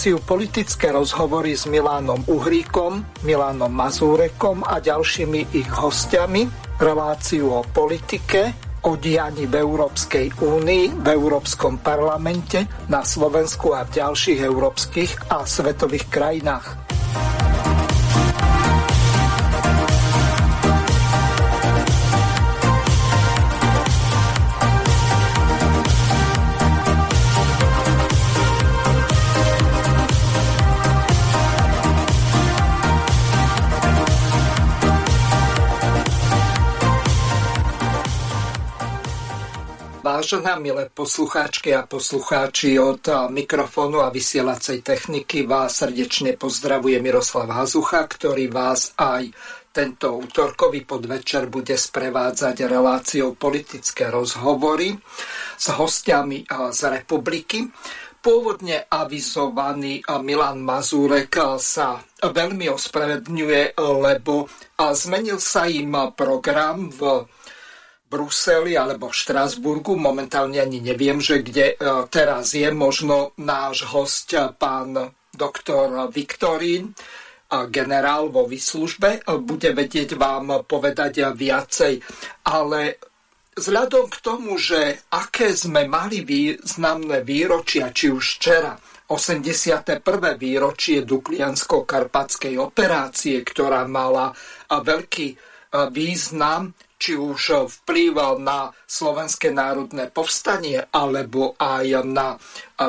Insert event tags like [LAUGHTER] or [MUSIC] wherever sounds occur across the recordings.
Reláciu politické rozhovory s Milánom Uhríkom, Milánom Mazúrekom a ďalšími ich hostiami. Reláciu o politike, o dianí v Európskej únii, v Európskom parlamente, na Slovensku a v ďalších európskych a svetových krajinách. Vážená milé poslucháčky a poslucháči od mikrofónu a vysielacej techniky vás srdečne pozdravuje Miroslav Hazucha, ktorý vás aj tento útorkový podvečer bude sprevádzať reláciou politické rozhovory s hostiami z republiky. Pôvodne avizovaný Milan Mazúrek sa veľmi ospravedňuje, lebo zmenil sa im program v Bruseli alebo v Štrásburgu. Momentálne ani neviem, že kde e, teraz je. Možno náš host, e, pán doktor Viktorín, generál vo výslužbe, e, bude vedieť vám povedať viacej. Ale vzhľadom k tomu, že aké sme mali významné výročia, či už včera, 81. výročie Dukliansko-Karpatskej operácie, ktorá mala veľký význam či už vplýval na Slovenské národné povstanie alebo aj na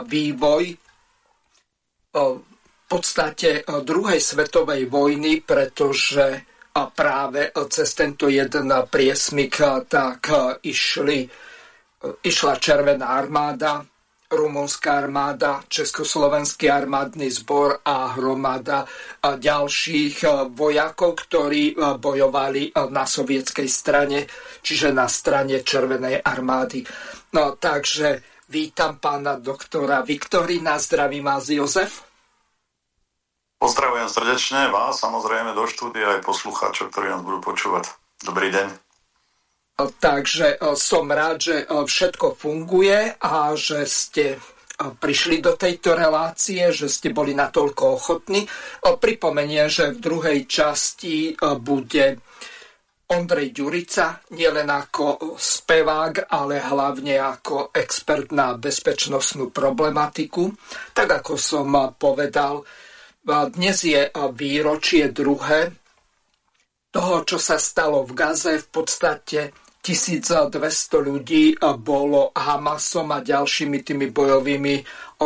vývoj v podstate druhej svetovej vojny, pretože práve cez tento jeden priesmik tak išli, išla Červená armáda rumunská armáda, Československý armádny zbor a hromada ďalších e, vojakov, ktorí e, bojovali e, na sovietskej strane, čiže na strane Červenej armády. No, takže vítam pána doktora Viktorina, zdravím vás Jozef. Pozdravujem srdečne vás, samozrejme do štúdia aj poslucháčov, ktorí nás budú počúvať. Dobrý deň. Takže som rád, že všetko funguje a že ste prišli do tejto relácie, že ste boli natoľko ochotní. Pripomeniem, že v druhej časti bude Ondrej Ďurica, nielen ako spevák, ale hlavne ako expert na bezpečnostnú problematiku. Tak ako som povedal, dnes je výročie druhé toho, čo sa stalo v Gaze. V podstate 1200 ľudí bolo Hamasom a ďalšími tými bojovými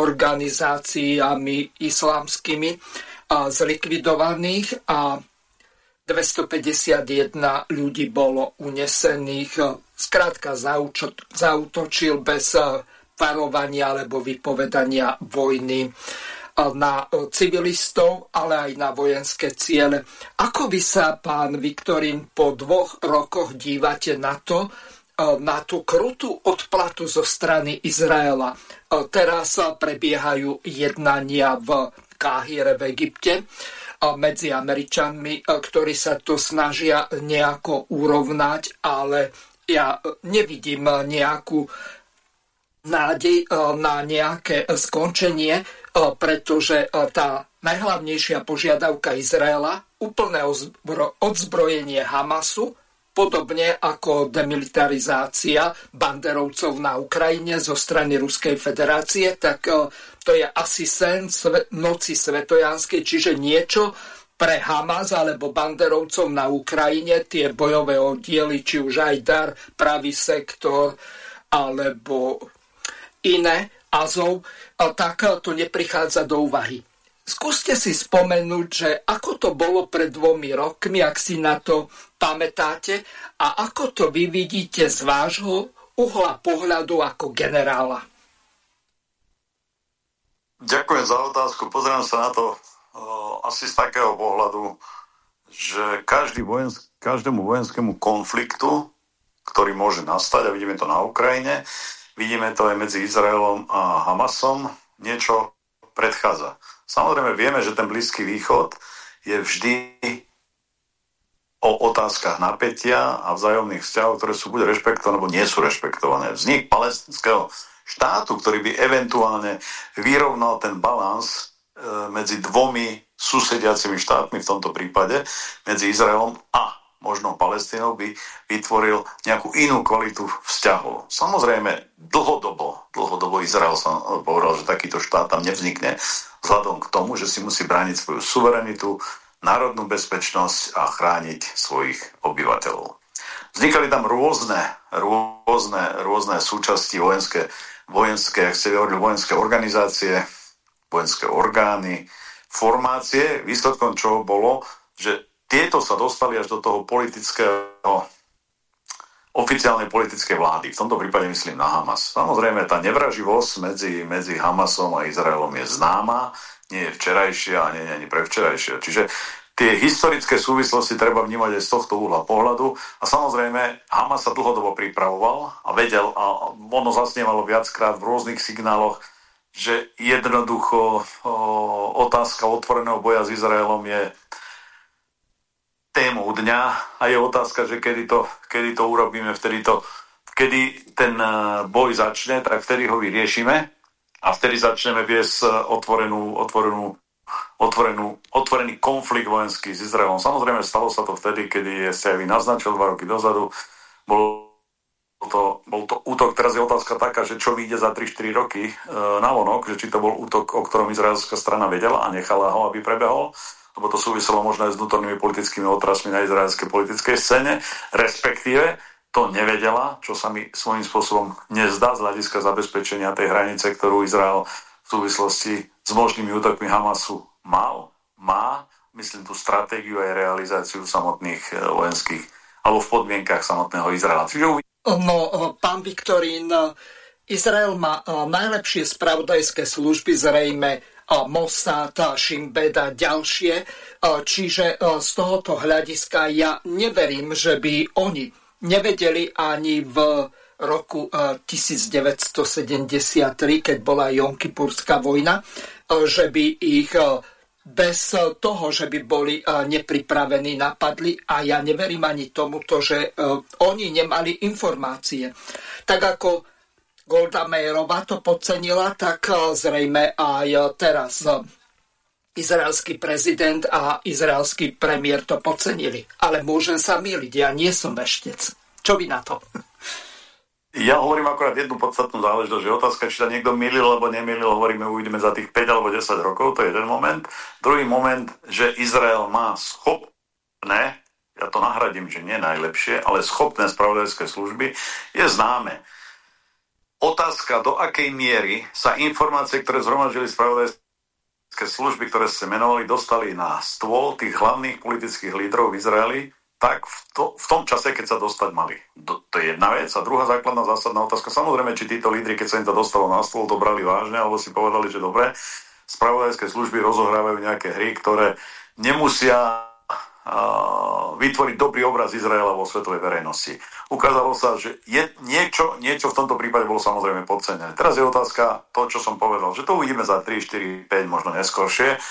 organizáciami islámskymi zlikvidovaných a 251 ľudí bolo unesených. Skrátka zautočil bez varovania alebo vypovedania vojny na e, civilistov, ale aj na vojenské ciele. Ako vy sa, pán Viktorín, po dvoch rokoch dívate na to, e, na tú krutú odplatu zo strany Izraela. E, teraz prebiehajú jednania v Káhire v Egypte medzi Američanmi, ktorí sa to snažia nejako urovnať, ale ja nevidím nejakú nádej na nejaké skončenie pretože tá najhlavnejšia požiadavka Izraela, úplné odzbrojenie Hamasu, podobne ako demilitarizácia banderovcov na Ukrajine zo strany Ruskej federácie, tak to je asi sen noci svetojanskej, čiže niečo pre Hamas alebo banderovcov na Ukrajine, tie bojové oddiely, či už aj dar, pravý sektor alebo iné, Azov, tak to neprichádza do úvahy. Skúste si spomenúť, že ako to bolo pred dvomi rokmi, ak si na to pamätáte, a ako to vy vidíte z vášho uhla pohľadu ako generála. Ďakujem za otázku. Pozriem sa na to asi z takého pohľadu, že každý vojensk, každému vojenskému konfliktu, ktorý môže nastať, a vidíme to na Ukrajine, Vidíme to aj medzi Izraelom a Hamasom. Niečo predchádza. Samozrejme vieme, že ten Blízky východ je vždy o otázkach napätia a vzájomných vzťahov, ktoré sú buď rešpektované, alebo nie sú rešpektované. Vznik palestinského štátu, ktorý by eventuálne vyrovnal ten balans e, medzi dvomi susediacimi štátmi v tomto prípade, medzi Izraelom a možno Palestínou by vytvoril nejakú inú kvalitu vzťahov. Samozrejme, dlhodobo, dlhodobo Izrael som povedal, že takýto štát tam nevznikne, vzhľadom k tomu, že si musí brániť svoju suverenitu, národnú bezpečnosť a chrániť svojich obyvateľov. Vznikali tam rôzne, rôzne, rôzne súčasti vojenské, vojenské, ak ste hovorili, vojenské organizácie, vojenské orgány, formácie, výsledkom čoho bolo, že tieto sa dostali až do toho politického oficiálnej politickej vlády. V tomto prípade myslím na Hamas. Samozrejme, tá nevraživosť medzi, medzi Hamasom a Izraelom je známa, nie je včerajšia a nie je ani prevčerajšia. Čiže tie historické súvislosti treba vnímať aj z tohto uhla pohľadu. A samozrejme, Hamas sa dlhodobo pripravoval a vedel, a ono zasnievalo viackrát v rôznych signáloch, že jednoducho o, otázka otvoreného boja s Izraelom je tému dňa a je otázka, že kedy to, kedy to urobíme, vtedy to, kedy ten e, boj začne, tak vtedy ho vyriešime a vtedy začneme viesť e, otvorenú, otvorenú, otvorenú, otvorený konflikt vojenský s Izraelom. Samozrejme, stalo sa to vtedy, kedy ste aj vy naznačil dva roky dozadu. Bol to, bol to útok, teraz je otázka taká, že čo vyjde za 3-4 roky e, na vonok, že či to bol útok, o ktorom izraelská strana vedela a nechala ho, aby prebehol, lebo to súviselo možno aj s vnútornými politickými otrasmi na izraelskej politickej scéne, respektíve to nevedela, čo sa mi svojím spôsobom nezdá z hľadiska zabezpečenia tej hranice, ktorú Izrael v súvislosti s možnými útokmi Hamasu mal, má, myslím tú stratégiu aj realizáciu samotných e, vojenských alebo v podmienkach samotného Izraela. Čiže No, pán Viktorín, Izrael má najlepšie spravodajské služby, zrejme Mossad, Shin a ďalšie. Čiže z tohoto hľadiska ja neverím, že by oni nevedeli ani v roku 1973, keď bola Jonkypurská vojna, že by ich bez toho, že by boli nepripravení, napadli a ja neverím ani tomuto, že oni nemali informácie. Tak ako Golda Meirova to podcenila, tak eh, zrejme aj eh, teraz eh, izraelský prezident a izraelský premiér to podcenili. Ale môžem sa miliť, ja nie som veštec. Čo vy na to? Ja hovorím akorát jednu podstatnú záležitosť, že otázka, či sa niekto milil alebo nemilil, hovoríme, uvidíme za tých 5 alebo 10 rokov, to je jeden moment. Druhý moment, že Izrael má schopné, ja to nahradím, že nie najlepšie, ale schopné spravodajské služby, je známe otázka, do akej miery sa informácie, ktoré zhromažili spravodajské služby, ktoré ste menovali, dostali na stôl tých hlavných politických lídrov v Izraeli, tak v, to, v tom čase, keď sa dostať mali. Do, to je jedna vec. A druhá základná zásadná otázka, samozrejme, či títo lídry, keď sa im to dostalo na stôl, to brali vážne, alebo si povedali, že dobre, spravodajské služby rozohrávajú nejaké hry, ktoré nemusia vytvoriť dobrý obraz Izraela vo svetovej verejnosti. Ukázalo sa, že je niečo, niečo v tomto prípade bolo samozrejme podcenené. Teraz je otázka to, čo som povedal, že to uvidíme za 3, 4, 5, možno neskôršie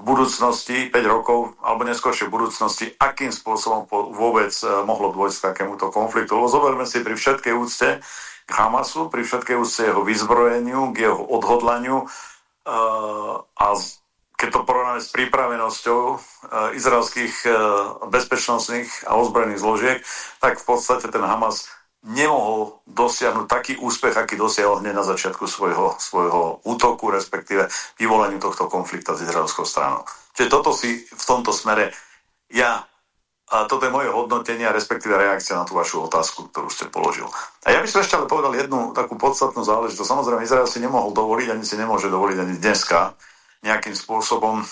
v budúcnosti, 5 rokov, alebo neskôršie v budúcnosti, akým spôsobom vôbec e, mohlo dôjsť k takémuto konfliktu. Lebo zoberme si pri všetkej úcte k Hamasu, pri všetkej úcte jeho vyzbrojeniu, k jeho odhodlaniu uh, a keď to porovnáme s pripravenosťou e, izraelských e, bezpečnostných a ozbrojených zložiek, tak v podstate ten Hamas nemohol dosiahnuť taký úspech, aký dosiahol hneď na začiatku svojho, svojho útoku, respektíve vyvoleniu tohto konflikta s izraelskou stranou. Čiže toto si v tomto smere ja, a toto je moje hodnotenie a respektíve reakcia na tú vašu otázku, ktorú ste položil. A ja by som ešte ale povedal jednu takú podstatnú záležitosť. Samozrejme, Izrael si nemohol dovoliť, ani si nemôže dovoliť ani dneska, nejakým spôsobom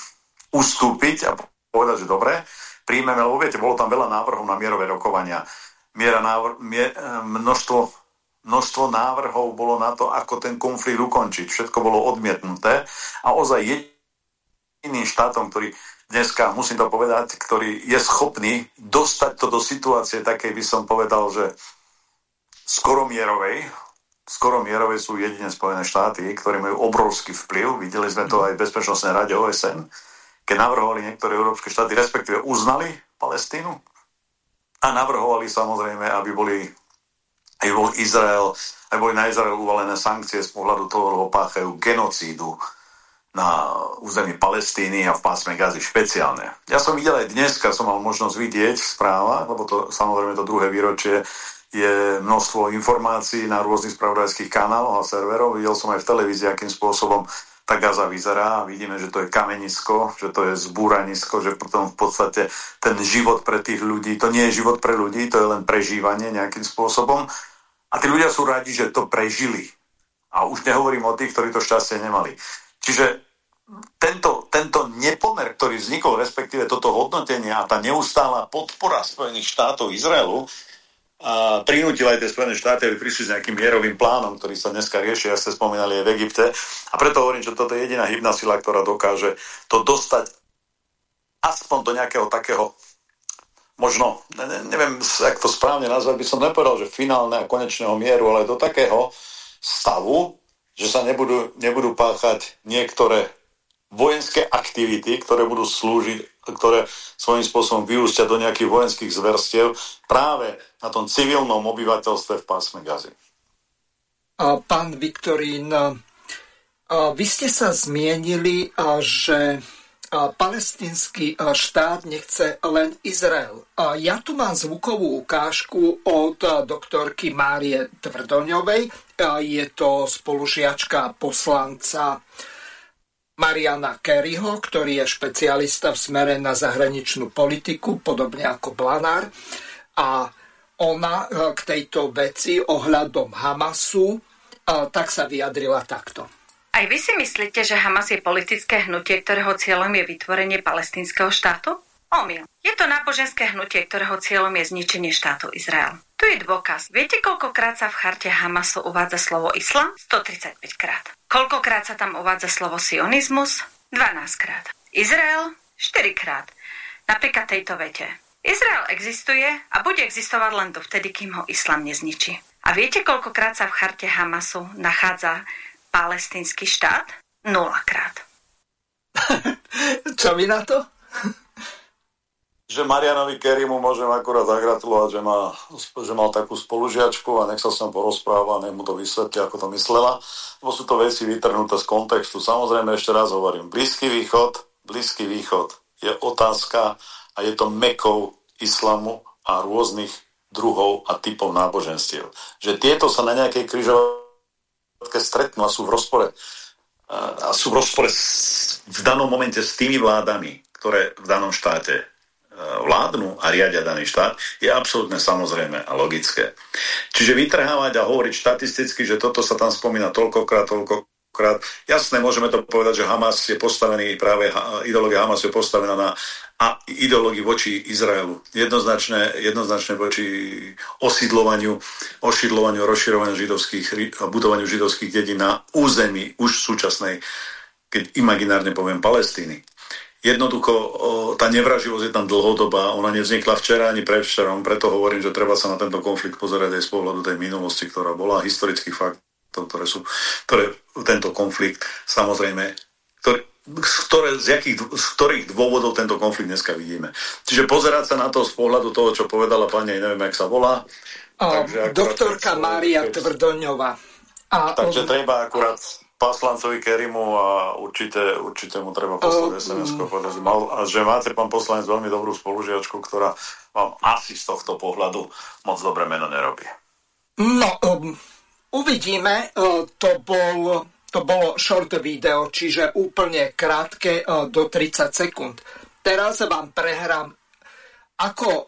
ustúpiť a povedať, že dobre, príjmeme, lebo viete, bolo tam veľa návrhov na mierové rokovania. Miera návr- mie- množstvo, množstvo návrhov bolo na to, ako ten konflikt ukončiť. Všetko bolo odmietnuté a ozaj jediným štátom, ktorý dneska, musím to povedať, ktorý je schopný dostať to do situácie takej, by som povedal, že skoro mierovej, skoro mierové sú jedine Spojené štáty, ktoré majú obrovský vplyv. Videli sme to aj v Bezpečnostnej rade OSN, keď navrhovali niektoré európske štáty, respektíve uznali Palestínu a navrhovali samozrejme, aby boli aby bol Izrael aj boli na Izrael uvalené sankcie z pohľadu toho, lebo páchajú genocídu na území Palestíny a v pásme Gazy špeciálne. Ja som videl aj dneska, som mal možnosť vidieť v správach, lebo to samozrejme to druhé výročie je množstvo informácií na rôznych spravodajských kanáloch a serverov. Videl som aj v televízii, akým spôsobom tá Gaza vyzerá. Vidíme, že to je kamenisko, že to je zbúranisko, že potom v podstate ten život pre tých ľudí, to nie je život pre ľudí, to je len prežívanie nejakým spôsobom. A tí ľudia sú radi, že to prežili. A už nehovorím o tých, ktorí to šťastie nemali. Čiže tento, tento nepomer, ktorý vznikol, respektíve toto hodnotenie a tá neustála podpora Spojených štátov Izraelu, a prinútil aj tie Spojené štáty, aby prišli s nejakým mierovým plánom, ktorý sa dneska rieši, ja ste spomínali aj v Egypte. A preto hovorím, že toto je jediná hybná sila, ktorá dokáže to dostať aspoň do nejakého takého možno, ne, neviem, jak to správne nazvať, by som nepovedal, že finálne a konečného mieru, ale do takého stavu, že sa nebudú, nebudú páchať niektoré vojenské aktivity, ktoré budú slúžiť, ktoré svojím spôsobom vyústia do nejakých vojenských zverstiev práve na tom civilnom obyvateľstve v pásme Gazy. Pán Viktorín, vy ste sa zmienili, že palestinský štát nechce len Izrael. Ja tu mám zvukovú ukážku od doktorky Márie Tvrdoňovej. Je to spolužiačka poslanca Mariana Kerryho, ktorý je špecialista v smere na zahraničnú politiku, podobne ako Blanár. A ona e, k tejto veci ohľadom Hamasu e, tak sa vyjadrila takto. Aj vy si myslíte, že Hamas je politické hnutie, ktorého cieľom je vytvorenie palestinského štátu? Omyl. Je to náboženské hnutie, ktorého cieľom je zničenie štátu Izrael. Tu je dôkaz. Viete, koľkokrát sa v charte Hamasu uvádza slovo islam? 135 krát. Koľkokrát sa tam uvádza slovo sionizmus? 12 krát. Izrael? 4 krát. Napríklad tejto vete. Izrael existuje a bude existovať len dovtedy, kým ho islam nezničí. A viete, koľkokrát sa v charte Hamasu nachádza palestínsky štát? Nulakrát. [LAUGHS] Čo mi na to? Že Marianovi Kerimu môžem akurát zagratulovať, že, má, že mal takú spolužiačku a nech sa s ňou porozpráva, nech mu to vysvetlí, ako to myslela. Lebo sú to veci vytrhnuté z kontextu. Samozrejme, ešte raz hovorím, Blízky východ, Blízky východ je otázka a je to mekou islamu a rôznych druhov a typov náboženstiev. Že tieto sa na nejakej križovatke stretnú a sú v rozpore a sú v rozpore s, v danom momente s tými vládami, ktoré v danom štáte vládnu a riadia daný štát, je absolútne samozrejme a logické. Čiže vytrhávať a hovoriť štatisticky, že toto sa tam spomína toľkokrát, toľko Krát. Jasné, môžeme to povedať, že Hamas je postavený, práve ideológia Hamas je postavená na a ideológii voči Izraelu. Jednoznačne, jednoznačne voči osídlovaniu, ošidlovaniu, rozširovaniu židovských, budovaniu židovských dedín na území už súčasnej, keď imaginárne poviem, Palestíny. Jednoducho tá nevraživosť je tam dlhodobá, ona nevznikla včera ani predvčerom, preto hovorím, že treba sa na tento konflikt pozerať aj z pohľadu tej minulosti, ktorá bola, historických fakt, ktoré sú, ktoré tento konflikt samozrejme, ktorý, z, ktoré, z, jakých, z ktorých dôvodov tento konflikt dneska vidíme. Čiže pozerať sa na to z pohľadu toho, čo povedala pani, neviem, jak sa volá. takže doktorka Mária Tvrdoňová. A, takže treba akurát poslancovi Kerimu a určite, určite mu treba poslať sms povedať, a že máte, pán poslanec, veľmi dobrú spolužiačku, ktorá vám asi z tohto pohľadu moc dobre meno nerobí. No, um, Uvidíme, e, to, bol, to bolo short video, čiže úplne krátke e, do 30 sekúnd. Teraz vám prehrám, ako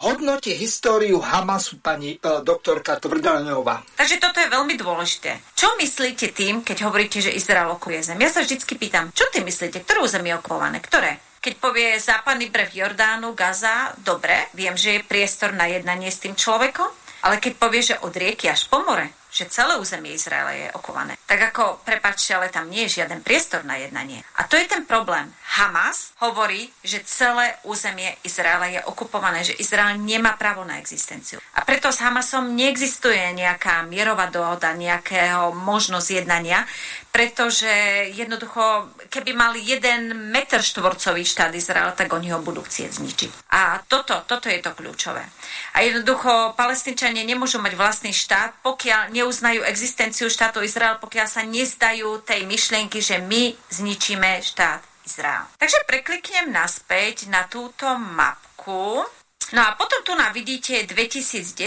hodnotí históriu Hamasu pani e, doktorka Tvrdaňová. Takže toto je veľmi dôležité. Čo myslíte tým, keď hovoríte, že Izrael okupuje zem? Ja sa vždycky pýtam, čo ty myslíte, ktorú zem je okupované? Ktoré? Keď povie západný breh Jordánu, Gaza, dobre, viem, že je priestor na jednanie s tým človekom, ale keď povie, že od rieky až po more, že celé územie Izraela je okované. Tak ako, prepačte, ale tam nie je žiaden priestor na jednanie. A to je ten problém. Hamas hovorí, že celé územie Izraela je okupované, že Izrael nemá právo na existenciu. A preto s Hamasom neexistuje nejaká mierová dohoda, nejakého možnosť jednania, pretože jednoducho, keby mali jeden meter štvorcový štát Izrael, tak oni ho budú chcieť zničiť. A toto, toto je to kľúčové. A jednoducho, palestinčania nemôžu mať vlastný štát, pokiaľ neuznajú existenciu štátu Izrael, pokiaľ sa nezdajú tej myšlienky, že my zničíme štát Izrael. Takže prekliknem naspäť na túto mapku. No a potom tu na vidíte 2010,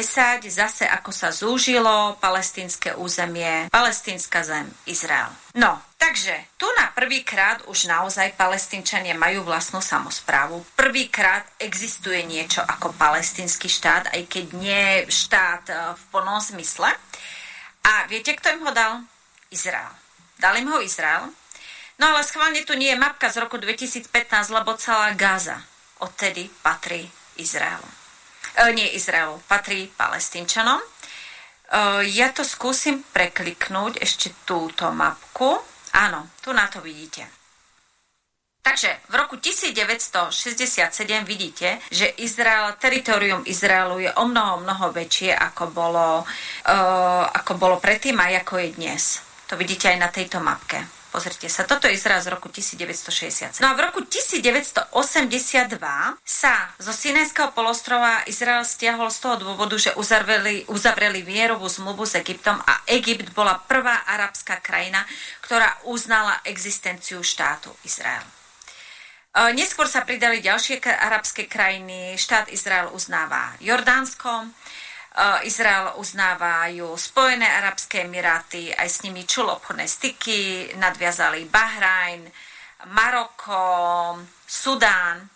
zase ako sa zúžilo palestínske územie, palestínska zem, Izrael. No, takže tu na prvýkrát už naozaj palestínčania majú vlastnú samozprávu. Prvýkrát existuje niečo ako palestínsky štát, aj keď nie štát e, v plnom zmysle. A viete, kto im ho dal? Izrael. Dal im ho Izrael. No ale schválne tu nie je mapka z roku 2015, lebo celá Gaza odtedy patrí Izraelu. E, nie Izraelu, patrí palestínčanom. E, ja to skúsim prekliknúť ešte túto mapku. Áno, tu na to vidíte. Takže v roku 1967 vidíte, že Izrael, teritorium Izraelu je o mnoho, mnoho väčšie, ako bolo, uh, ako bolo predtým a ako je dnes. To vidíte aj na tejto mapke. Pozrite sa, toto je Izrael z roku 1960. No a v roku 1982 sa zo Sinajského polostrova Izrael stiahol z toho dôvodu, že uzavreli, uzavreli mierovú zmluvu s Egyptom a Egypt bola prvá arabská krajina, ktorá uznala existenciu štátu Izrael. Neskôr sa pridali ďalšie arabské krajiny. Štát Izrael uznáva Jordánsko, Izrael uznávajú Spojené arabské emiráty, aj s nimi čul obchodné styky, nadviazali Bahrajn, Maroko, Sudán.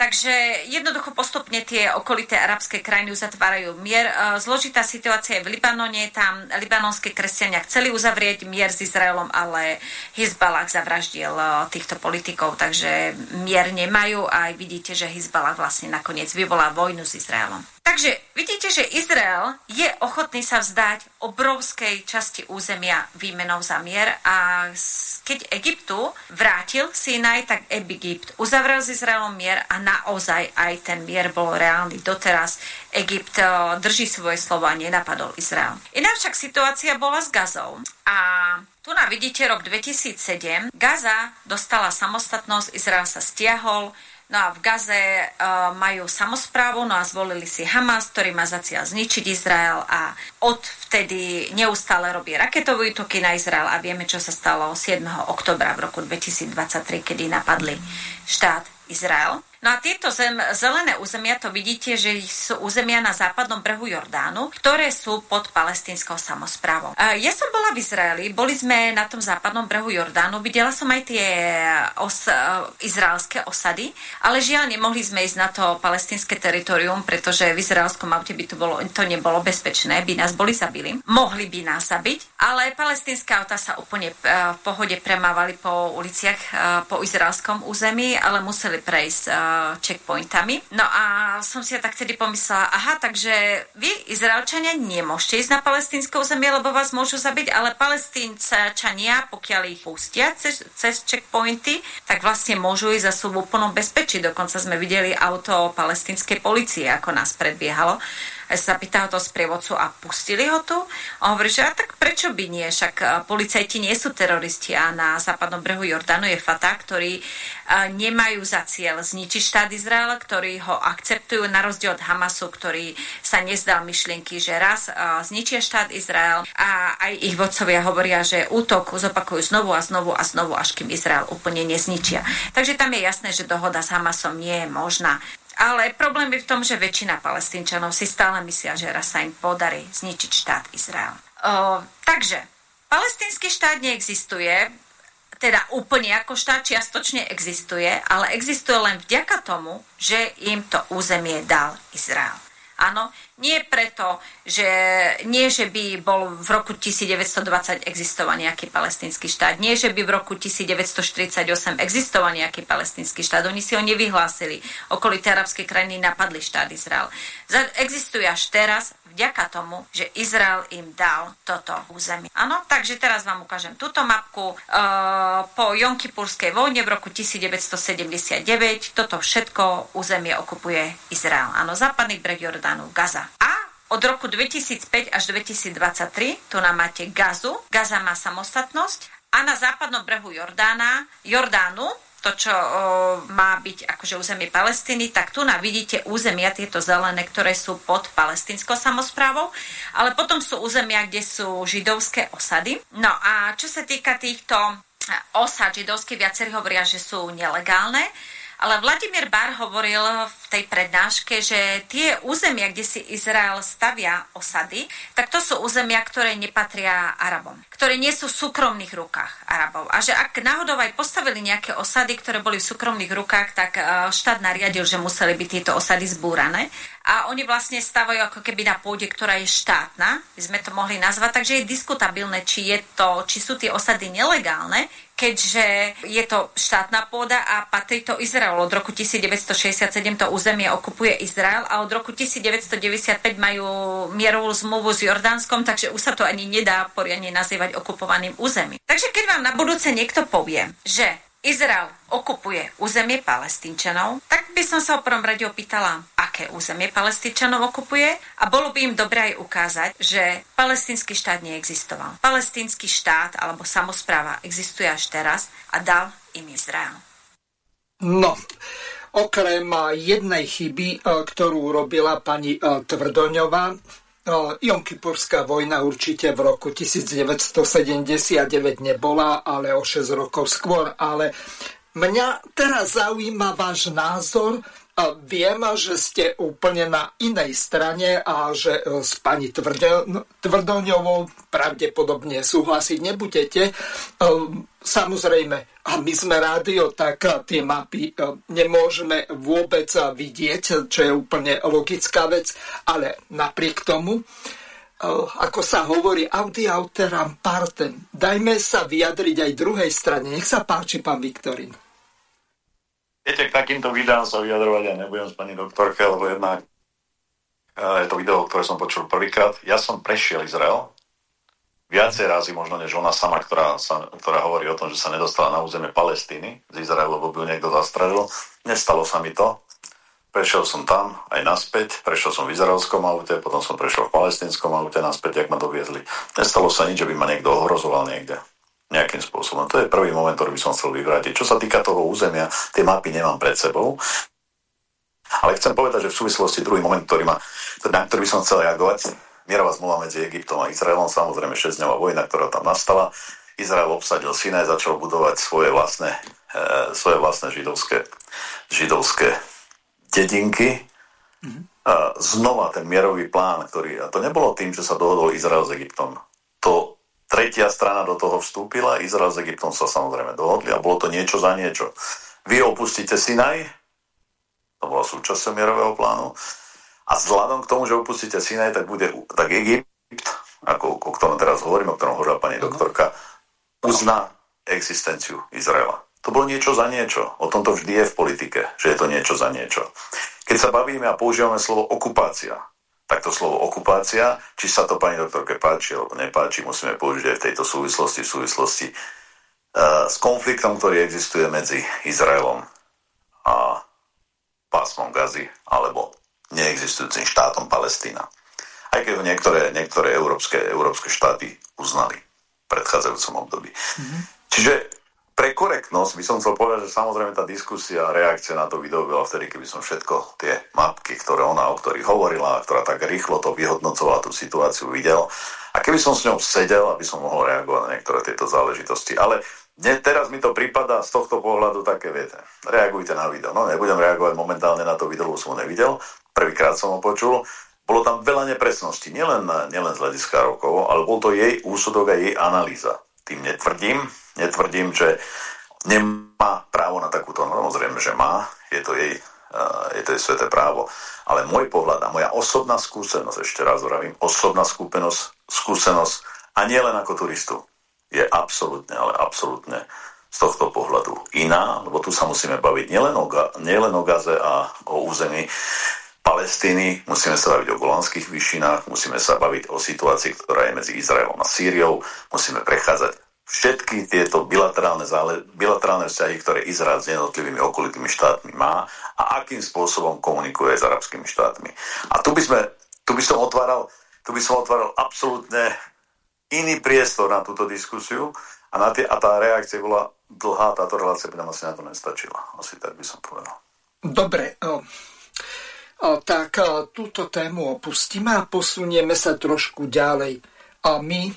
Takže jednoducho postupne tie okolité arabské krajiny uzatvárajú mier. Eh, zložitá situácia je v Libanone, tam libanonské kresťania chceli uzavrieť mier s Izraelom, ale Hezbalah zavraždil eh, týchto politikov, takže mier nemajú a aj vidíte, že Hezbalah vlastne nakoniec vyvolá vojnu s Izraelom. Takže vidíte, že Izrael je ochotný sa vzdať obrovskej časti územia výmenou za mier a keď Egyptu vrátil Sinaj, tak Egypt uzavrel s Izraelom mier a naozaj aj ten mier bol reálny. Doteraz Egypt eh, drží svoje slovo a nenapadol Izrael. Iná však situácia bola s Gazou a tu na vidíte rok 2007. Gaza dostala samostatnosť, Izrael sa stiahol, No a v Gaze uh, majú samozprávu, no a zvolili si Hamas, ktorý má za cieľ zničiť Izrael a od vtedy neustále robí raketové útoky na Izrael a vieme, čo sa stalo 7. oktobra v roku 2023, kedy napadli štát Izrael. No a tieto zem, zelené územia, to vidíte, že sú územia na západnom brehu Jordánu, ktoré sú pod palestínskou samozprávou. Ja som bola v Izraeli, boli sme na tom západnom brehu Jordánu, videla som aj tie os, e, izraelské osady, ale žiaľ nemohli sme ísť na to palestínske teritorium, pretože v izraelskom aute by to, bolo, to nebolo bezpečné, by nás boli zabili. Mohli by nás zabiť, ale palestínske auta sa úplne e, v pohode premávali po uliciach e, po izraelskom území, ale museli prejsť checkpointami. No a som si ja tak tedy pomyslela, aha, takže vy, Izraelčania, nemôžete ísť na palestínske územie, lebo vás môžu zabiť, ale palestínčania, pokiaľ ich pustia cez, cez checkpointy, tak vlastne môžu ísť za sú v úplnom bezpečí. Dokonca sme videli auto palestínskej policie, ako nás predbiehalo sa pýtal to sprievodcu a pustili ho tu. A hovorí, že a tak prečo by nie, však e, policajti nie sú teroristi a na západnom brehu Jordánu je Fatah, ktorí e, nemajú za cieľ zničiť štát Izrael, ktorí ho akceptujú na rozdiel od Hamasu, ktorý sa nezdal myšlienky, že raz e, zničia štát Izrael a aj ich vodcovia hovoria, že útok zopakujú znovu a znovu a znovu, až kým Izrael úplne nezničia. Takže tam je jasné, že dohoda s Hamasom nie je možná. Ale problém je v tom, že väčšina palestínčanov si stále myslia, že raz sa im podarí zničiť štát Izrael. O, takže, palestínsky štát neexistuje, teda úplne ako štát čiastočne existuje, ale existuje len vďaka tomu, že im to územie dal Izrael. Áno, Nie preto, že nie, že by bol v roku 1920 existoval nejaký palestinský štát, nie, že by v roku 1948 existoval nejaký palestinský štát, oni si ho nevyhlásili. Okolité arabské krajiny napadli štát Izrael. Existuje až teraz vďaka tomu, že Izrael im dal toto územie. Áno, takže teraz vám ukážem túto mapku. E, po Jonkipurskej vojne v roku 1979 toto všetko územie okupuje Izrael. Áno, západný breh Jordánu, Gaza. A od roku 2005 až 2023 tu nám máte Gazu. Gaza má samostatnosť a na západnom brehu Jordána, Jordánu to, čo o, má byť akože územie Palestíny, tak tu na vidíte územia, tieto zelené, ktoré sú pod palestinskou samozprávou, ale potom sú územia, kde sú židovské osady. No a čo sa týka týchto osad židovských, viacerí hovoria, že sú nelegálne, ale Vladimír Bar hovoril v tej prednáške, že tie územia, kde si Izrael stavia osady, tak to sú územia, ktoré nepatria Arabom, ktoré nie sú v súkromných rukách Arabov. A že ak náhodou aj postavili nejaké osady, ktoré boli v súkromných rukách, tak e, štát nariadil, že museli byť tieto osady zbúrané. A oni vlastne stavajú ako keby na pôde, ktorá je štátna, by sme to mohli nazvať, takže je diskutabilné, či, je to, či sú tie osady nelegálne, keďže je to štátna pôda a patrí to Izraelu. Od roku 1967 to územie okupuje Izrael a od roku 1995 majú mierovú zmluvu s Jordánskom, takže už sa to ani nedá poriadne nazývať okupovaným územím. Takže keď vám na budúce niekto povie, že Izrael okupuje územie palestínčanov, tak by som sa o prvom rade opýtala, aké územie palestínčanov okupuje a bolo by im dobré aj ukázať, že palestínsky štát neexistoval. Palestínsky štát alebo samozpráva existuje až teraz a dal im Izrael. No, okrem jednej chyby, e, ktorú robila pani e, Tvrdoňová, Jonkypurská vojna určite v roku 1979 nebola, ale o 6 rokov skôr. Ale mňa teraz zaujíma váš názor Viem, že ste úplne na inej strane a že e, s pani Tvrdoňovou pravdepodobne súhlasiť nebudete. E, samozrejme, a my sme rádio, tak tie mapy e, nemôžeme vôbec vidieť, čo je úplne logická vec, ale napriek tomu, ako sa hovorí, audi auteram partem. Dajme sa vyjadriť aj druhej strane. Nech sa páči, pán Viktorin. Viete, k takýmto videám sa vyjadrovať ja nebudem s pani doktorke, lebo jednak je to video, ktoré som počul prvýkrát. Ja som prešiel Izrael, viacej razy možno než ona sama, ktorá, sa, ktorá hovorí o tom, že sa nedostala na územie Palestíny z Izraelu, lebo by ju niekto zastrelil. Nestalo sa mi to. Prešiel som tam aj naspäť, prešiel som v izraelskom aute, potom som prešiel v palestinskom aute naspäť, jak ma doviezli. Nestalo sa nič, že by ma niekto ohrozoval niekde nejakým spôsobom. To je prvý moment, ktorý by som chcel vyvrátiť. Čo sa týka toho územia, tie mapy nemám pred sebou. Ale chcem povedať, že v súvislosti druhý moment, ktorý ma, na ktorý by som chcel reagovať, mierová zmluva medzi Egyptom a Izraelom, samozrejme 6 vojna, ktorá tam nastala. Izrael obsadil Sinaj, začal budovať svoje vlastné, e, svoje vlastné židovské, židovské dedinky. Mm-hmm. A znova ten mierový plán, ktorý, a to nebolo tým, že sa dohodol Izrael s Egyptom. To Tretia strana do toho vstúpila, Izrael s Egyptom sa samozrejme dohodli a bolo to niečo za niečo. Vy opustíte Sinaj, to bola súčasťou mierového plánu, a vzhľadom k tomu, že opustíte Sinaj, tak bude tak Egypt, ako o ktorom teraz hovorím, o ktorom hovorila pani doktorka, uzná existenciu Izraela. To bolo niečo za niečo. O tomto vždy je v politike, že je to niečo za niečo. Keď sa bavíme a používame slovo okupácia, takto slovo okupácia, či sa to pani doktorke páči alebo nepáči, musíme použiť aj v tejto súvislosti, v súvislosti uh, s konfliktom, ktorý existuje medzi Izraelom a pásmom Gazy alebo neexistujúcim štátom Palestína. Aj keď ho niektoré, niektoré európske, európske štáty uznali v predchádzajúcom období. Mm-hmm. Čiže pre korektnosť by som chcel povedať, že samozrejme tá diskusia a reakcia na to video bola vtedy, keby som všetko tie mapky, ktoré ona, o ktorých hovorila, ktorá tak rýchlo to vyhodnocovala tú situáciu, videl. A keby som s ňou sedel, aby som mohol reagovať na niektoré tieto záležitosti. Ale dne, teraz mi to prípada z tohto pohľadu také, viete, reagujte na video. No nebudem reagovať momentálne na to video, lebo som ho nevidel. Prvýkrát som ho počul. Bolo tam veľa nepresností, nielen, nielen z hľadiska rokov, ale bol to jej úsudok a jej analýza. Tým netvrdím, netvrdím, že nemá právo na takúto, no samozrejme, že má, je to jej je to je sveté právo. Ale môj pohľad a moja osobná skúsenosť, ešte raz vravím, osobná skúsenosť, skúsenosť a nie len ako turistu, je absolútne, ale absolútne z tohto pohľadu iná, lebo tu sa musíme baviť nielen o, nielen o Gaze a o území Palestíny, musíme sa baviť o Golanských výšinách, musíme sa baviť o situácii, ktorá je medzi Izraelom a Sýriou, musíme prechádzať všetky tieto bilaterálne, zále, bilaterálne vzťahy, ktoré Izrael s jednotlivými okolitými štátmi má a akým spôsobom komunikuje s arabskými štátmi. A tu by, sme, tu by som otváral, tu by som otváral absolútne iný priestor na túto diskusiu a, na tie, a tá reakcia bola dlhá, táto relácia by nám asi na to nestačila. Asi tak by som povedal. Dobre, o, o, tak o, túto tému opustíme a posunieme sa trošku ďalej. A my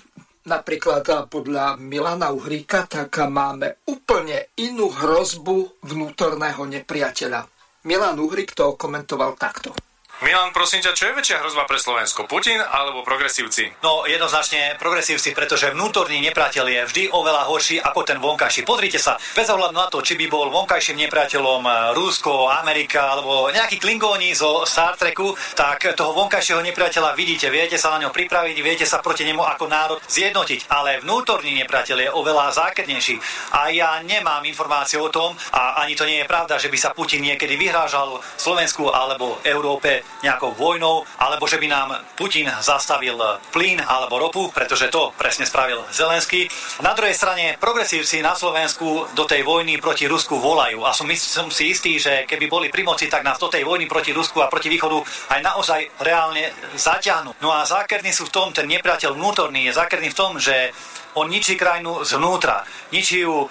napríklad podľa Milana Uhríka, tak máme úplne inú hrozbu vnútorného nepriateľa. Milan Uhrík to komentoval takto. Milan, prosím ťa, čo je väčšia hrozba pre Slovensko? Putin alebo progresívci? No jednoznačne progresívci, pretože vnútorný nepriateľ je vždy oveľa horší ako ten vonkajší. Pozrite sa, bez ohľadu na to, či by bol vonkajším nepriateľom eh, Rusko, Amerika alebo nejaký Klingóni zo Star Treku, tak toho vonkajšieho nepriateľa vidíte, viete sa na ňo pripraviť, viete sa proti nemu ako národ zjednotiť, ale vnútorný nepriateľ je oveľa zákernejší. A ja nemám informácie o tom, a ani to nie je pravda, že by sa Putin niekedy vyhrážal Slovensku alebo Európe nejakou vojnou, alebo že by nám Putin zastavil plyn alebo ropu, pretože to presne spravil Zelenský. Na druhej strane progresívci na Slovensku do tej vojny proti Rusku volajú a som, som si istý, že keby boli pri moci, tak nás do tej vojny proti Rusku a proti východu aj naozaj reálne zaťahnú. No a zákerný sú v tom, ten nepriateľ vnútorný je zákerný v tom, že on ničí krajinu zvnútra, ničí ju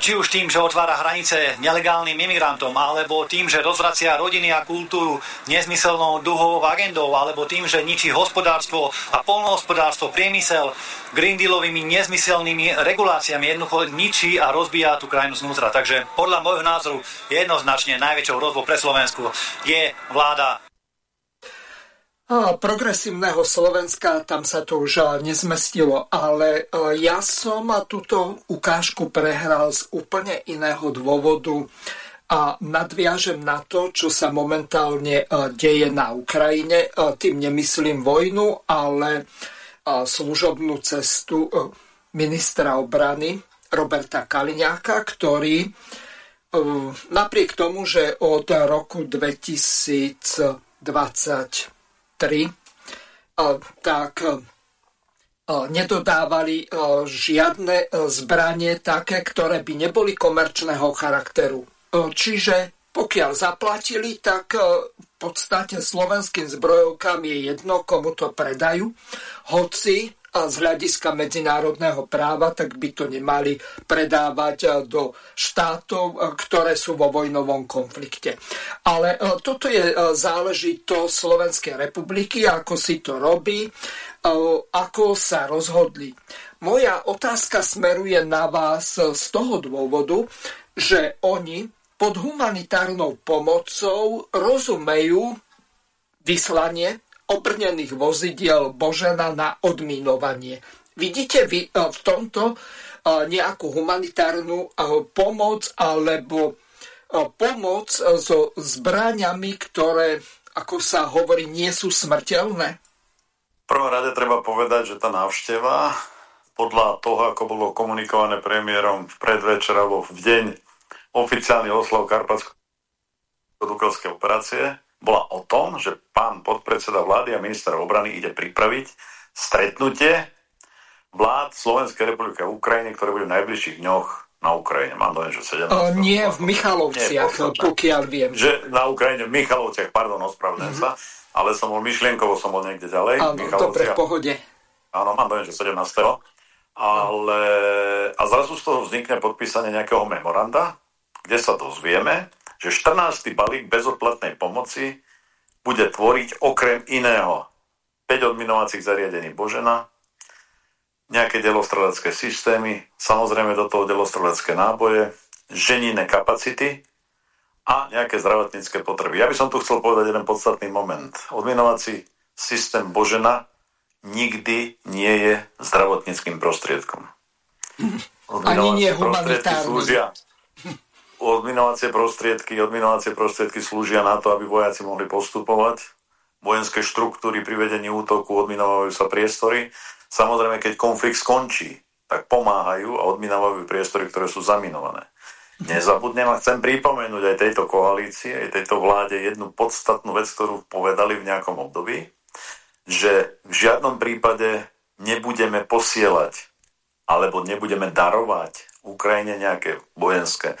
či už tým, že otvára hranice nelegálnym imigrantom, alebo tým, že rozvracia rodiny a kultúru nezmyselnou duhovou agendou, alebo tým, že ničí hospodárstvo a polnohospodárstvo, priemysel Green Dealovými nezmyselnými reguláciami jednoducho ničí a rozbíja tú krajinu znútra. Takže podľa môjho názoru jednoznačne najväčšou hrozbou pre Slovensku je vláda progresívneho Slovenska, tam sa to už nezmestilo, ale ja som túto ukážku prehral z úplne iného dôvodu a nadviažem na to, čo sa momentálne deje na Ukrajine. Tým nemyslím vojnu, ale služobnú cestu ministra obrany Roberta Kaliňáka, ktorý napriek tomu, že od roku 2020 3, tak nedodávali žiadne zbranie také, ktoré by neboli komerčného charakteru. Čiže pokiaľ zaplatili, tak v podstate slovenským zbrojovkám je jedno, komu to predajú, hoci a z hľadiska medzinárodného práva, tak by to nemali predávať e, do štátov, e, ktoré sú vo vojnovom konflikte. Ale e, toto je záležitosť Slovenskej republiky, ako si to robí, ako sa rozhodli. Moja otázka smeruje na vás z toho dôvodu, že oni pod humanitárnou pomocou rozumejú vyslanie obrnených vozidiel Božena na odminovanie. Vidíte vy e, v tomto e, nejakú humanitárnu e, pomoc alebo pomoc so zbráňami, ktoré, ako sa hovorí, nie sú smrteľné? V prvom rade treba povedať, že tá návšteva podľa toho, ako bolo komunikované premiérom v predvečer alebo v deň oficiálny oslav Karpatsko-Dukovskej operácie, bola o tom, že pán podpredseda vlády a minister obrany ide pripraviť stretnutie vlád Slovenskej republiky a Ukrajiny, ktoré budú v najbližších dňoch na Ukrajine. Mám dojem, že 17. O, nie, v Michalovciach, nie, pokiaľ viem. Že na Ukrajine, v Michalovciach, pardon, ospravedlňujem mm-hmm. sa, ale som bol myšlienkovo, som bol niekde ďalej. Áno, dobre, v pohode. Áno, mám dojem, že 17. Ale... A zrazu z toho vznikne podpísanie nejakého memoranda, kde sa dozvieme, že 14. balík bezodplatnej pomoci bude tvoriť okrem iného 5 odminovacích zariadení Božena, nejaké delostrelecké systémy, samozrejme do toho delostrelecké náboje, ženíne kapacity a nejaké zdravotnícke potreby. Ja by som tu chcel povedať jeden podstatný moment. Odminovací systém Božena nikdy nie je zdravotníckým prostriedkom. Ani nie humanitárnym. Slúžia odminovacie prostriedky, odminovacie prostriedky slúžia na to, aby vojaci mohli postupovať. Vojenské štruktúry pri vedení útoku odminovajú sa priestory. Samozrejme, keď konflikt skončí, tak pomáhajú a odminovajú priestory, ktoré sú zaminované. Nezabudnem a chcem pripomenúť aj tejto koalícii, aj tejto vláde jednu podstatnú vec, ktorú povedali v nejakom období, že v žiadnom prípade nebudeme posielať alebo nebudeme darovať Ukrajine nejaké vojenské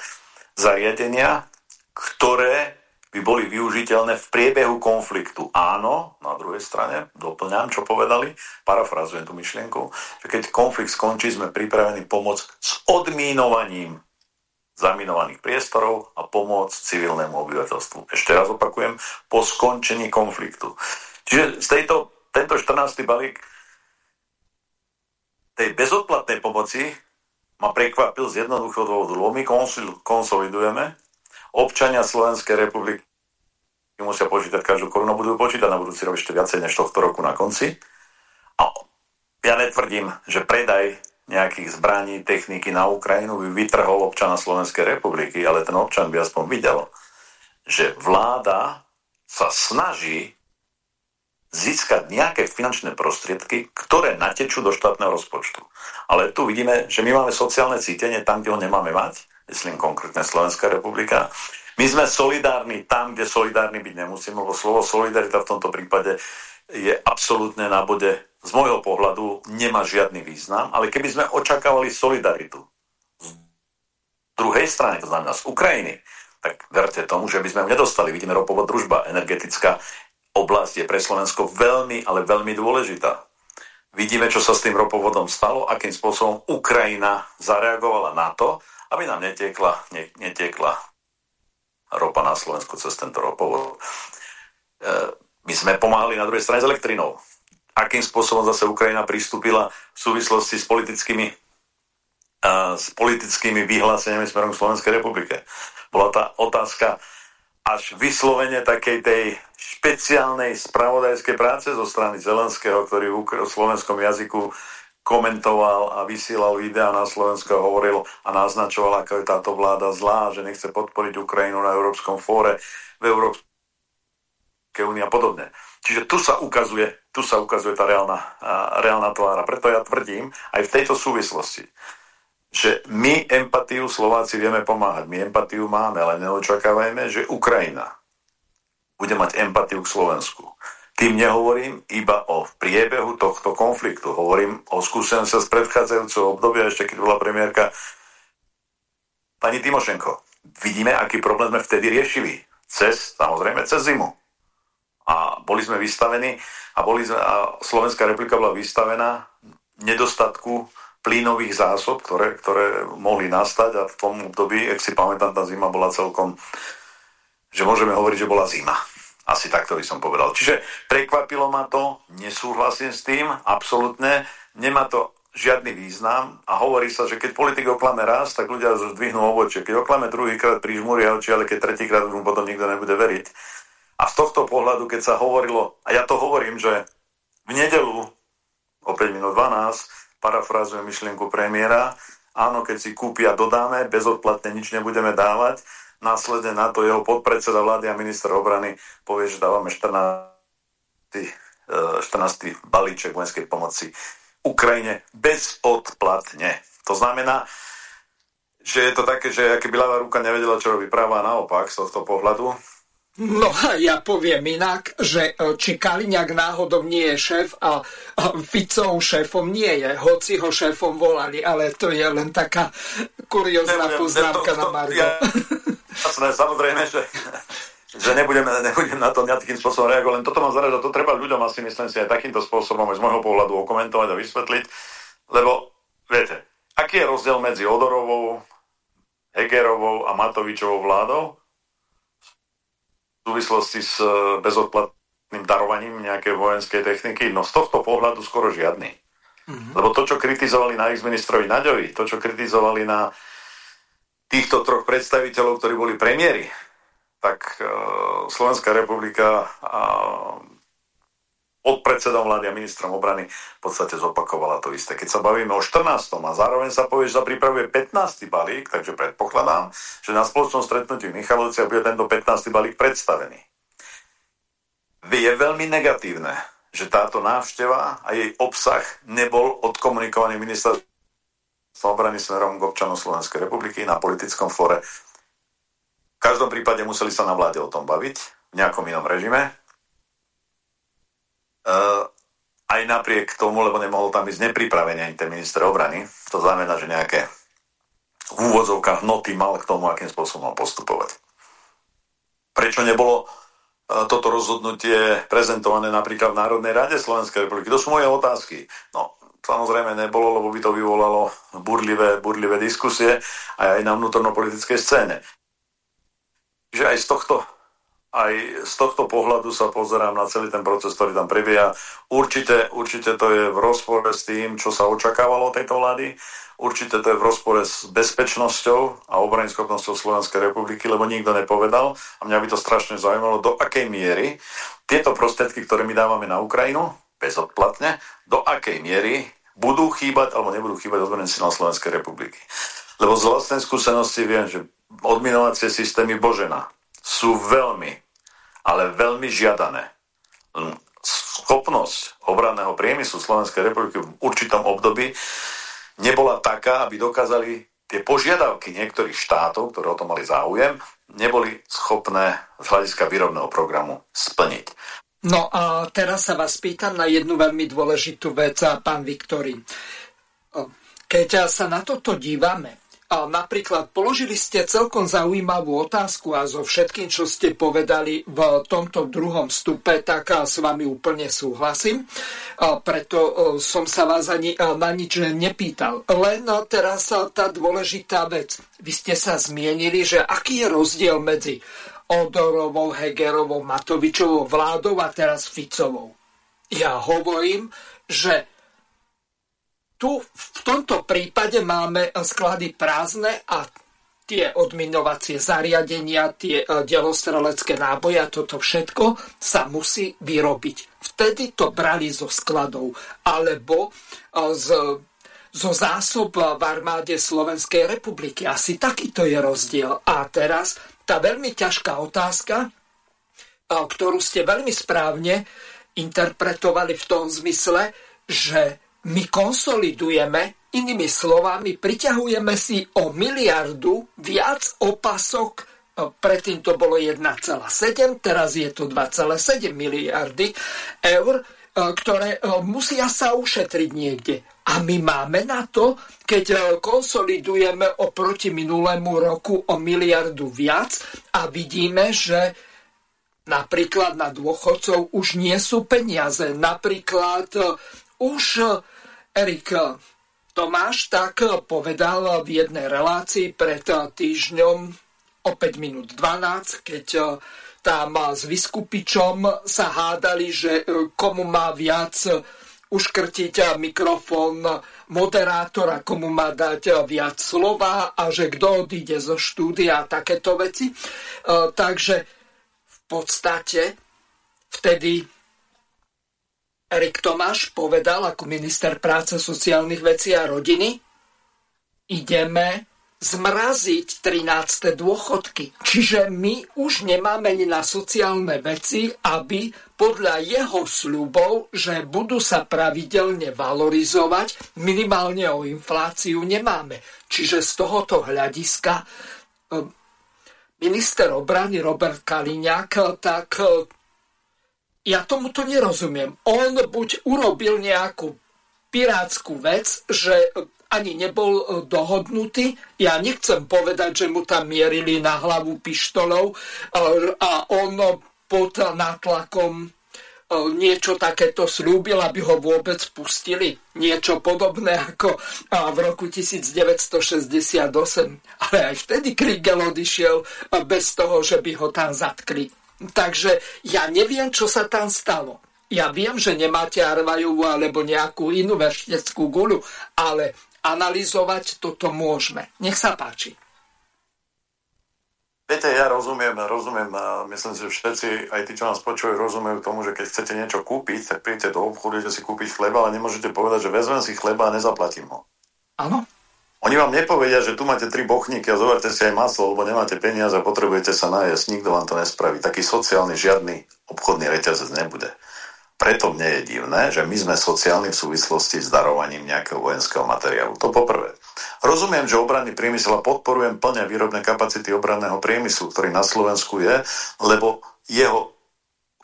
zariadenia, ktoré by boli využiteľné v priebehu konfliktu. Áno, na druhej strane, doplňam, čo povedali, parafrazujem tú myšlienku, že keď konflikt skončí, sme pripravení pomôcť s odmínovaním zaminovaných priestorov a pomôcť civilnému obyvateľstvu. Ešte raz opakujem, po skončení konfliktu. Čiže z tejto, tento 14. balík tej bezodplatnej pomoci ma prekvapil z jednoduchého dôvodu, lebo my konsolidujeme, občania Slovenskej republiky musia počítať každú korunu, budú počítať na budúci rok ešte viacej než tohto roku na konci. A ja netvrdím, že predaj nejakých zbraní, techniky na Ukrajinu by vytrhol občana Slovenskej republiky, ale ten občan by aspoň videl, že vláda sa snaží získať nejaké finančné prostriedky, ktoré natečú do štátneho rozpočtu. Ale tu vidíme, že my máme sociálne cítenie tam, kde ho nemáme mať, myslím konkrétne Slovenská republika. My sme solidárni tam, kde solidárni byť nemusíme, lebo slovo solidarita v tomto prípade je absolútne na bode z môjho pohľadu nemá žiadny význam, ale keby sme očakávali solidaritu z druhej strany, to znamená z Ukrajiny, tak verte tomu, že by sme ju nedostali. Vidíme ropovod družba, energetická oblasť je pre Slovensko veľmi, ale veľmi dôležitá. Vidíme, čo sa s tým ropovodom stalo, akým spôsobom Ukrajina zareagovala na to, aby nám netiekla, ne, netiekla ropa na Slovensku cez tento ropovod. E, my sme pomáhali na druhej strane s elektrinou akým spôsobom zase Ukrajina pristúpila v súvislosti s politickými, uh, s politickými vyhláseniami smerom k Slovenskej republike. Bola tá otázka až vyslovene takej tej špeciálnej spravodajskej práce zo strany Zelenského, ktorý v slovenskom jazyku komentoval a vysielal videa na Slovensko a hovoril a naznačoval, ako je táto vláda zlá, že nechce podporiť Ukrajinu na Európskom fóre, v Európskej únii a podobne. Čiže tu sa ukazuje, tu sa ukazuje tá reálna, reálna tvára. Preto ja tvrdím aj v tejto súvislosti, že my empatiu Slováci vieme pomáhať. My empatiu máme, ale neočakávajme, že Ukrajina bude mať empatiu k Slovensku. Tým nehovorím iba o priebehu tohto konfliktu. Hovorím o skúsenosti z predchádzajúceho obdobia, ešte keď bola premiérka pani Timošenko. Vidíme, aký problém sme vtedy riešili. Cez, samozrejme, cez zimu a boli sme vystavení a, boli sme, a Slovenská republika bola vystavená nedostatku plynových zásob, ktoré, ktoré mohli nastať a v tom období, ak si pamätám, tá zima bola celkom, že môžeme hovoriť, že bola zima. Asi takto by som povedal. Čiže prekvapilo ma to, nesúhlasím s tým, absolútne, nemá to žiadny význam a hovorí sa, že keď politik oklame raz, tak ľudia zdvihnú obočie. Keď oklame druhýkrát, prižmúria oči, ale keď tretíkrát už mu potom nikto nebude veriť. A z tohto pohľadu, keď sa hovorilo, a ja to hovorím, že v nedelu o 5 minút 12 parafrazujem myšlienku premiéra, áno, keď si kúpia, dodáme, bezodplatne nič nebudeme dávať, následne na to jeho podpredseda vlády a minister obrany povie, že dávame 14. 14. E, balíček vojenskej pomoci Ukrajine bezodplatne. To znamená, že je to také, že keby ľavá ruka nevedela, čo robí pravá, naopak z tohto pohľadu, No ja poviem inak, že e, či Kaliňák náhodou nie je šéf a Ficov šéfom nie je, hoci ho šéfom volali, ale to je len taká kuriózna poznámka na Margo. Ja, [LAUGHS] jasné, samozrejme, že, že nebudem, nebudem na to nejakým spôsobom reagovať, len toto mám zaražať, to treba ľuďom asi myslím si aj takýmto spôsobom aj z môjho pohľadu okomentovať a vysvetliť, lebo viete, aký je rozdiel medzi Odorovou, Hegerovou a Matovičovou vládou? súvislosti s e, bezodplatným darovaním nejakej vojenskej techniky? No z tohto pohľadu skoro žiadny. Mm-hmm. Lebo to, čo kritizovali na ex-ministrovi Naďovi, to, čo kritizovali na týchto troch predstaviteľov, ktorí boli premiéry, tak uh, Slovenská republika uh, pod predsedom vlády a ministrom obrany v podstate zopakovala to isté. Keď sa bavíme o 14. a zároveň sa povie, že sa pripravuje 15. balík, takže predpokladám, že na spoločnom stretnutí v Michalovciach bude tento 15. balík predstavený. Je veľmi negatívne, že táto návšteva a jej obsah nebol odkomunikovaný ministerstvom obrany smerom k občanom Slovenskej republiky na politickom fóre. V každom prípade museli sa na vláde o tom baviť v nejakom inom režime, Uh, aj napriek tomu, lebo nemohol tam byť nepripravený ani ten minister obrany, to znamená, že nejaké v úvodzovkách noty mal k tomu, akým spôsobom postupovať. Prečo nebolo uh, toto rozhodnutie prezentované napríklad v Národnej rade Slovenskej republiky? To sú moje otázky. No, samozrejme nebolo, lebo by to vyvolalo burlivé, burlivé diskusie aj na vnútorno-politickej scéne. Že aj z tohto aj z tohto pohľadu sa pozerám na celý ten proces, ktorý tam prebieha. Určite, určite to je v rozpore s tým, čo sa očakávalo od tejto vlády. Určite to je v rozpore s bezpečnosťou a obranyschopnosťou Slovenskej republiky, lebo nikto nepovedal, a mňa by to strašne zaujímalo, do akej miery tieto prostriedky, ktoré my dávame na Ukrajinu, bezodplatne, do akej miery budú chýbať alebo nebudú chýbať ozbrojenci na Slovenskej republiky. Lebo z vlastnej skúsenosti viem, že odminovacie systémy Božena sú veľmi ale veľmi žiadané. Schopnosť obranného priemyslu Slovenskej republiky v určitom období nebola taká, aby dokázali tie požiadavky niektorých štátov, ktoré o to mali záujem, neboli schopné z hľadiska výrobného programu splniť. No a teraz sa vás pýtam na jednu veľmi dôležitú vec, pán Viktorín. Keď sa na toto dívame, a napríklad položili ste celkom zaujímavú otázku a so všetkým, čo ste povedali v tomto druhom stupe, tak s vami úplne súhlasím. A preto som sa vás ani na nič nepýtal. Len teraz tá dôležitá vec. Vy ste sa zmienili, že aký je rozdiel medzi Odorovou, Hegerovou, Matovičovou vládou a teraz Ficovou. Ja hovorím, že tu v tomto prípade máme sklady prázdne a tie odminovacie zariadenia, tie e, delostrelecké náboje a toto všetko sa musí vyrobiť. Vtedy to brali zo skladov alebo e, z, zo zásob v armáde Slovenskej republiky. Asi takýto je rozdiel. A teraz tá veľmi ťažká otázka, ktorú ste veľmi správne interpretovali v tom zmysle, že my konsolidujeme, inými slovami, priťahujeme si o miliardu viac opasok, e, predtým to bolo 1,7, teraz je to 2,7 miliardy eur, ktoré e, musia sa ušetriť niekde. A my máme na to, keď konsolidujeme oproti minulému roku o miliardu viac a vidíme, že napríklad na dôchodcov už nie sú peniaze. Napríklad už Erik Tomáš tak povedal v jednej relácii pred týždňom o 5 minút 12, keď tam s Vyskupičom sa hádali, že komu má viac uškrtiť mikrofón moderátora, komu má dať viac slova a že kto odíde zo štúdia a takéto veci. Takže v podstate vtedy Erik Tomáš povedal ako minister práce, sociálnych vecí a rodiny, ideme zmraziť 13. dôchodky. Čiže my už nemáme na sociálne veci, aby podľa jeho sľubov, že budú sa pravidelne valorizovať, minimálne o infláciu nemáme. Čiže z tohoto hľadiska eh, minister obrany Robert Kaliňák tak eh, ja tomuto nerozumiem. On buď urobil nejakú pirátskú vec, že ani nebol e, dohodnutý. Ja nechcem povedať, že mu tam mierili na hlavu pištolov e, a on pod nátlakom e, niečo takéto slúbil, aby ho vôbec pustili. Niečo podobné ako v roku 1968. Ale aj vtedy Krigel odišiel bez toho, že by ho tam zatkli. Takže ja neviem, čo sa tam stalo. Ja viem, že nemáte Arvajovú alebo nejakú inú vešteckú gulu, ale analyzovať toto môžeme. Nech sa páči. Viete, ja rozumiem, rozumiem, myslím si, že všetci, aj tí, čo nás počujú, rozumejú tomu, že keď chcete niečo kúpiť, tak príďte do obchodu, že si kúpiť chleba, ale nemôžete povedať, že vezmem si chleba a nezaplatím ho. Áno. Oni vám nepovedia, že tu máte tri bochníky a zoberte si aj maslo, lebo nemáte peniaze a potrebujete sa najesť. Nikto vám to nespraví. Taký sociálny žiadny obchodný reťazec nebude. Preto mne je divné, že my sme sociálni v súvislosti s darovaním nejakého vojenského materiálu. To poprvé. Rozumiem, že obranný priemysel a podporujem plne výrobné kapacity obranného priemyslu, ktorý na Slovensku je, lebo jeho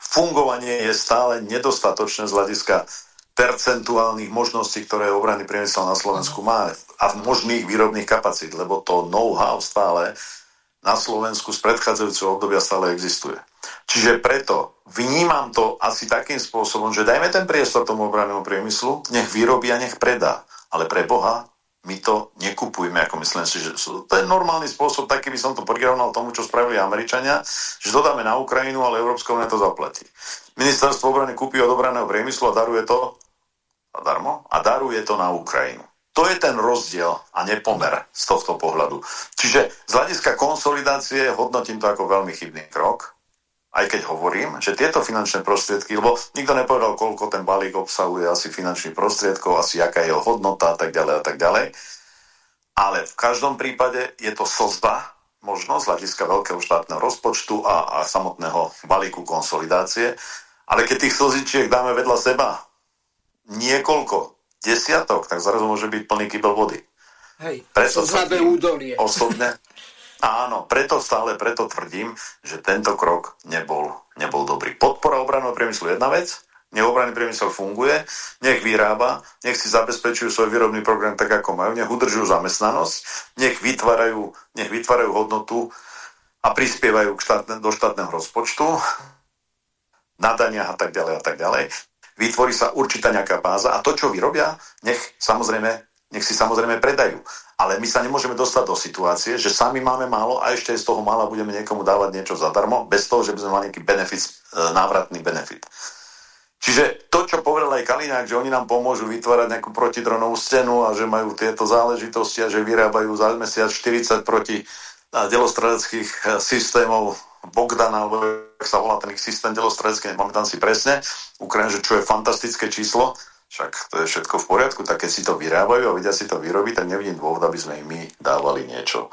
fungovanie je stále nedostatočné z hľadiska percentuálnych možností, ktoré obranný priemysel na Slovensku má a v možných výrobných kapacít, lebo to know-how stále na Slovensku z predchádzajúceho obdobia stále existuje. Čiže preto vnímam to asi takým spôsobom, že dajme ten priestor tomu obrannému priemyslu, nech vyrobí a nech predá. Ale pre Boha, my to nekupujeme, ako myslím si, že to je normálny spôsob, taký by som to prirovnal tomu, čo spravili Američania, že dodáme na Ukrajinu, ale Európska únia to zaplatí. Ministerstvo obrany kúpi od obranného priemyslu a daruje to zadarmo a daruje to na Ukrajinu. To je ten rozdiel a nepomer z tohto pohľadu. Čiže z hľadiska konsolidácie hodnotím to ako veľmi chybný krok, aj keď hovorím, že tieto finančné prostriedky, lebo nikto nepovedal, koľko ten balík obsahuje asi finančných prostriedkov, asi aká je jeho hodnota a tak ďalej a tak ďalej. Ale v každom prípade je to sozba možno z hľadiska veľkého štátneho rozpočtu a, a samotného balíku konsolidácie. Ale keď tých slzičiek dáme vedľa seba, niekoľko desiatok, tak zrazu môže byť plný kybel vody. Hej, preto tvrdím, údolie. [LAUGHS] Osobne, áno, preto stále, preto tvrdím, že tento krok nebol, nebol dobrý. Podpora obranného priemyslu je jedna vec, nech obranný priemysel funguje, nech vyrába, nech si zabezpečujú svoj výrobný program tak, ako majú, nech udržujú zamestnanosť, nech vytvárajú, nech vytvárajú hodnotu a prispievajú k štátne, do štátneho rozpočtu, nadania a tak ďalej a tak ďalej vytvorí sa určitá nejaká báza a to, čo vyrobia, nech samozrejme nech si samozrejme predajú. Ale my sa nemôžeme dostať do situácie, že sami máme málo a ešte z toho mála budeme niekomu dávať niečo zadarmo, bez toho, že by sme mali nejaký benefit, e, návratný benefit. Čiže to, čo povedal aj Kaliňák, že oni nám pomôžu vytvárať nejakú protidronovú stenu a že majú tieto záležitosti a že vyrábajú za mesiac 40 proti e, delostreleckých e, systémov Bogdana, alebo jak sa volá ten ich systém delostredecký, nepamätám si presne, Ukrajina, že čo je fantastické číslo, však to je všetko v poriadku, tak keď si to vyrábajú a vedia si to vyrobiť, tak nevidím dôvod, aby sme im my dávali niečo,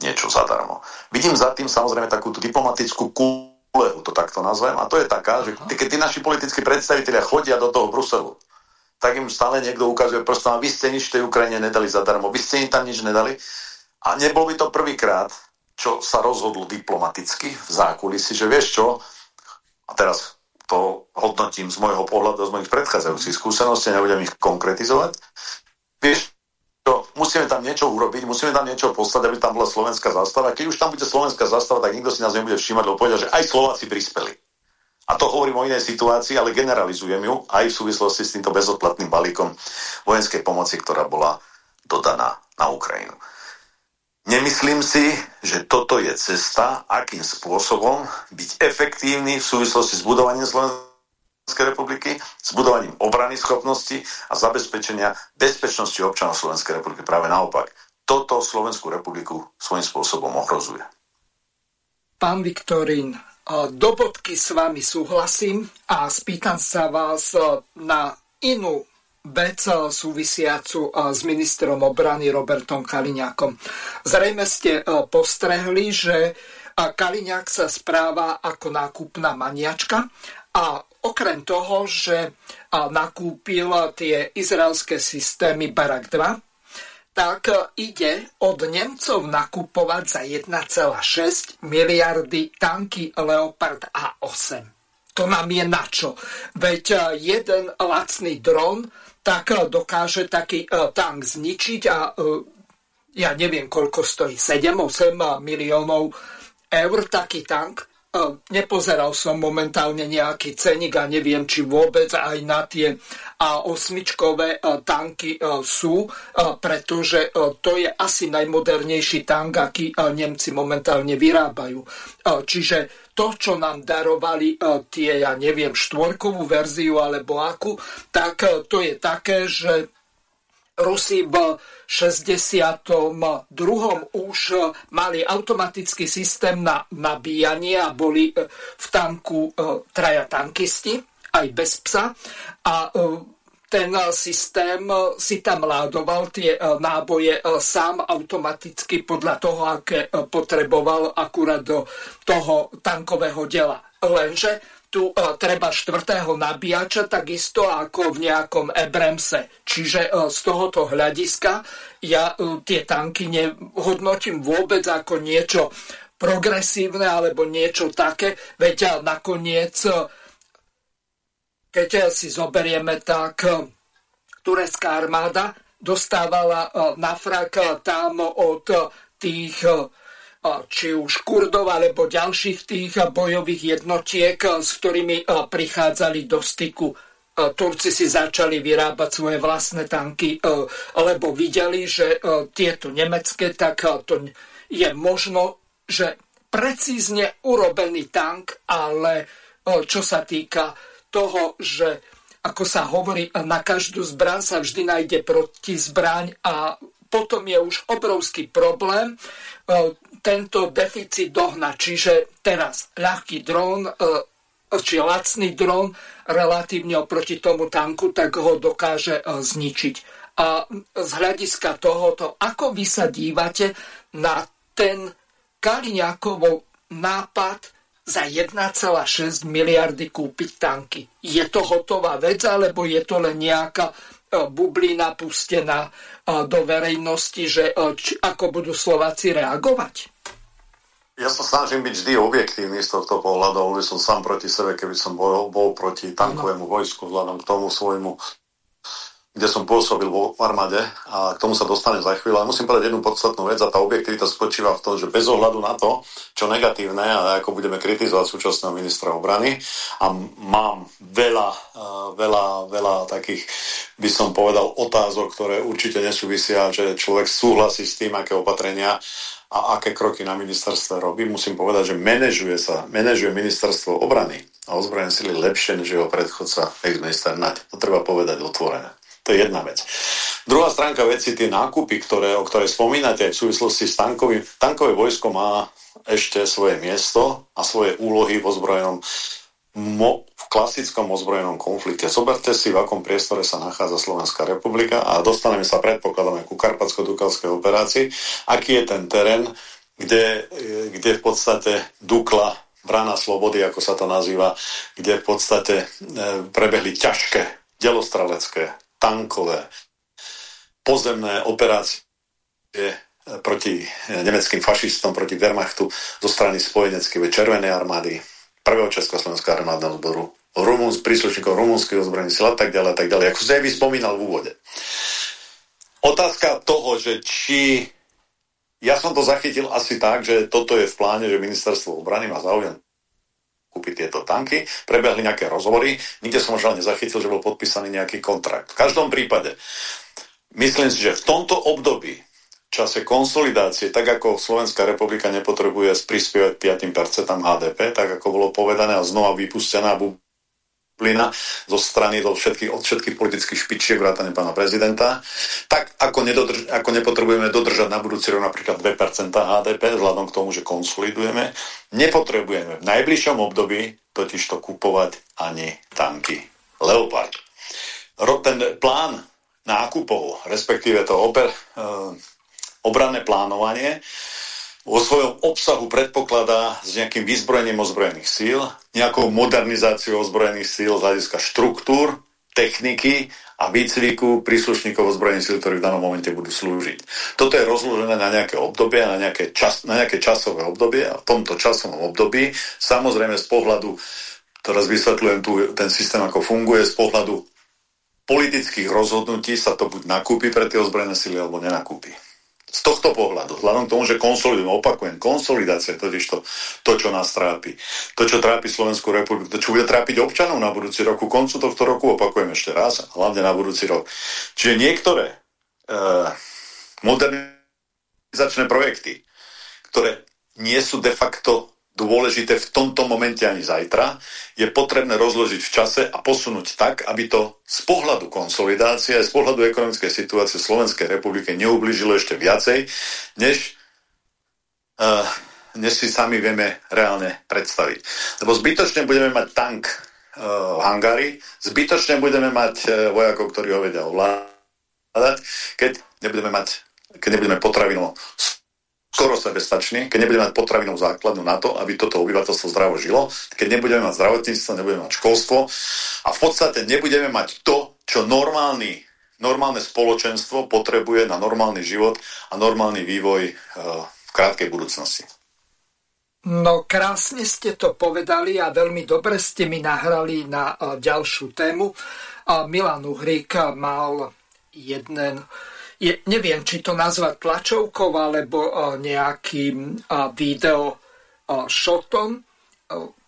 niečo zadarmo. Vidím za tým samozrejme takú diplomatickú kulehu, to takto nazvem, a to je taká, že keď tí naši politickí predstavitelia chodia do toho Bruselu, tak im stále niekto ukazuje prstom, vy ste nič tej Ukrajine nedali zadarmo, vy ste im tam nič nedali. A nebol by to prvýkrát, čo sa rozhodlo diplomaticky v zákulisí, že vieš čo, a teraz to hodnotím z môjho pohľadu, z mojich predchádzajúcich skúseností, nebudem ich konkretizovať, vieš čo, musíme tam niečo urobiť, musíme tam niečo poslať, aby tam bola slovenská zastava. Keď už tam bude slovenská zastava, tak nikto si nás nebude všímať, lebo povedal, že aj Slováci prispeli. A to hovorím o inej situácii, ale generalizujem ju aj v súvislosti s týmto bezodplatným balíkom vojenskej pomoci, ktorá bola dodaná na Ukrajinu. Nemyslím si, že toto je cesta, akým spôsobom byť efektívny v súvislosti s budovaním Slovenskej republiky, s budovaním obrany schopnosti a zabezpečenia bezpečnosti občanov Slovenskej republiky. Práve naopak, toto Slovenskú republiku svojím spôsobom ohrozuje. Pán Viktorín, do bodky s vami súhlasím a spýtam sa vás na inú vec eh, súvisiacu eh, s ministrom obrany Robertom Kaliňákom. Zrejme ste eh, postrehli, že Kaliňák sa správa ako nákupná maniačka a okrem toho, že nakúpil tie izraelské systémy Barak 2, tak ide od Nemcov nakupovať za 1,6 miliardy tanky Leopard A8. To nám je na čo? Veď jeden lacný dron tak eh, dokáže taký eh, tank zničiť a eh, ja neviem, koľko stojí, 7-8 miliónov eur taký tank. Nepozeral som momentálne nejaký cenik a neviem, či vôbec aj na tie A8 tanky sú, pretože to je asi najmodernejší tank, aký Nemci momentálne vyrábajú. Čiže to, čo nám darovali e, tie, ja neviem, štvorkovú verziu alebo akú, tak e, to je také, že Rusi v 62. už mali automatický systém na nabíjanie a boli e, v tanku e, traja tankisti, aj bez psa. A e, ten systém si tam ládoval tie náboje sám automaticky podľa toho, aké potreboval akurát do toho tankového dela. Lenže tu treba štvrtého nabíjača, takisto ako v nejakom Ebremse. Čiže z tohoto hľadiska ja tie tanky nehodnotím vôbec ako niečo progresívne alebo niečo také, veď nakoniec, keď si zoberieme, tak turecká armáda dostávala na frak tam od tých či už Kurdov alebo ďalších tých bojových jednotiek, s ktorými prichádzali do styku. Turci si začali vyrábať svoje vlastné tanky, lebo videli, že tieto nemecké, tak to je možno, že precízne urobený tank, ale čo sa týka toho, že ako sa hovorí, na každú zbraň sa vždy nájde proti zbraň a potom je už obrovský problém, tento deficit dohna. Čiže teraz ľahký dron, e, či lacný dron relatívne oproti tomu tanku, tak ho dokáže e, zničiť. A z hľadiska tohoto, ako vy sa dívate na ten Kaliňákovov nápad za 1,6 miliardy kúpiť tanky. Je to hotová vec, alebo je to len nejaká e, bublina pustená do verejnosti, že či, ako budú Slováci reagovať? Ja sa snažím byť vždy objektívny z tohto pohľadu, ale som sám proti sebe, keby som bol, bol proti tankovému vojsku vzhľadom k tomu svojmu, kde som pôsobil vo armáde a k tomu sa dostanem za chvíľu. Ale musím povedať jednu podstatnú vec a tá objektivita spočíva v tom, že bez ohľadu na to, čo negatívne a ako budeme kritizovať súčasného ministra obrany a mám veľa, veľa, veľa takých, by som povedal, otázok, ktoré určite nesúvisia, že človek súhlasí s tým, aké opatrenia a aké kroky na ministerstve robí. Musím povedať, že manažuje sa, manažuje ministerstvo obrany a ozbrojené sily lepšie než jeho predchodca ex-minister Naď. To treba povedať otvorené. To je jedna vec. Druhá stránka veci, tie nákupy, ktoré, o ktoré spomínate aj v súvislosti s tankovým. Tankové vojsko má ešte svoje miesto a svoje úlohy v ozbrojenom mo- v klasickom ozbrojenom konflikte. Zoberte si, v akom priestore sa nachádza Slovenská republika a dostaneme sa, predpokladáme, ku Karpatsko-Dukalskej operácii. Aký je ten terén, kde, kde v podstate Dukla, Brana Slobody, ako sa to nazýva, kde v podstate e, prebehli ťažké delostralecké, tankové, pozemné operácie e, proti nemeckým fašistom, proti Wehrmachtu zo strany spojeneckej červenej armády, prvého Československého armádneho zboru, Rumúns, príslušníkov rumúnskeho zbrojných sil a tak ďalej, a tak ďalej, ako sa aj v úvode. Otázka toho, že či... Ja som to zachytil asi tak, že toto je v pláne, že ministerstvo obrany má záujem kúpiť tieto tanky, prebehli nejaké rozhovory, nikde som možno nezachytil, že bol podpísaný nejaký kontrakt. V každom prípade, myslím si, že v tomto období čase konsolidácie, tak ako Slovenská republika nepotrebuje prispievať 5% HDP, tak ako bolo povedané a znova vypustená bublina zo strany do všetkých, od všetkých politických špičiek vrátane pána prezidenta, tak ako, nedodrž, ako nepotrebujeme dodržať na budúci rok napríklad 2% HDP, vzhľadom k tomu, že konsolidujeme, nepotrebujeme v najbližšom období totiž to kupovať ani tanky Leopard. Ten plán nákupov, respektíve to oper, obranné plánovanie vo svojom obsahu predpokladá s nejakým vyzbrojením ozbrojených síl, nejakou modernizáciou ozbrojených síl z hľadiska štruktúr, techniky a výcviku príslušníkov ozbrojených síl, ktorí v danom momente budú slúžiť. Toto je rozložené na nejaké obdobie, na nejaké, čas, na nejaké časové obdobie a v tomto časovom období, samozrejme z pohľadu, teraz vysvetľujem tu ten systém, ako funguje, z pohľadu politických rozhodnutí sa to buď nakúpi pre tie ozbrojené síly, alebo nenakúpi z tohto pohľadu, vzhľadom k tomu, že konsolidujeme, opakujem, konsolidácia je totiž to, to, čo nás trápi. To, čo trápi Slovenskú republiku, to, čo bude trápiť občanov na budúci roku, koncu tohto roku, opakujem ešte raz, hlavne na budúci rok. Čiže niektoré e, modernizačné projekty, ktoré nie sú de facto dôležité v tomto momente ani zajtra, je potrebné rozložiť v čase a posunúť tak, aby to z pohľadu konsolidácie, z pohľadu ekonomickej situácie Slovenskej republiky neublížilo ešte viacej, než, uh, než si sami vieme reálne predstaviť. Lebo zbytočne budeme mať tank uh, v hangári, zbytočne budeme mať uh, vojakov, ktorí ho vedia ovládať, keď nebudeme mať keď nebudeme potravino skoro sebestační, keď nebudeme mať potravinovú základnu na to, aby toto obyvateľstvo zdravo žilo, keď nebudeme mať zdravotníctvo, nebudeme mať školstvo a v podstate nebudeme mať to, čo normálny, normálne spoločenstvo potrebuje na normálny život a normálny vývoj uh, v krátkej budúcnosti. No krásne ste to povedali a veľmi dobre ste mi nahrali na uh, ďalšiu tému. Milan Uhrík mal jeden je, neviem, či to nazvať tlačovkou alebo nejakým video shotom.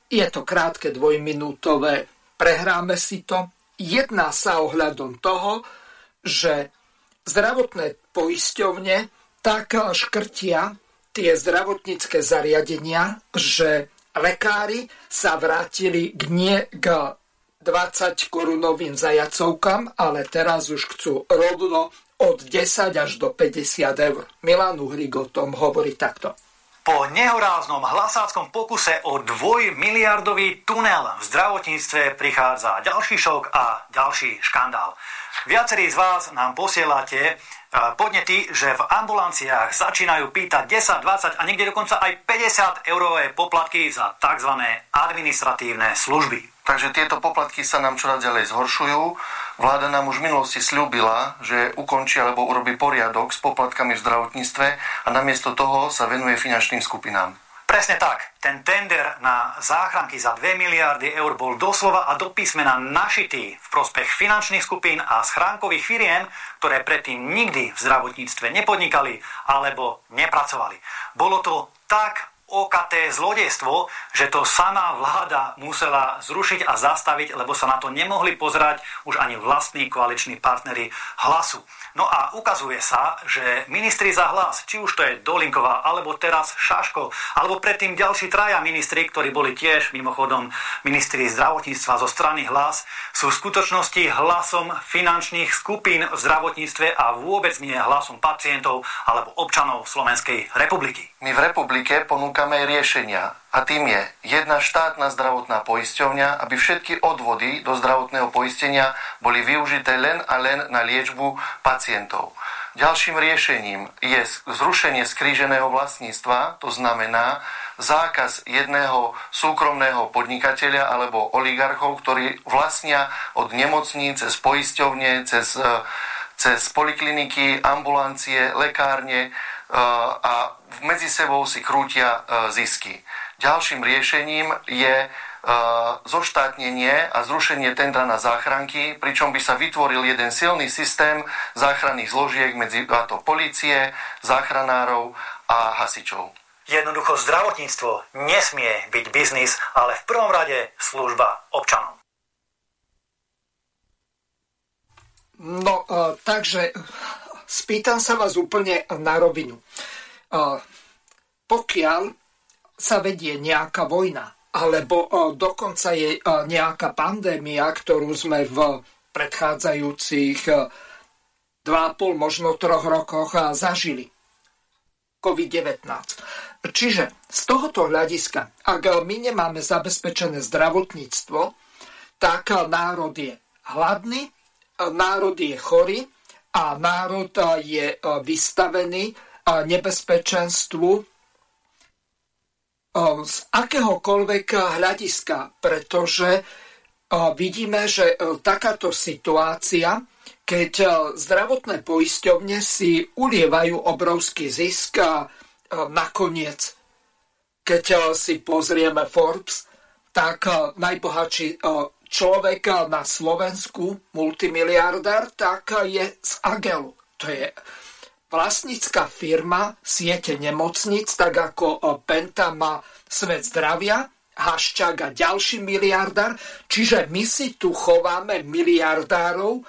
Je to krátke dvojminútové, prehráme si to. Jedná sa ohľadom toho, že zdravotné poisťovne tak škrtia tie zdravotnícke zariadenia, že lekári sa vrátili k nie k 20 korunovým zajacovkám, ale teraz už chcú rovno od 10 až do 50 eur. Milan Uhrik o tom hovorí takto. Po nehoráznom hlasáckom pokuse o dvojmiliardový tunel v zdravotníctve prichádza ďalší šok a ďalší škandál. Viacerí z vás nám posielate podnety, že v ambulanciách začínajú pýtať 10, 20 a niekde dokonca aj 50 eurové poplatky za tzv. administratívne služby. Takže tieto poplatky sa nám čoraz ďalej zhoršujú. Vláda nám už v minulosti slúbila, že ukončí alebo urobí poriadok s poplatkami v zdravotníctve a namiesto toho sa venuje finančným skupinám. Presne tak. Ten tender na záchranky za 2 miliardy eur bol doslova a do písmena našitý v prospech finančných skupín a schránkových firiem, ktoré predtým nikdy v zdravotníctve nepodnikali alebo nepracovali. Bolo to tak okaté zlodejstvo, že to sama vláda musela zrušiť a zastaviť, lebo sa na to nemohli pozerať už ani vlastní koaliční partnery hlasu. No a ukazuje sa, že ministri za hlas, či už to je Dolinková, alebo teraz Šaško, alebo predtým ďalší traja ministri, ktorí boli tiež mimochodom ministri zdravotníctva zo strany hlas, sú v skutočnosti hlasom finančných skupín v zdravotníctve a vôbec nie hlasom pacientov alebo občanov Slovenskej republiky. My v republike ponúkame riešenia a tým je jedna štátna zdravotná poisťovňa, aby všetky odvody do zdravotného poistenia boli využité len a len na liečbu pacientov. Ďalším riešením je zrušenie skríženého vlastníctva, to znamená zákaz jedného súkromného podnikateľa alebo oligarchov, ktorí vlastnia od nemocníc cez poisťovne, cez, cez polikliniky, ambulancie, lekárne a medzi sebou si krútia zisky. Ďalším riešením je e, zoštátnenie a zrušenie tendra na záchranky, pričom by sa vytvoril jeden silný systém záchranných zložiek medzi to policie, záchranárov a hasičov. Jednoducho zdravotníctvo nesmie byť biznis, ale v prvom rade služba občanom. No, uh, takže spýtam sa vás úplne na rovinu. Uh, pokiaľ sa vedie nejaká vojna, alebo dokonca je nejaká pandémia, ktorú sme v predchádzajúcich 2,5, možno 3 rokoch zažili. COVID-19. Čiže z tohoto hľadiska, ak my nemáme zabezpečené zdravotníctvo, tak národ je hladný, národ je chorý a národ je vystavený nebezpečenstvu z akéhokoľvek hľadiska, pretože vidíme, že takáto situácia, keď zdravotné poisťovne si ulievajú obrovský zisk a nakoniec, keď si pozrieme Forbes, tak najbohatší človek na Slovensku, multimiliardár, tak je z Agelu. To je vlastnícka firma siete nemocnic, tak ako Penta má svet zdravia, Haščák a ďalší miliardár. Čiže my si tu chováme miliardárov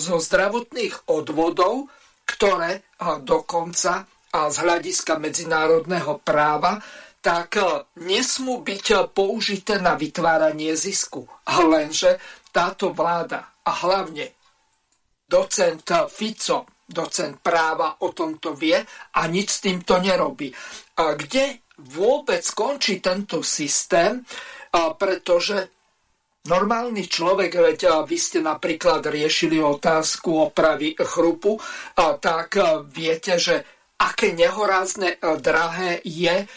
zo zdravotných odvodov, ktoré dokonca z hľadiska medzinárodného práva tak nesmú byť použité na vytváranie zisku. Lenže táto vláda a hlavne docent Fico, docent práva o tomto vie a nič s týmto nerobí. Kde vôbec končí tento systém, pretože Normálny človek, veď vy ste napríklad riešili otázku opravy chrupu, tak viete, že aké nehorázne drahé je,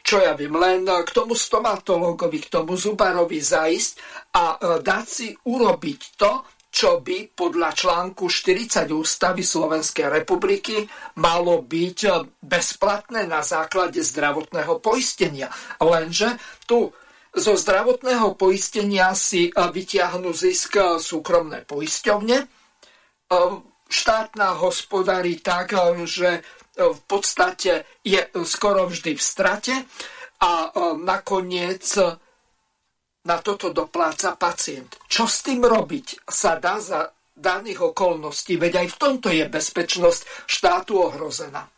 čo ja viem, len k tomu stomatologovi, k tomu zubarovi zaísť a dať si urobiť to, čo by podľa článku 40 ústavy Slovenskej republiky malo byť bezplatné na základe zdravotného poistenia. Lenže tu zo zdravotného poistenia si vyťahnú zisk súkromné poisťovne. Štátna hospodári tak, že v podstate je skoro vždy v strate a nakoniec na toto dopláca pacient. Čo s tým robiť sa dá za daných okolností, veď aj v tomto je bezpečnosť štátu ohrozená.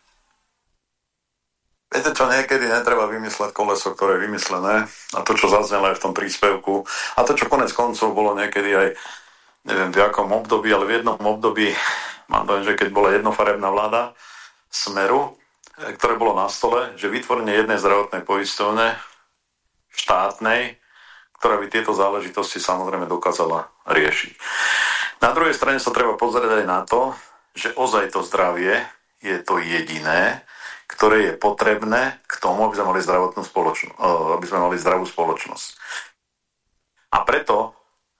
Viete čo, niekedy netreba vymysleť koleso, ktoré je vymyslené a to, čo zaznelo aj v tom príspevku a to, čo konec koncov bolo niekedy aj neviem v akom období, ale v jednom období, mám dojem, že keď bola jednofarebná vláda Smeru, e, ktoré bolo na stole, že vytvorenie jednej zdravotnej poistovne štátnej, ktorá by tieto záležitosti samozrejme dokázala riešiť. Na druhej strane sa treba pozrieť aj na to, že ozaj to zdravie je to jediné, ktoré je potrebné k tomu, aby sme mali, zdravotnú spoločnosť, aby sme mali zdravú spoločnosť. A preto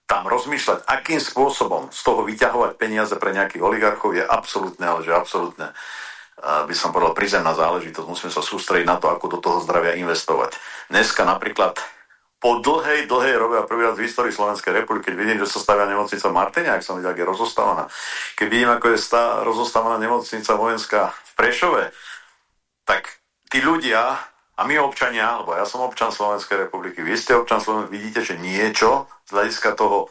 tam rozmýšľať, akým spôsobom z toho vyťahovať peniaze pre nejakých oligarchov je absolútne, ale že absolútne by som povedal prízemná záležitosť. Musíme sa sústrediť na to, ako do toho zdravia investovať. Dneska napríklad po dlhej, dlhej robe a prvý raz v histórii Slovenskej republiky, keď vidím, že sa stavia nemocnica v Martine, ak som videl, ak je rozostávaná, keď vidím, ako je stá, rozostávaná nemocnica vojenská v Prešove, tak tí ľudia a my občania, lebo ja som občan Slovenskej republiky, vy ste občan Slovenskej, vidíte, že niečo z hľadiska toho,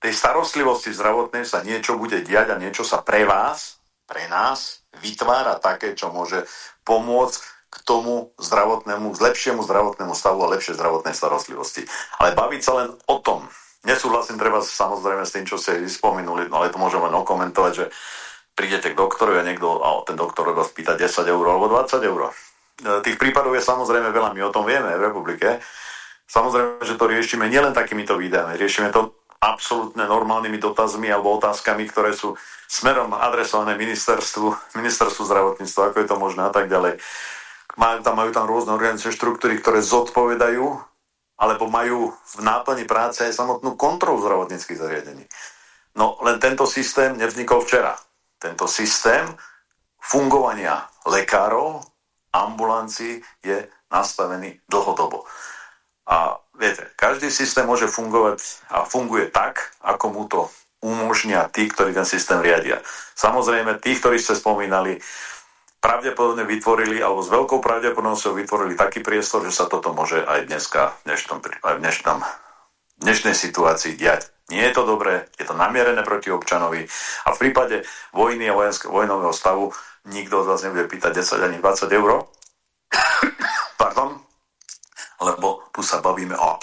tej starostlivosti zdravotnej sa niečo bude diať a niečo sa pre vás, pre nás vytvára také, čo môže pomôcť k tomu zdravotnému, lepšiemu zdravotnému stavu a lepšej zdravotnej starostlivosti. Ale baviť sa len o tom, nesúhlasím treba samozrejme s tým, čo ste vyspomenuli, no ale to môžem len okomentovať, že prídete k doktorovi a niekto, a ten doktor vás pýta 10 eur alebo 20 eur. E, tých prípadov je samozrejme veľa, my o tom vieme v republike. Samozrejme, že to riešime nielen takýmito videami, riešime to absolútne normálnymi dotazmi alebo otázkami, ktoré sú smerom adresované ministerstvu, ministerstvu zdravotníctva, ako je to možné a tak ďalej. Majú tam, majú tam rôzne organizačné štruktúry, ktoré zodpovedajú alebo majú v náplni práce aj samotnú kontrolu zdravotníckých zariadení. No len tento systém nevznikol včera tento systém fungovania lekárov, ambulancií je nastavený dlhodobo. A viete, každý systém môže fungovať a funguje tak, ako mu to umožnia tí, ktorí ten systém riadia. Samozrejme, tí, ktorí ste spomínali, pravdepodobne vytvorili, alebo s veľkou pravdepodobnosťou vytvorili taký priestor, že sa toto môže aj dneska, v dnešnom, aj v dnešnom, dnešnej situácii diať. Nie je to dobré, je to namierené proti občanovi a v prípade vojny a vojenské, vojnového stavu nikto z vás nebude pýtať 10 ani 20 eur. Pardon. Lebo tu sa bavíme o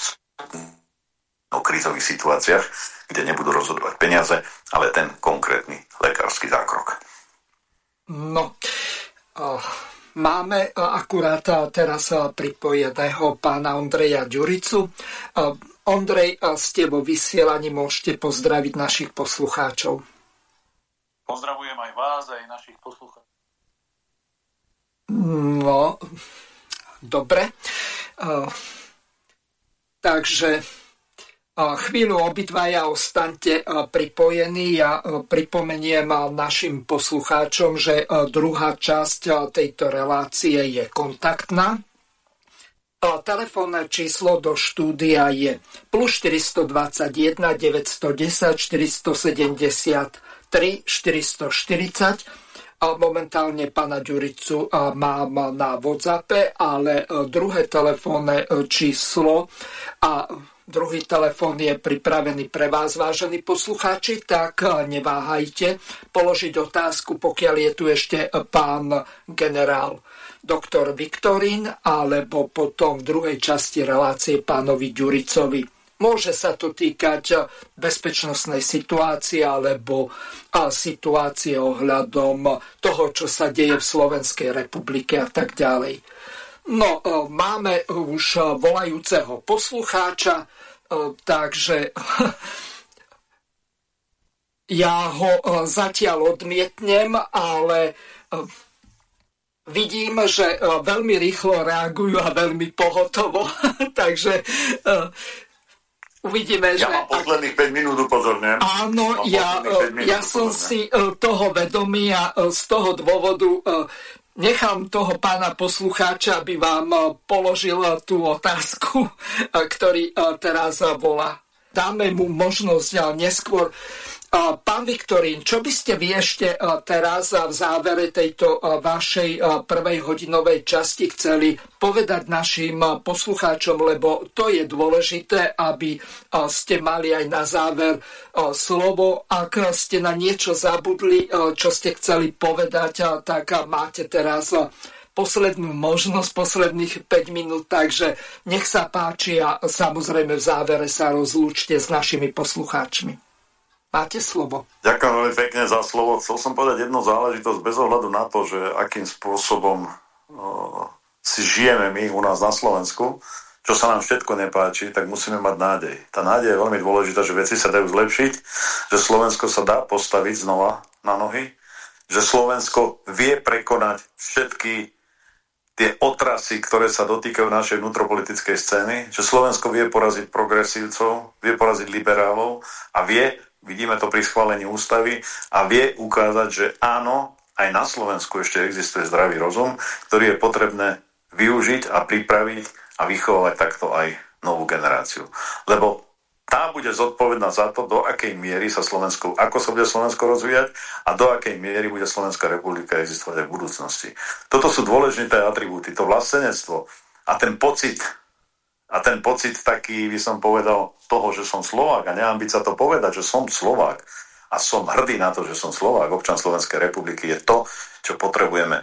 o krízových situáciách, kde nebudú rozhodovať peniaze, ale ten konkrétny lekársky zákrok. No, máme akurát teraz pripojeného pána Ondreja Ďuricu. Ondrej, ste vo vysielaní, môžete pozdraviť našich poslucháčov. Pozdravujem aj vás, aj našich poslucháčov. No, dobre. Takže chvíľu obidvaja ostaňte pripojení. Ja pripomeniem našim poslucháčom, že druhá časť tejto relácie je kontaktná Telefónne číslo do štúdia je plus 421 910 473 440 a momentálne pána Ďuricu mám na WhatsAppe, ale e, druhé telefónne e, číslo a druhý telefón je pripravený pre vás, vážení poslucháči, tak e, neváhajte položiť otázku, pokiaľ je tu ešte pán generál. doktor Viktorín, alebo potom v druhej časti relácie pánovi Ďuricovi. Môže sa to týkať bezpečnostnej situácie alebo situácie ohľadom toho, čo sa deje v Slovenskej republike a tak ďalej. No, máme už volajúceho poslucháča, takže [LAUGHS] ja ho zatiaľ odmietnem, ale vidím, že veľmi rýchlo reagujú a veľmi pohotovo, [LAUGHS] takže uvidíme, ja že... mám posledných 5 minút upozorňujem. Áno, ja, ja som si toho vedomý a z toho dôvodu nechám toho pána poslucháča, aby vám položil tú otázku, ktorý teraz volá. Dáme mu možnosť neskôr Pán Viktorín, čo by ste vy ešte teraz v závere tejto vašej prvej hodinovej časti chceli povedať našim poslucháčom, lebo to je dôležité, aby ste mali aj na záver slovo. Ak ste na niečo zabudli, čo ste chceli povedať, tak máte teraz poslednú možnosť, posledných 5 minút, takže nech sa páči a samozrejme v závere sa rozlúčte s našimi poslucháčmi. Máte slovo. Ďakujem veľmi pekne za slovo. Chcel som povedať jednu záležitosť bez ohľadu na to, že akým spôsobom uh, si žijeme my u nás na Slovensku, čo sa nám všetko nepáči, tak musíme mať nádej. Tá nádej je veľmi dôležitá, že veci sa dajú zlepšiť, že Slovensko sa dá postaviť znova na nohy, že Slovensko vie prekonať všetky tie otrasy, ktoré sa dotýkajú našej vnútropolitickej scény, že Slovensko vie poraziť progresívcov, vie poraziť liberálov a vie vidíme to pri schválení ústavy a vie ukázať, že áno, aj na Slovensku ešte existuje zdravý rozum, ktorý je potrebné využiť a pripraviť a vychovať takto aj novú generáciu. Lebo tá bude zodpovedná za to, do akej miery sa Slovensko, ako sa bude Slovensko rozvíjať a do akej miery bude Slovenská republika existovať aj v budúcnosti. Toto sú dôležité atribúty, to vlastenectvo a ten pocit a ten pocit taký, by som povedal, toho, že som Slovák a nemám byť sa to povedať, že som Slovák a som hrdý na to, že som Slovák, občan Slovenskej republiky, je to, čo potrebujeme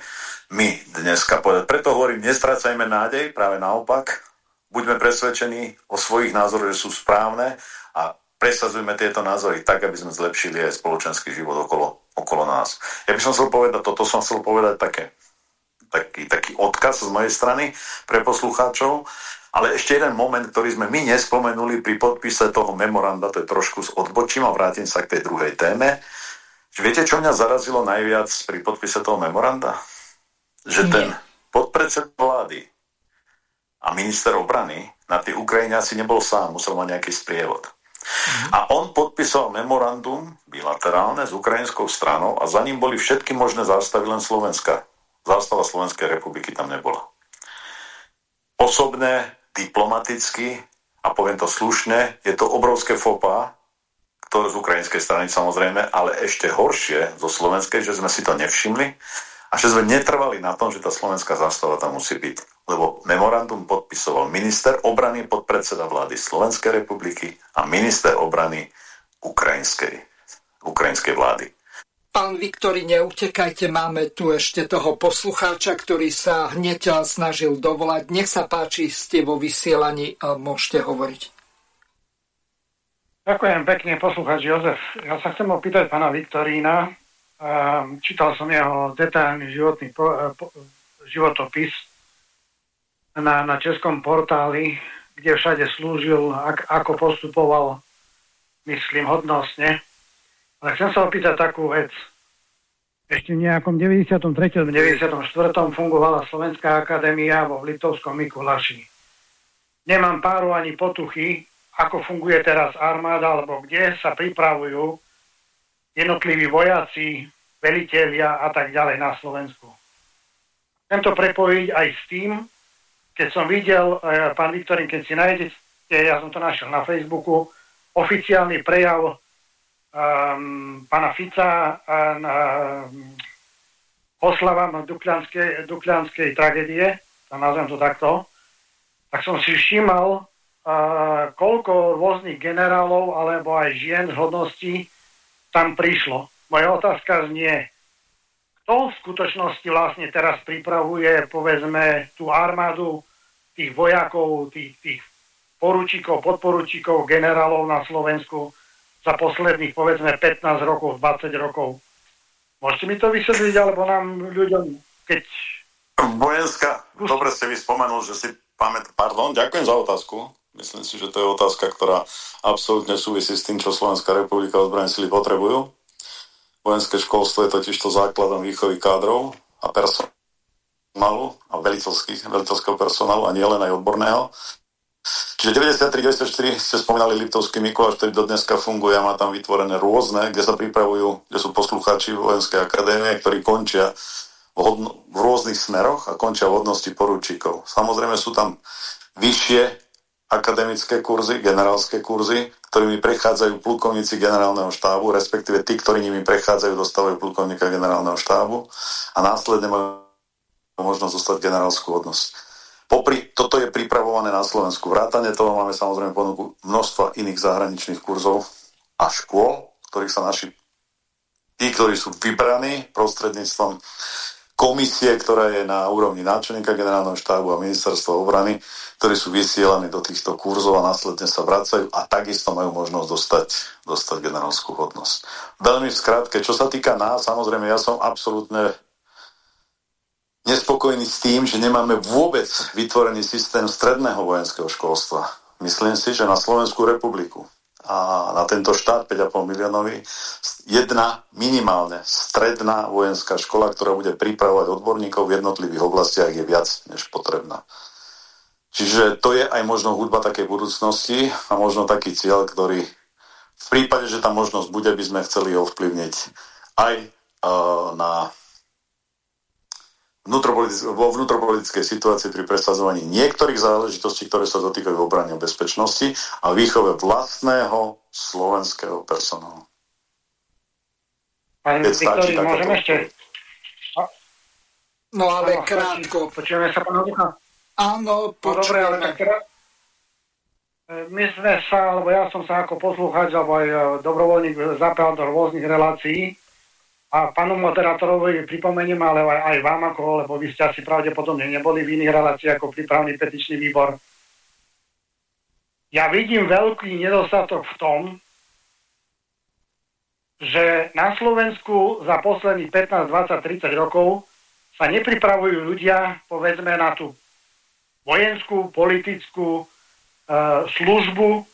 my dneska povedať. Preto hovorím, nestracajme nádej, práve naopak, buďme presvedčení o svojich názoroch, že sú správne a presadzujme tieto názory tak, aby sme zlepšili aj spoločenský život okolo, okolo nás. Ja by som chcel povedať, toto som chcel povedať také, taký, taký odkaz z mojej strany pre poslucháčov, ale ešte jeden moment, ktorý sme my nespomenuli pri podpise toho memoranda, to je trošku s odbočím a vrátim sa k tej druhej téme. Viete, čo mňa zarazilo najviac pri podpise toho memoranda? Že Nie. ten podpredsed vlády a minister obrany na tej Ukrajine asi nebol sám, musel mať nejaký sprievod. Mhm. A on podpísal memorandum bilaterálne s ukrajinskou stranou a za ním boli všetky možné zástavy len Slovenska. Zástava Slovenskej republiky tam nebola. Osobné diplomaticky a poviem to slušne, je to obrovské fopa, ktoré z ukrajinskej strany samozrejme, ale ešte horšie zo slovenskej, že sme si to nevšimli a že sme netrvali na tom, že tá slovenská zástava tam musí byť. Lebo memorandum podpisoval minister obrany podpredseda vlády Slovenskej republiky a minister obrany ukrajinskej, ukrajinskej vlády. Pán Viktori, neutekajte, máme tu ešte toho poslucháča, ktorý sa hneď snažil dovolať. Nech sa páči, ste vo vysielaní a môžete hovoriť. Ďakujem pekne, poslucháč Jozef. Ja sa chcem opýtať pána Viktorína. Čítal som jeho detailný životný životopis na, na českom portáli, kde všade slúžil, ak, ako postupoval, myslím, hodnostne ale chcem sa opýtať takú vec. Ešte v nejakom 93. 94. fungovala Slovenská akadémia vo Litovskom Mikulaši. Nemám páru ani potuchy, ako funguje teraz armáda, alebo kde sa pripravujú jednotliví vojaci, velitelia a tak ďalej na Slovensku. Chcem to prepojiť aj s tým, keď som videl, eh, pán Viktorín, keď si nájdete, ja som to našiel na Facebooku, oficiálny prejav um, pána Fica um, oslavám Duklianskej, Duklianskej tragédie, tam nazvem to takto, tak som si všímal, uh, koľko rôznych generálov alebo aj žien z hodností tam prišlo. Moja otázka znie, kto v skutočnosti vlastne teraz pripravuje, povedzme, tú armádu tých vojakov, tých, tých poručíkov, podporučíkov, generálov na Slovensku za posledných, povedzme, 15 rokov, 20 rokov. Môžete mi to vysvetliť, alebo nám ľuďom, keď... Vojenská, dobre ste vy spomenul, že si pamätá, pardon, ďakujem za otázku. Myslím si, že to je otázka, ktorá absolútne súvisí s tým, čo Slovenská republika ozbrojené sily potrebujú. Vojenské školstvo je totiž to základom výchovy kádrov a personálu a veliteľského personálu a nielen aj odborného. Čiže 93-94 ste spomínali Liptovský Mikuláš, ktorý do dneska funguje a má tam vytvorené rôzne, kde sa pripravujú, kde sú poslucháči Vojenskej akadémie, ktorí končia v, hodno, v rôznych smeroch a končia v hodnosti porúčikov. Samozrejme sú tam vyššie akademické kurzy, generálske kurzy, ktorými prechádzajú plukovníci generálneho štábu, respektíve tí, ktorí nimi prechádzajú, dostávajú plukovníka generálneho štábu a následne majú možnosť dostať generálskú hodnosť. Popri, toto je pripravované na Slovensku. Vrátane toho máme samozrejme ponuku množstva iných zahraničných kurzov a škôl, ktorých sa naši tí, ktorí sú vybraní prostredníctvom komisie, ktorá je na úrovni náčelníka generálneho štábu a ministerstva obrany, ktorí sú vysielaní do týchto kurzov a následne sa vracajú a takisto majú možnosť dostať, dostať generálskú hodnosť. Veľmi v skratke, čo sa týka nás, samozrejme, ja som absolútne nespokojný s tým, že nemáme vôbec vytvorený systém stredného vojenského školstva. Myslím si, že na Slovensku republiku a na tento štát 5,5 miliónový jedna minimálne stredná vojenská škola, ktorá bude pripravovať odborníkov v jednotlivých oblastiach je viac než potrebná. Čiže to je aj možno hudba takej budúcnosti a možno taký cieľ, ktorý v prípade, že tá možnosť bude, by sme chceli ovplyvniť aj uh, na vo vnútropolitickej situácii pri presadzovaní niektorých záležitostí, ktoré sa dotýkajú obrany a bezpečnosti a výchove vlastného slovenského personálu. Pani Viktori, môžeme ešte... No ale no, krátko. Počujeme sa, pán Áno, počujeme. No, dobre, ale tak teda... My sme sa, alebo ja som sa ako poslúchať, alebo aj e, dobrovoľník zapájal do rôznych relácií a pánu moderátorovi pripomeniem, ale aj, aj vám ako, lebo vy ste asi pravdepodobne neboli v iných reláciách ako prípravný petičný výbor. Ja vidím veľký nedostatok v tom, že na Slovensku za posledných 15, 20, 30 rokov sa nepripravujú ľudia, povedzme, na tú vojenskú, politickú e, službu,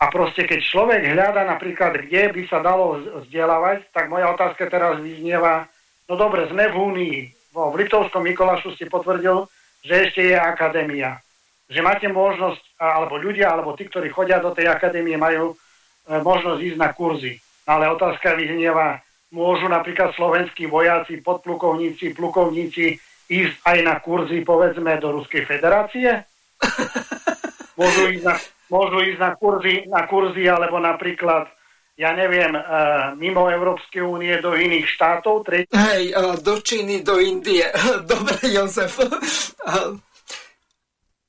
a proste keď človek hľada napríklad, kde by sa dalo vzdelávať, tak moja otázka teraz vyznieva, no dobre, sme v Únii, vo v Litovskom Mikolašu ste potvrdil, že ešte je akadémia. Že máte možnosť, alebo ľudia, alebo tí, ktorí chodia do tej akadémie, majú e, možnosť ísť na kurzy. No ale otázka vyznieva, môžu napríklad slovenskí vojaci, podplukovníci, plukovníci ísť aj na kurzy, povedzme, do Ruskej federácie? [LAUGHS] Môžu ísť na môžu ísť na kurzy, na kurzy alebo napríklad ja neviem, uh, mimo Európskej únie do iných štátov. Tre... Hej, uh, do Číny, do Indie. [LAUGHS] Dobre, Jozef. Uh, [LAUGHS]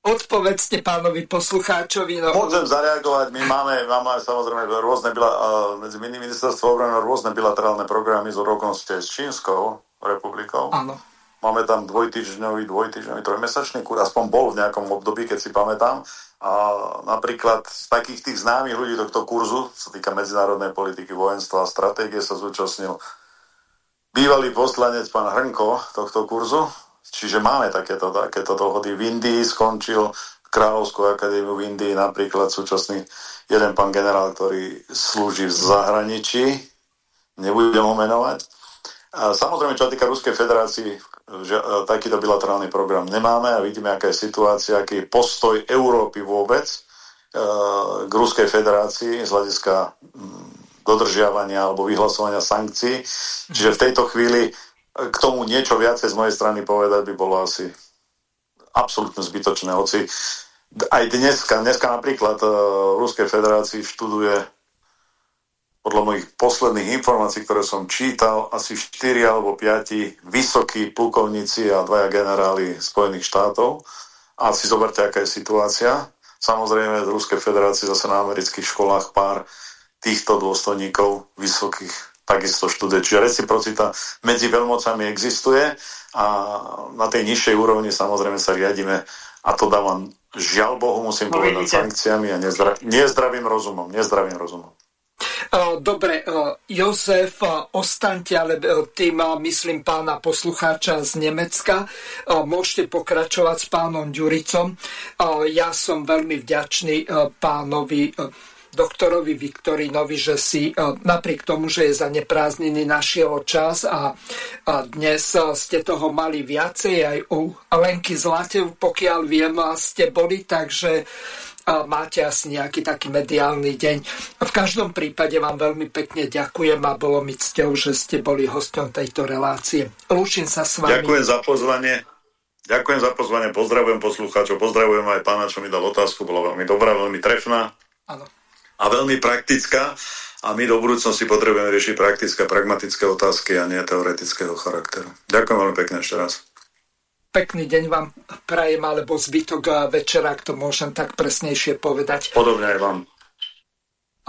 odpovedzte pánovi poslucháčovi. No. Môžem zareagovať. My máme, máme samozrejme rôzne, bila, uh, medzi ministerstvo obrany rôzne bilaterálne programy z rokovnosti s Čínskou republikou. Áno. Máme tam dvojtyžňový, dvojtyžňový, trojmesačný kurz, aspoň bol v nejakom období, keď si pamätám. A napríklad z takých tých známych ľudí tohto kurzu, čo týka medzinárodnej politiky, vojenstva a stratégie, sa zúčastnil bývalý poslanec pán Hrnko tohto kurzu. Čiže máme takéto, takéto dohody. V Indii skončil Kráľovskú akadémiu v Indii napríklad súčasný jeden pán generál, ktorý slúži v zahraničí, nebudem ho menovať. Samozrejme, čo sa týka Ruskej federácii, že, e, takýto bilaterálny program nemáme a vidíme, aká je situácia, aký je postoj Európy vôbec e, k Ruskej federácii z hľadiska mm, dodržiavania alebo vyhlasovania sankcií. Čiže v tejto chvíli e, k tomu niečo viacej z mojej strany povedať by bolo asi absolútne zbytočné. Hoci aj dneska, dneska napríklad v Ruskej federácii študuje podľa mojich posledných informácií, ktoré som čítal, asi 4 alebo 5 vysokí plukovníci a dvaja generáli Spojených štátov. A si zoberte, aká je situácia. Samozrejme, v Ruskej federácii zase na amerických školách pár týchto dôstojníkov vysokých takisto študuje. Čiže reciprocita medzi veľmocami existuje a na tej nižšej úrovni samozrejme sa riadíme a to dávam žiaľ Bohu musím no, povedať vidíte. sankciami a nezdra- nezdravým rozumom. Nezdravým rozumom. Dobre, Jozef, ostaňte, ale tým myslím pána poslucháča z Nemecka. Môžete pokračovať s pánom Ďuricom. Ja som veľmi vďačný pánovi doktorovi Viktorinovi, že si napriek tomu, že je za neprázdniny našiel čas a, dnes ste toho mali viacej aj u Lenky Zlatev, pokiaľ viem, ste boli, takže máte asi nejaký taký mediálny deň. V každom prípade vám veľmi pekne ďakujem a bolo mi cťou, že ste boli hostom tejto relácie. Lúčim sa s vami. Ďakujem za pozvanie. Ďakujem za pozvanie, pozdravujem poslucháčov, pozdravujem aj pána, čo mi dal otázku, bola veľmi dobrá, veľmi trefná ano. a veľmi praktická. A my do budúcnosti potrebujeme riešiť praktické, pragmatické otázky a nie teoretického charakteru. Ďakujem veľmi pekne ešte raz. Pekný deň vám prajem, alebo zbytok večera, ak to môžem tak presnejšie povedať. Podobne aj vám.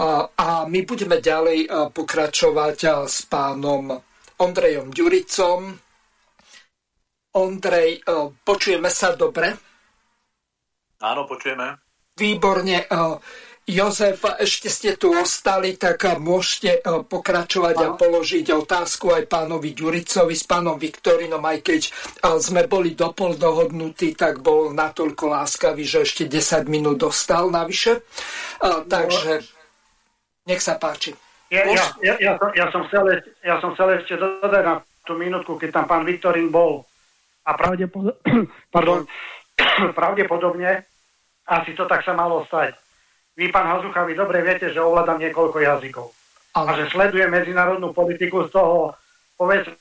A, a my budeme ďalej pokračovať s pánom Ondrejom Ďuricom. Ondrej, počujeme sa dobre? Áno, počujeme. Výborne. Jozef, ešte ste tu ostali, tak môžete e, pokračovať a položiť otázku aj pánovi Ďuricovi s pánom Viktorinom, aj keď e, sme boli dopol dohodnutí, tak bol natoľko láskavý, že ešte 10 minút dostal navyše. E, takže nech sa páči. Ja, ja, ja, ja, som, ja, som chcel, ja som chcel ešte dodať na tú minútku, keď tam pán Viktorín bol. A pravdepod- [CLEARS THROAT] pardon, [CLEARS THROAT] pravdepodobne asi to tak sa malo stať vy, pán Hazucha, vy dobre viete, že ovládam niekoľko jazykov. Ale... A že sledujem medzinárodnú politiku z toho, povedzme,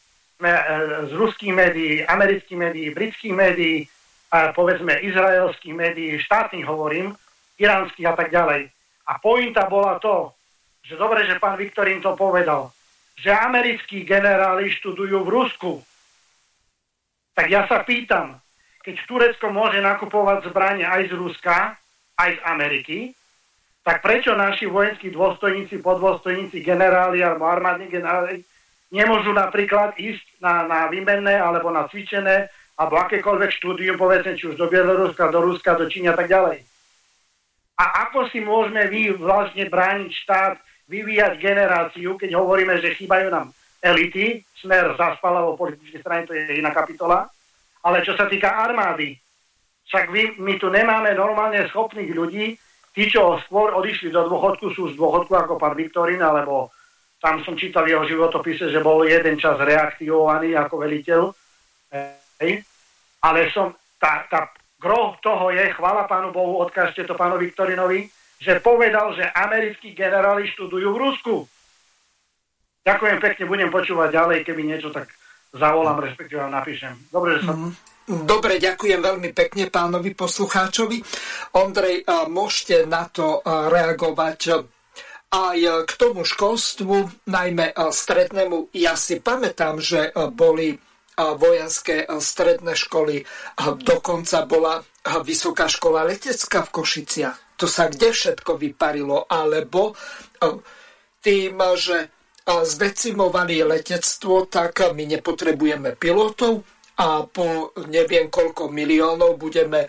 e, z ruských médií, amerických médií, britských médií, a povedzme izraelských médií, štátnych hovorím, iránskych a tak ďalej. A pointa bola to, že dobre, že pán Viktorín to povedal, že americkí generáli študujú v Rusku. Tak ja sa pýtam, keď Turecko môže nakupovať zbranie aj z Ruska, aj z Ameriky, tak prečo naši vojenskí dôstojníci, podôstojníci, generáli alebo armádni generáli nemôžu napríklad ísť na, na výmenné alebo na cvičené alebo akékoľvek štúdium, povedzme, či už do Bieloruska, do Ruska, do Číny a tak ďalej. A ako si môžeme vy vlastne brániť štát, vyvíjať generáciu, keď hovoríme, že chýbajú nám elity, smer zaspal alebo politické strany, to je iná kapitola, ale čo sa týka armády, však vy, my tu nemáme normálne schopných ľudí, tí, čo skôr odišli do dôchodku, sú z dôchodku ako pán Viktorín, alebo tam som čítal jeho životopise, že bol jeden čas reaktivovaný ako veliteľ. Hej. Ale som, tá, tá groh toho je, chvala pánu Bohu, odkážte to pánu Viktorinovi, že povedal, že americkí generáli študujú v Rusku. Ďakujem pekne, budem počúvať ďalej, keby niečo tak zavolám, respektíve napíšem. Dobre, že som... Mm-hmm. Dobre, ďakujem veľmi pekne pánovi poslucháčovi. Ondrej, môžete na to reagovať aj k tomu školstvu, najmä strednému. Ja si pamätám, že boli vojenské stredné školy, dokonca bola vysoká škola letecká v Košiciach. To sa kde všetko vyparilo, alebo tým, že zdecimovali letectvo, tak my nepotrebujeme pilotov, a po neviem koľko miliónov budeme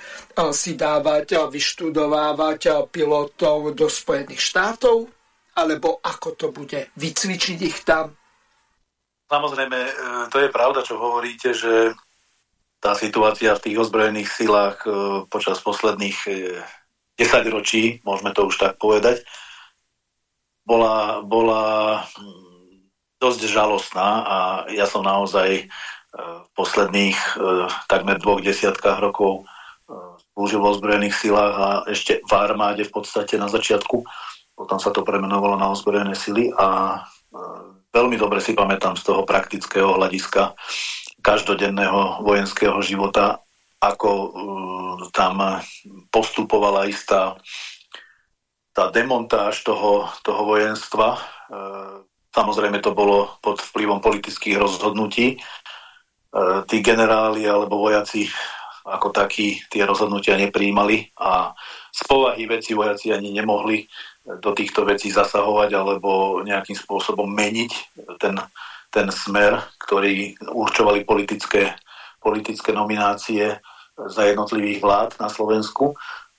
si dávať, vyštudovávať pilotov do Spojených štátov? Alebo ako to bude? Vycvičiť ich tam? Samozrejme, e, to je pravda, čo hovoríte, že tá situácia v tých ozbrojených silách e, počas posledných 10 e, ročí, môžeme to už tak povedať, bola, bola hm, dosť žalostná a ja som naozaj v posledných e, takmer dvoch desiatkách rokov e, slúžil v ozbrojených silách a ešte v armáde v podstate na začiatku. Potom sa to premenovalo na ozbrojené sily a e, veľmi dobre si pamätám z toho praktického hľadiska každodenného vojenského života, ako tam postupovala istá tá demontáž toho, toho vojenstva. Samozrejme to bolo pod vplyvom politických rozhodnutí, tí generáli alebo vojaci ako takí tie rozhodnutia nepríjmali a z povahy veci vojaci ani nemohli do týchto vecí zasahovať alebo nejakým spôsobom meniť ten, ten smer, ktorý určovali politické, politické nominácie za jednotlivých vlád na Slovensku.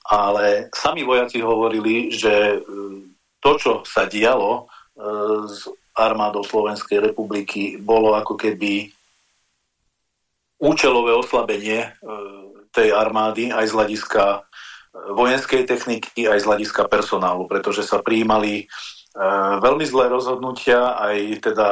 Ale sami vojaci hovorili, že to, čo sa dialo s armádou Slovenskej republiky, bolo ako keby účelové oslabenie e, tej armády aj z hľadiska e, vojenskej techniky, aj z hľadiska personálu, pretože sa prijímali e, veľmi zlé rozhodnutia, aj teda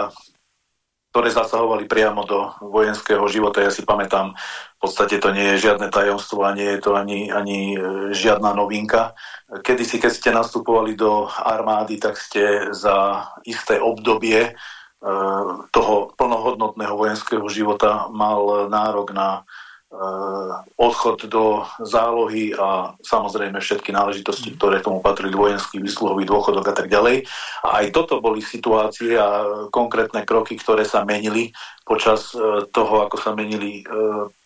ktoré zasahovali priamo do vojenského života. Ja si pamätám, v podstate to nie je žiadne tajomstvo a nie je to ani, ani žiadna novinka. Kedy si, keď ste nastupovali do armády, tak ste za isté obdobie toho plnohodnotného vojenského života mal nárok na e, odchod do zálohy a samozrejme všetky náležitosti, ktoré tomu patrili, vojenský výsluhový dôchodok a tak ďalej. A aj toto boli situácie a konkrétne kroky, ktoré sa menili počas e, toho, ako sa menili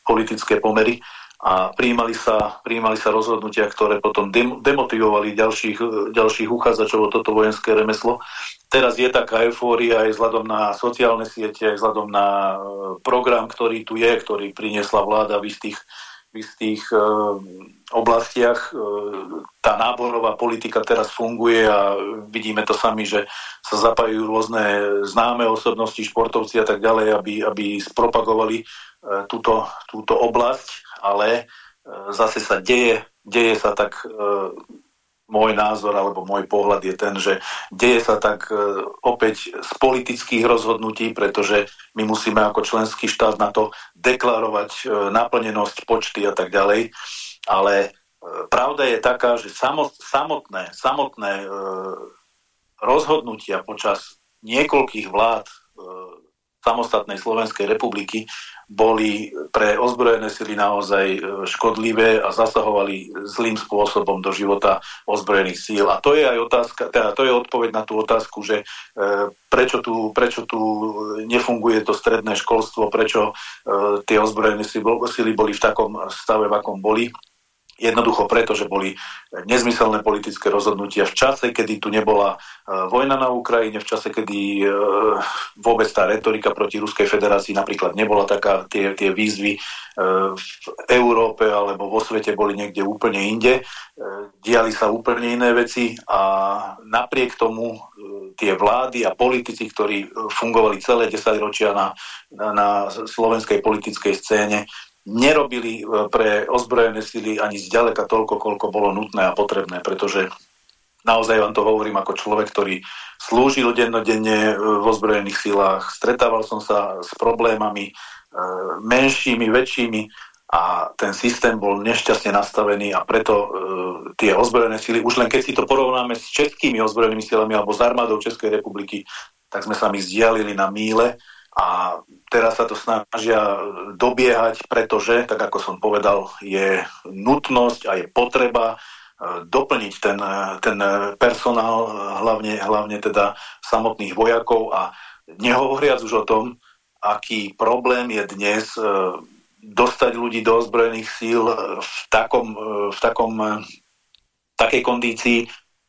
politické pomery a prijímali sa, prijímali sa rozhodnutia, ktoré potom dem, demotivovali ďalších, ďalších uchádzačov o toto vojenské remeslo. Teraz je taká eufória aj vzhľadom na sociálne siete, aj vzhľadom na e, program, ktorý tu je, ktorý priniesla vláda v istých, v istých e, oblastiach. E, tá náborová politika teraz funguje a vidíme to sami, že sa zapájajú rôzne známe osobnosti, športovci a tak ďalej, aby, aby spropagovali e, túto, túto oblasť ale e, zase sa deje, deje sa tak e, môj názor alebo môj pohľad je ten, že deje sa tak e, opäť z politických rozhodnutí, pretože my musíme ako členský štát na to deklarovať naplnenosť, počty a tak ďalej. Ale pravda je taká, že samotné, samotné rozhodnutia počas niekoľkých vlád samostatnej Slovenskej republiky boli pre ozbrojené sily naozaj e, škodlivé a zasahovali zlým spôsobom do života ozbrojených síl. A to je aj otázka, teda to je odpoveď na tú otázku, že e, prečo, tu, prečo tu nefunguje to stredné školstvo, prečo e, tie ozbrojené sily boli v takom stave, v akom boli. Jednoducho preto, že boli nezmyselné politické rozhodnutia v čase, kedy tu nebola e, vojna na Ukrajine, v čase, kedy e, vôbec tá retorika proti Ruskej federácii napríklad nebola taká, tie, tie výzvy e, v Európe alebo vo svete boli niekde úplne inde. Diali sa úplne iné veci a napriek tomu tie vlády a politici, ktorí fungovali celé 10 ročia na, na, na slovenskej politickej scéne, nerobili e, pre ozbrojené sily ani zďaleka toľko, koľko bolo nutné a potrebné, pretože naozaj vám to hovorím ako človek, ktorý slúžil dennodenne e, v ozbrojených silách, stretával som sa s problémami e, menšími, väčšími a ten systém bol nešťastne nastavený a preto tie ozbrojené sily, už len keď si to porovnáme s českými ozbrojenými silami alebo s armádou Českej republiky, tak sme sa mi zdialili na míle a teraz sa to snažia dobiehať, pretože, tak ako som povedal, je nutnosť a je potreba e, doplniť ten, ten personál, hlavne, hlavne teda samotných vojakov. A nehovoriac už o tom, aký problém je dnes e, dostať ľudí do ozbrojených síl v takom, e, v takom takej kondícii,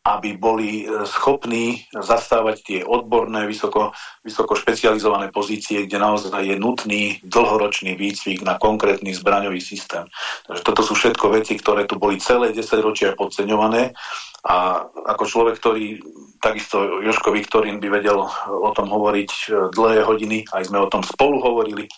aby boli e, schopní zastávať tie odborné, vysoko, vysoko špecializované pozície, kde naozaj je nutný dlhoročný výcvik na konkrétny zbraňový systém. Takže toto sú všetko veci, ktoré tu boli celé 10 ročia podceňované. A ako človek, ktorý takisto Joško Viktorín by vedel o tom hovoriť e, dlhé hodiny, aj sme o tom spolu hovorili, e,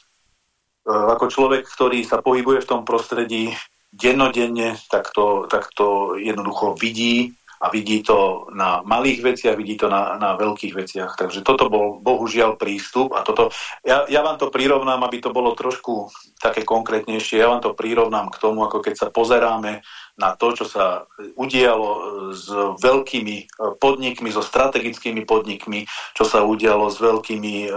ako človek, ktorý sa pohybuje v tom prostredí dennodenne, tak to, tak to jednoducho vidí a vidí to na malých veciach, vidí to na, na veľkých veciach. Takže toto bol bohužiaľ prístup a toto, ja, ja vám to prirovnám, aby to bolo trošku také konkrétnejšie, ja vám to prirovnám k tomu, ako keď sa pozeráme na to, čo sa udialo s veľkými e, podnikmi, so strategickými podnikmi, čo sa udialo s veľkými e,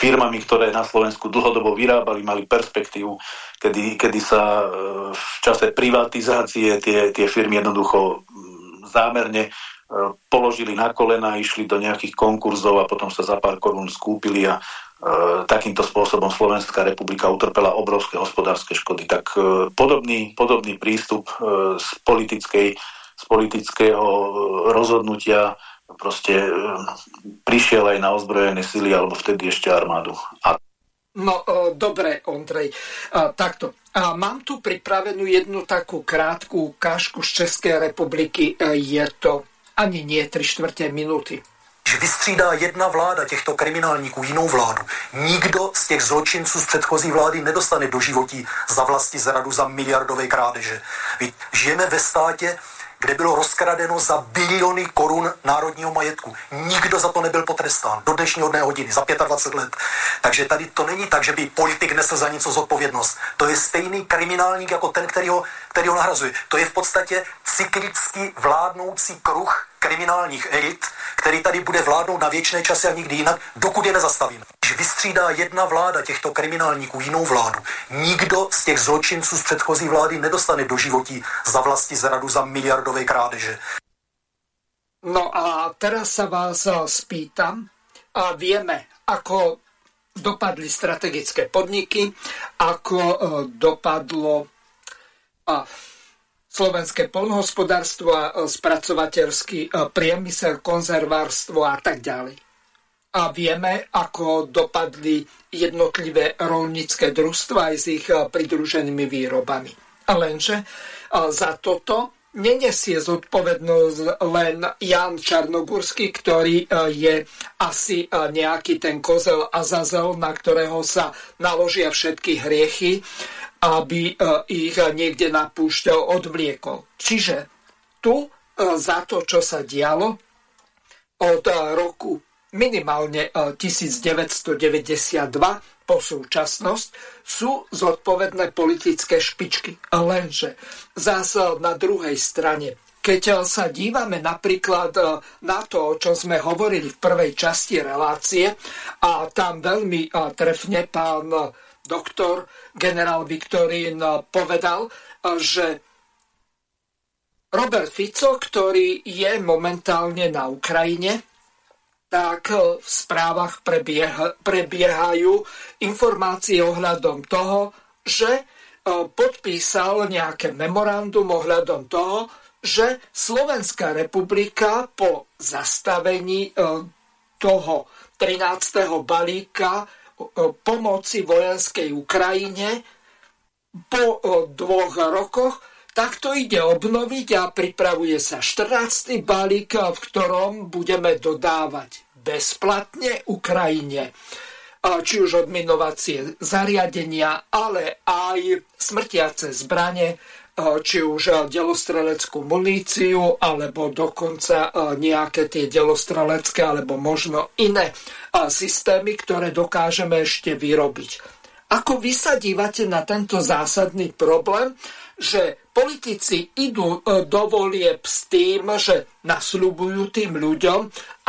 firmami, ktoré na Slovensku dlhodobo vyrábali, mali perspektívu kedy, kedy sa e, v čase privatizácie tie, tie firmy jednoducho mm, zámerne e, položili na kolena, išli do nejakých konkurzov a potom sa za pár korún skúpili a, takýmto spôsobom Slovenská republika utrpela obrovské hospodárske škody. Tak e, podobný, podobný prístup e, z, politickej, z politického rozhodnutia proste prišiel aj na ozbrojené sily, alebo vtedy ešte armádu. A No, dobre, Ondrej. Takto. Mám tu pripravenú jednu takú krátku ukážku z Českej republiky. Je to ani nie 3 čtvrte minúty že vystřídá jedna vláda těchto kriminálníků jinou vládu. Nikdo z těch zločinců z předchozí vlády nedostane do životí za vlasti zradu, za miliardové krádeže. žijeme ve státě, kde bylo rozkradeno za biliony korun národního majetku. Nikdo za to nebyl potrestán do dnešního dne hodiny, za 25 let. Takže tady to není tak, že by politik nesl za něco zodpovědnost. To je stejný kriminálník jako ten, který ho, který ho nahrazuje. To je v podstatě cyklicky vládnoucí kruh kriminálních elit, který tady bude vládnout na věčné časy a nikdy jinak, dokud je nezastavíme. Když vystřídá jedna vláda těchto kriminálníků jinou vládu, nikdo z těch zločinců z předchozí vlády nedostane do životí za vlasti zradu, za miliardové krádeže. No a teraz sa vás spýtam, a vieme, ako dopadli strategické podniky, ako eh, dopadlo a slovenské polnohospodárstvo a e, spracovateľský e, priemysel, konzervárstvo a tak ďalej. A vieme, ako dopadli jednotlivé rolnícke družstva aj s ich e, pridruženými výrobami. A lenže za toto nenesie zodpovednosť len Jan Čarnogurský, ktorý je asi nejaký ten kozel Azazel, na ktorého sa naložia všetky hriechy aby e, ich niekde na púšť odvliekol. Čiže tu e, za to, čo sa dialo od e, roku minimálne 1992 po súčasnosť sú zodpovedné politické špičky. Lenže zase na druhej strane keď sa dívame napríklad na to, o čom sme hovorili v prvej časti relácie, a tam veľmi trefne pán doktor generál Viktorín povedal, že Robert Fico, ktorý je momentálne na Ukrajine, tak v správach prebieha, prebiehajú informácie ohľadom toho, že podpísal nejaké memorandum ohľadom toho, že Slovenská republika po zastavení toho 13. balíka pomoci vojenskej Ukrajine po dvoch rokoch, tak to ide obnoviť a pripravuje sa 14. balík, v ktorom budeme dodávať bezplatne Ukrajine či už odminovacie zariadenia, ale aj smrtiace zbrane, či už delostreleckú muníciu, alebo dokonca nejaké tie delostrelecké, alebo možno iné systémy, ktoré dokážeme ešte vyrobiť. Ako vy sa dívate na tento zásadný problém, že politici idú e, do volieb s tým, že nasľubujú tým ľuďom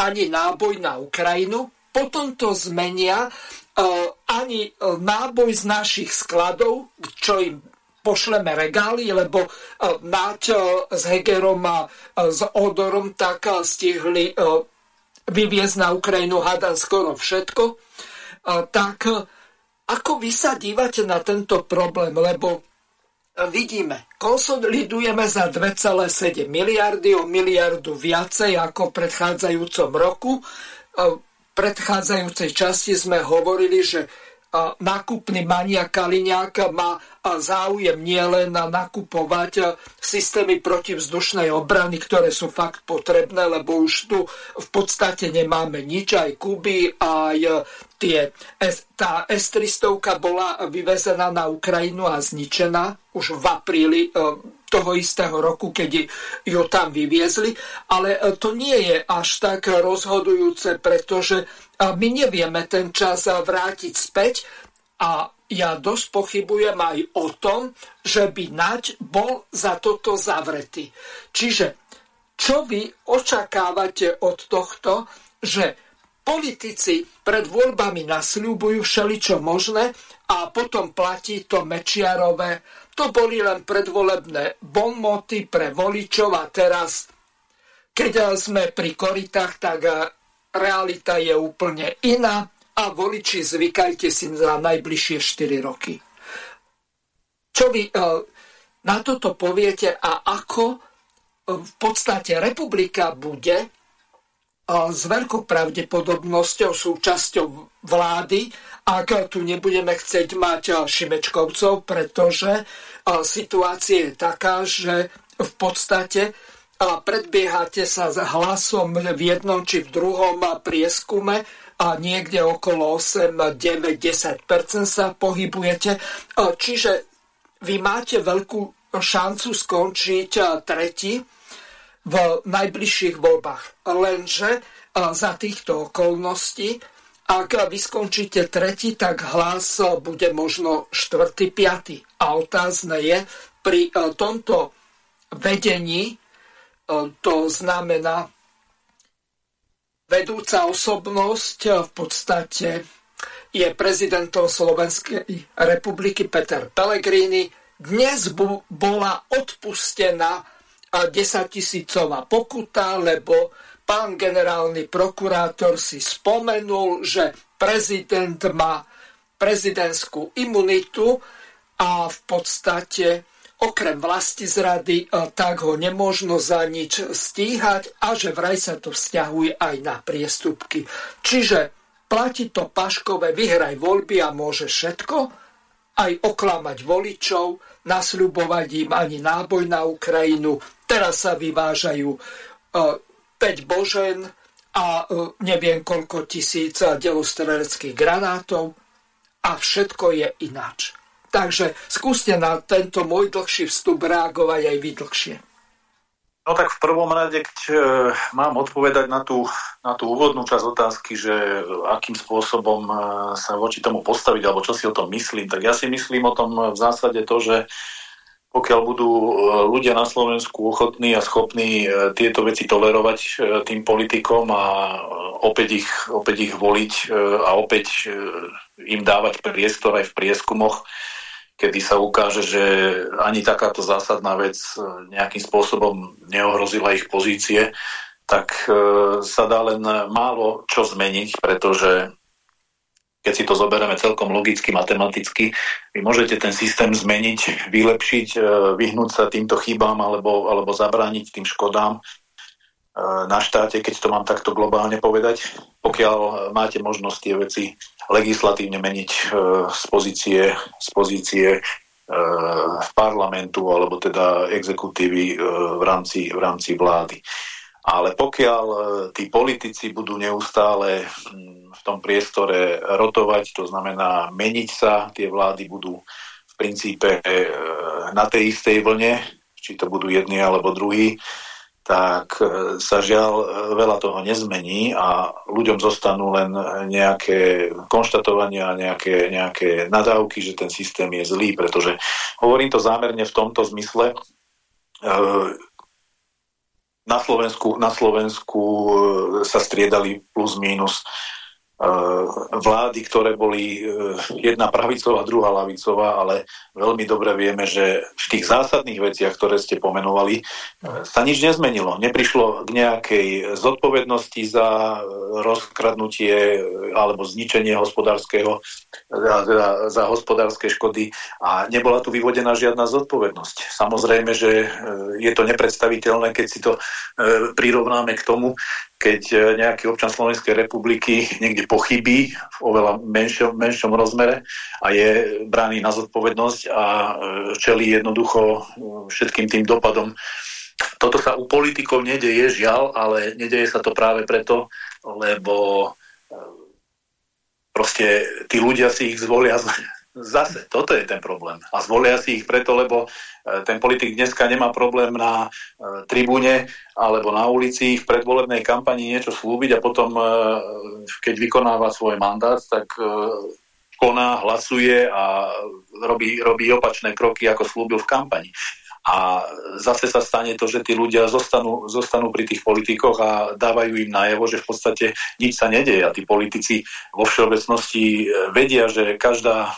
ani náboj na Ukrajinu, potom to zmenia, e, ani náboj z našich skladov, čo im pošleme regály, lebo e, Naď e, s Hegerom a e, s Odorom tak stihli vyviezť na Ukrajinu hada skoro všetko. Tak ako vy sa dívate na tento problém, lebo vidíme, konsolidujeme za 2,7 miliardy, o miliardu viacej ako v predchádzajúcom roku. V predchádzajúcej časti sme hovorili, že nákupný mania Kaliňák má záujem nielen nakupovať systémy protivzdušnej obrany, ktoré sú fakt potrebné, lebo už tu v podstate nemáme nič, aj Kuby, aj tie, tá S-300 bola vyvezená na Ukrajinu a zničená už v apríli e, toho istého roku, keď ju tam vyviezli, ale e, to nie je až tak rozhodujúce, pretože my nevieme ten čas vrátiť späť a ja dosť pochybujem aj o tom, že by Naď bol za toto zavretý. Čiže čo vy očakávate od tohto, že politici pred voľbami nasľubujú všeličo možné a potom platí to Mečiarové. To boli len predvolebné bonmoty pre voličov a teraz, keď sme pri koritách, tak realita je úplne iná. a voliči zvykajte si za najbližšie 4 roky. Čo vy na toto poviete a ako v podstate republika bude s veľkou pravdepodobnosťou súčasťou vlády, ak tu nebudeme chcieť mať Šimečkovcov, pretože situácia je taká, že v podstate predbiehate sa s hlasom v jednom či v druhom prieskume a niekde okolo 8, 9, 10 sa pohybujete. Čiže vy máte veľkú šancu skončiť tretí v najbližších voľbách. Lenže za týchto okolností, ak vy skončíte tretí, tak hlas bude možno štvrtý, piatý. A otázne je, pri tomto vedení, to znamená vedúca osobnosť v podstate je prezidentom Slovenskej republiky Peter Pellegrini. Dnes bola odpustená 10 tisícová pokuta, lebo pán generálny prokurátor si spomenul, že prezident má prezidentskú imunitu a v podstate okrem vlasti zrady, tak ho nemôžno za nič stíhať a že vraj sa to vzťahuje aj na priestupky. Čiže platí to Paškové, vyhraj voľby a môže všetko, aj oklamať voličov, nasľubovať im ani náboj na Ukrajinu, Teraz sa vyvážajú 5 e, božen a e, neviem koľko tisíc delostreleckých granátov a všetko je ináč. Takže skúste na tento môj dlhší vstup reagovať aj vy dlhšie. No tak v prvom rade, keď e, mám odpovedať na tú, na tú úvodnú časť otázky, že akým spôsobom sa voči tomu postaviť, alebo čo si o tom myslím, tak ja si myslím o tom v zásade to, že pokiaľ budú e, ľudia na Slovensku ochotní a schopní e, tieto veci tolerovať e, tým politikom a opäť ich, opäť ich voliť a opäť im dávať priestor aj v prieskumoch, kedy sa ukáže, že ani takáto zásadná vec nejakým spôsobom neohrozila ich pozície, tak sa dá len málo čo zmeniť, pretože keď si to zoberieme celkom logicky, matematicky, vy môžete ten systém zmeniť, vylepšiť, e, vyhnúť sa týmto chybám alebo, alebo zabrániť tým škodám e, na štáte, keď to mám takto globálne povedať, pokiaľ máte možnosť tie veci legislatívne meniť e, z pozície, z pozície parlamentu alebo teda exekutívy v rámci, v rámci vlády. Ale pokiaľ tí politici budú neustále v tom priestore rotovať, to znamená meniť sa, tie vlády budú v princípe e, na tej istej vlne, či to budú jedni alebo druhí, tak e, sa žiaľ e, veľa toho nezmení a ľuďom zostanú len nejaké konštatovania, nejaké, nejaké nadávky, že ten systém je zlý, pretože hovorím to zámerne v tomto zmysle, na Slovensku, na Slovensku sa striedali plus minus vlády, ktoré boli eh, jedna pravicová, druhá lavicová, ale veľmi dobre vieme, že v tých zásadných veciach, ktoré ste pomenovali, eh, sa nič nezmenilo. Neprišlo k nejakej zodpovednosti za rozkradnutie alebo zničenie hospodárskeho, za, za hospodárske škody a nebola tu vyvodená žiadna zodpovednosť. Samozrejme, že je to nepredstaviteľné, keď si to prirovnáme k tomu, keď e, nejaký občan Slovenskej republiky niekde pochybí v oveľa menšom, menšom rozmere a je brány na zodpovednosť a e, čelí jednoducho e, všetkým tým dopadom. Toto sa u politikov nedeje, žiaľ, ale nedeje sa to práve preto, lebo proste tí ľudia si ich zvolia Zase, toto je ten problém. A zvolia si ich preto, lebo e, ten politik dneska nemá problém na e, tribúne alebo na ulici v predvolebnej kampani niečo slúbiť a potom, e, keď vykonáva svoj mandát, tak koná, hlasuje a robí, robí opačné kroky, ako slúbil v kampani. A zase sa stane to, že tí ľudia zostanú, zostanú pri tých politikoch a dávajú im najevo, že v podstate nič sa nedeje. A tí politici vo všeobecnosti vedia, že každá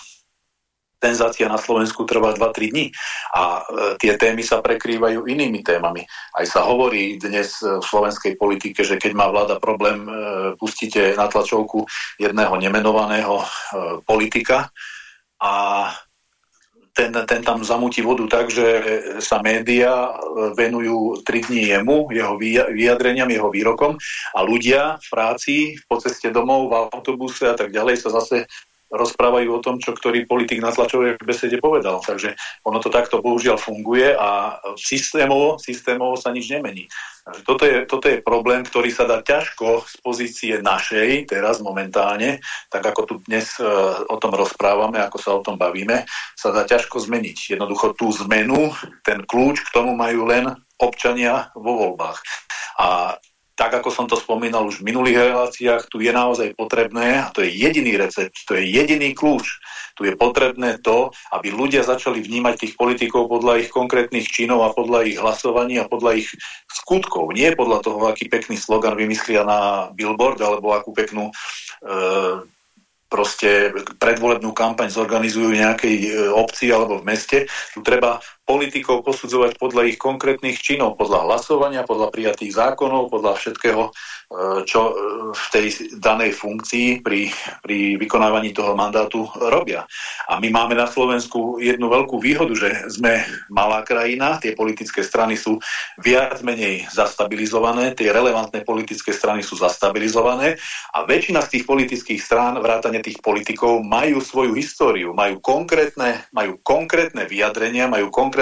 senzácia na Slovensku trvá 2-3 dní a e, tie témy sa prekrývajú inými témami. Aj sa hovorí dnes v slovenskej politike, že keď má vláda problém, e, pustíte na tlačovku jedného nemenovaného e, politika. A ten, ten tam zamúti vodu tak, že sa médiá venujú 3 dní jemu, jeho vyjadreniam, jeho výrokom. A ľudia v práci, po ceste domov, v autobuse a tak ďalej sa zase rozprávajú o tom, čo ktorý politik na tlačovej besede povedal. Takže ono to takto bohužiaľ funguje a systémovo, systémovo sa nič nemení. Takže toto je, toto je problém, ktorý sa dá ťažko z pozície našej, teraz momentálne, tak ako tu dnes e, o tom rozprávame, ako sa o tom bavíme, sa dá ťažko zmeniť. Jednoducho tú zmenu, ten kľúč k tomu majú len občania vo voľbách. A tak ako som to spomínal už v minulých reláciách, tu je naozaj potrebné, a to je jediný recept, to je jediný kľúč, tu je potrebné to, aby ľudia začali vnímať tých politikov podľa ich konkrétnych činov a podľa ich hlasovaní a podľa ich skutkov. Nie podľa toho, aký pekný slogan vymyslia na billboard alebo akú peknú e, proste predvolebnú kampaň zorganizujú v nejakej e, obci alebo v meste. Tu treba politikov posudzovať podľa ich konkrétnych činov, podľa hlasovania, podľa prijatých zákonov, podľa všetkého E, čo e, v tej danej funkcii pri, pri vykonávaní toho mandátu robia. A my máme na Slovensku jednu veľkú výhodu, že sme malá krajina, tie politické strany sú viac menej zastabilizované, tie relevantné politické strany sú zastabilizované a väčšina z tých politických strán, vrátane tých politikov, majú svoju históriu, majú konkrétne, majú konkrétne vyjadrenia, majú konkrétne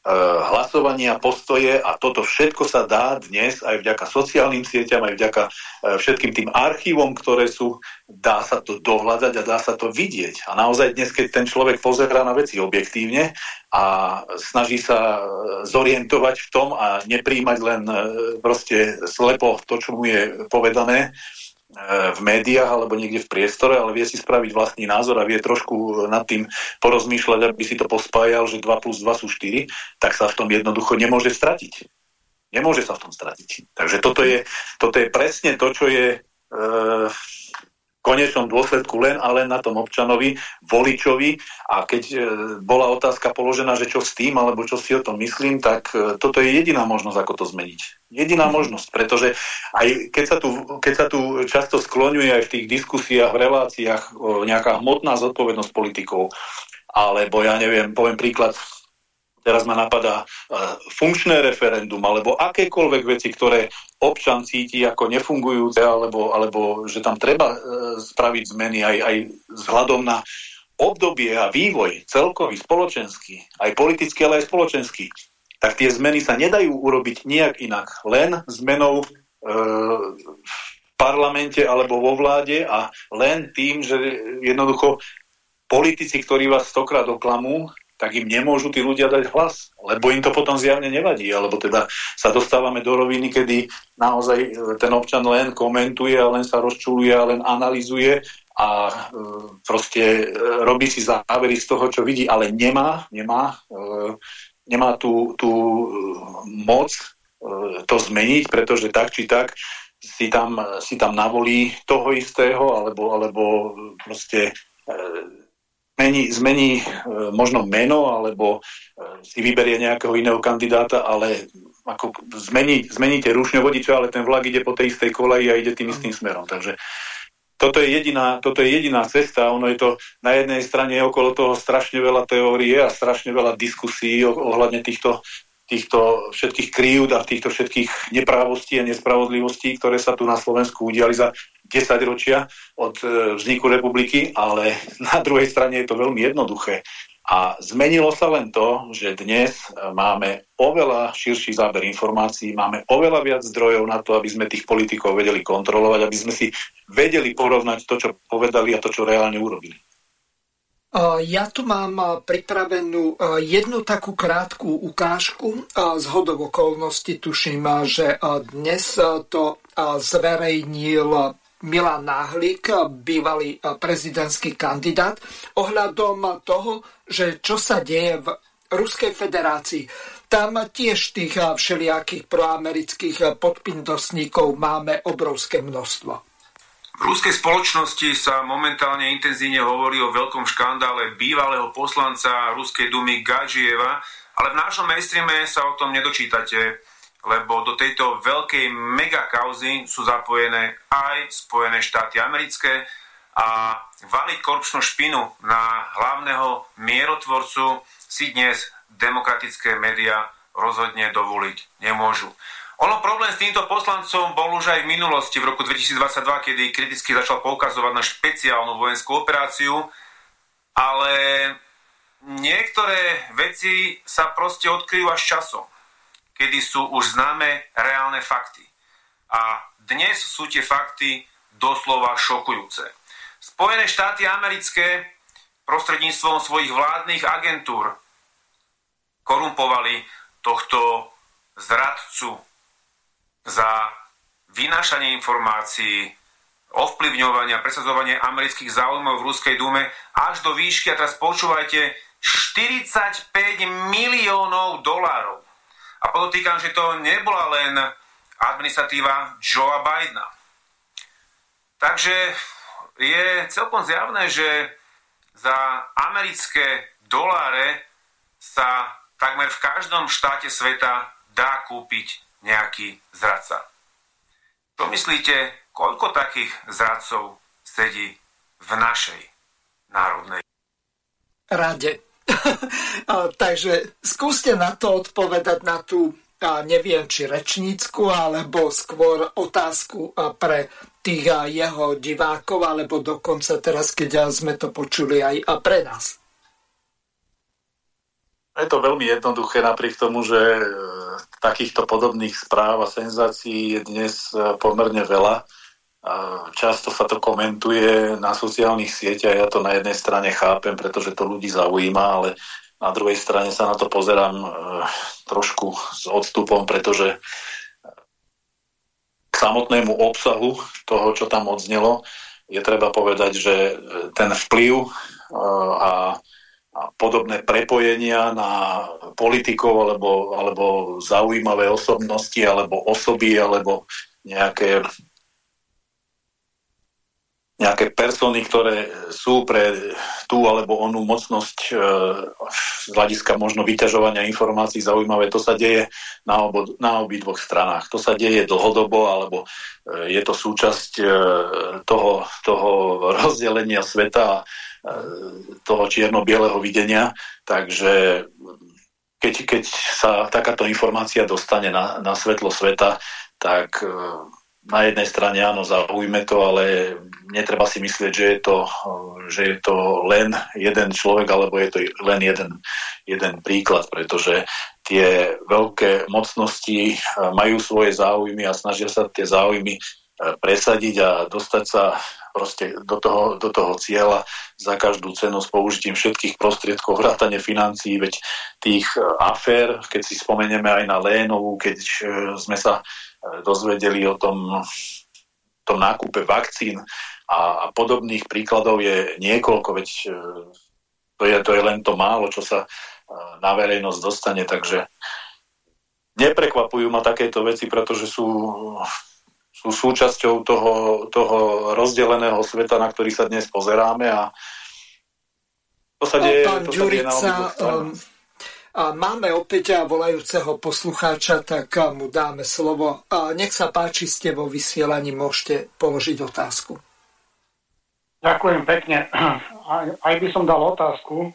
E, hlasovania, postoje a toto všetko sa dá dnes aj vďaka sociálnym sieťam, aj vďaka e, všetkým tým archívom, ktoré sú, dá sa to dohľadať a dá sa to vidieť. A naozaj dnes, keď ten človek pozerá na veci objektívne a snaží sa e, zorientovať v tom a nepríjmať len proste slepo to, čo mu je povedané, v médiách alebo niekde v priestore, ale vie si spraviť vlastný názor a vie trošku nad tým porozmýšľať, aby si to pospájal, že 2 plus 2 sú 4, tak sa v tom jednoducho nemôže stratiť. Nemôže sa v tom stratiť. Takže toto je, toto je presne to, čo je e, konečnom dôsledku len a len na tom občanovi, voličovi a keď e, bola otázka položená, že čo s tým, alebo čo si o tom myslím, tak e, toto je jediná možnosť, ako to zmeniť. Jediná mm. možnosť, pretože aj keď sa, tu, keď sa tu často skloňuje aj v tých diskusiách, v reláciách nejaká hmotná zodpovednosť politikov, alebo ja neviem, poviem príklad, teraz ma napadá uh, funkčné referendum alebo akékoľvek veci, ktoré občan cíti ako nefungujúce alebo, alebo že tam treba uh, spraviť zmeny aj, aj vzhľadom na obdobie a vývoj celkový, spoločenský, aj politický, ale aj spoločenský, tak tie zmeny sa nedajú urobiť nejak inak. Len zmenou e, v parlamente alebo vo vláde a len tým, že jednoducho politici, ktorí vás stokrát oklamú, tak im nemôžu tí ľudia dať hlas, lebo im to potom zjavne nevadí, alebo teda sa dostávame do roviny, kedy naozaj e, ten občan len komentuje a len sa rozčuluje a len analizuje a e, proste e, robí si závery z toho, čo vidí, ale nemá, nemá, nemá tú, tú moc to zmeniť, pretože tak či tak si tam, si tam navolí toho istého, alebo, alebo proste zmení, zmení e, možno meno alebo e, si vyberie nejakého iného kandidáta, ale ako zmení, zmeníte rušňovodiča, ale ten vlak ide po tej istej koleji a ide tým istým smerom. Takže toto je, jediná, toto je jediná cesta. Ono je to na jednej strane okolo toho strašne veľa teórie a strašne veľa diskusí ohľadne týchto, týchto všetkých kryút a týchto všetkých neprávostí a nespravodlivostí, ktoré sa tu na Slovensku udiali za 10 ročia od e, vzniku republiky, ale [LAUGHS] na druhej strane je to veľmi jednoduché. A zmenilo sa len to, že dnes e, máme oveľa širší záber informácií, máme oveľa viac zdrojov na to, aby sme tých politikov vedeli kontrolovať, aby sme si vedeli porovnať to, čo povedali a to, čo reálne urobili. Ja tu mám pripravenú jednu takú krátku ukážku z hodov okolností. Tuším, že dnes to zverejnil Milan Náhlik, bývalý prezidentský kandidát, ohľadom toho, že čo sa deje v Ruskej federácii. Tam tiež tých všelijakých proamerických podpindosníkov máme obrovské množstvo. V ruskej spoločnosti sa momentálne intenzívne hovorí o veľkom škandále bývalého poslanca Ruskej dumy Gajieva, ale v našom mainstreame sa o tom nedočítate, lebo do tejto veľkej megakauzy sú zapojené aj Spojené štáty americké a valiť korupčnú špinu na hlavného mierotvorcu si dnes demokratické médiá rozhodne dovoliť nemôžu. Ono problém s týmto poslancom bol už aj v minulosti, v roku 2022, kedy kriticky začal poukazovať na špeciálnu vojenskú operáciu, ale niektoré veci sa proste odkryjú až časom, kedy sú už známe reálne fakty. A dnes sú tie fakty doslova šokujúce. Spojené štáty americké prostredníctvom svojich vládnych agentúr korumpovali tohto zradcu za vynášanie informácií, ovplyvňovanie a presadzovanie amerických záujmov v Ruskej dume až do výšky, a teraz počúvajte, 45 miliónov dolárov. A podotýkam, že to nebola len administratíva Joea Bidena. Takže je celkom zjavné, že za americké doláre sa takmer v každom štáte sveta dá kúpiť nejaký zradca. Čo myslíte, koľko takých zradcov sedí v našej národnej rade? [LAUGHS] Takže skúste na to odpovedať na tú, neviem, či rečnícku, alebo skôr otázku pre tých jeho divákov, alebo dokonca teraz, keď sme to počuli aj pre nás. Je to veľmi jednoduché, napriek tomu, že takýchto podobných správ a senzácií je dnes e, pomerne veľa. Často sa to komentuje na sociálnych sieťach, ja to na jednej strane chápem, pretože to ľudí zaujíma, ale na druhej strane sa na to pozerám e, trošku s odstupom, pretože k samotnému obsahu toho, čo tam odznelo, je treba povedať, že e, ten vplyv a a podobné prepojenia na politikov alebo, alebo zaujímavé osobnosti alebo osoby alebo nejaké nejaké persony, ktoré sú pre tú alebo onú mocnosť e, z hľadiska možno vyťažovania informácií zaujímavé, to sa deje na, obo, na obidvoch stranách. To sa deje dlhodobo, alebo e, je to súčasť e, toho, toho rozdelenia sveta E, toho čierno-bieleho videnia, takže keď, keď sa takáto informácia dostane na, na svetlo sveta, tak na jednej strane áno, zaujme to, ale netreba si myslieť, že je to, že je to len jeden človek, alebo je to len jeden, jeden príklad, pretože tie veľké mocnosti e, majú svoje záujmy a snažia sa tie záujmy presadiť a dostať sa proste do toho, do toho cieľa za každú cenu s použitím všetkých prostriedkov, vrátane financií, veď tých e, afér, keď si spomenieme aj na Lénovú, keď sme sa dozvedeli o tom, tom nákupe vakcín a, a podobných príkladov je niekoľko, veď to je, to je len to málo, čo sa na verejnosť dostane, takže neprekvapujú ma takéto veci, pretože sú sú súčasťou toho, toho rozdeleného sveta, na ktorý sa dnes pozeráme a to sa deje, Pán to sa deje na a máme opäť volajúceho poslucháča, tak mu dáme slovo. Nech sa páči, ste vo vysielaní, môžete položiť otázku. Ďakujem pekne. Aj, aj by som dal otázku,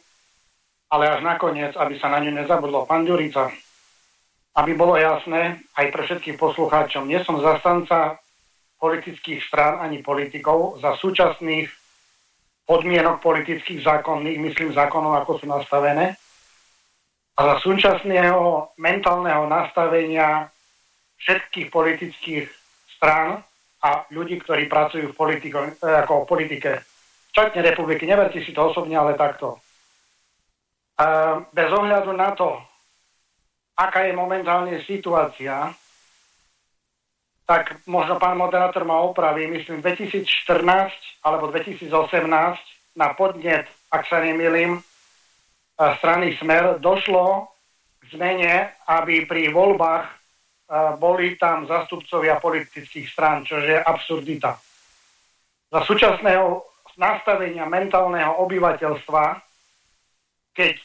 ale až nakoniec, aby sa na ňu nezabudlo. Pán Ďurica, aby bolo jasné aj pre všetkých poslucháčov, nie som zastanca politických strán ani politikov za súčasných podmienok politických zákonných, myslím zákonov, ako sú nastavené, a súčasného mentálneho nastavenia všetkých politických strán a ľudí, ktorí pracujú v politiko, ako v politike štátnej republiky. Neverte si to osobne, ale takto. Bez ohľadu na to, aká je momentálne situácia, tak možno pán moderátor ma opraví, myslím 2014 alebo 2018 na podnet, ak sa nemýlim, strany Smer došlo k zmene, aby pri voľbách boli tam zastupcovia politických strán, čo je absurdita. za súčasného nastavenia mentálneho obyvateľstva, keď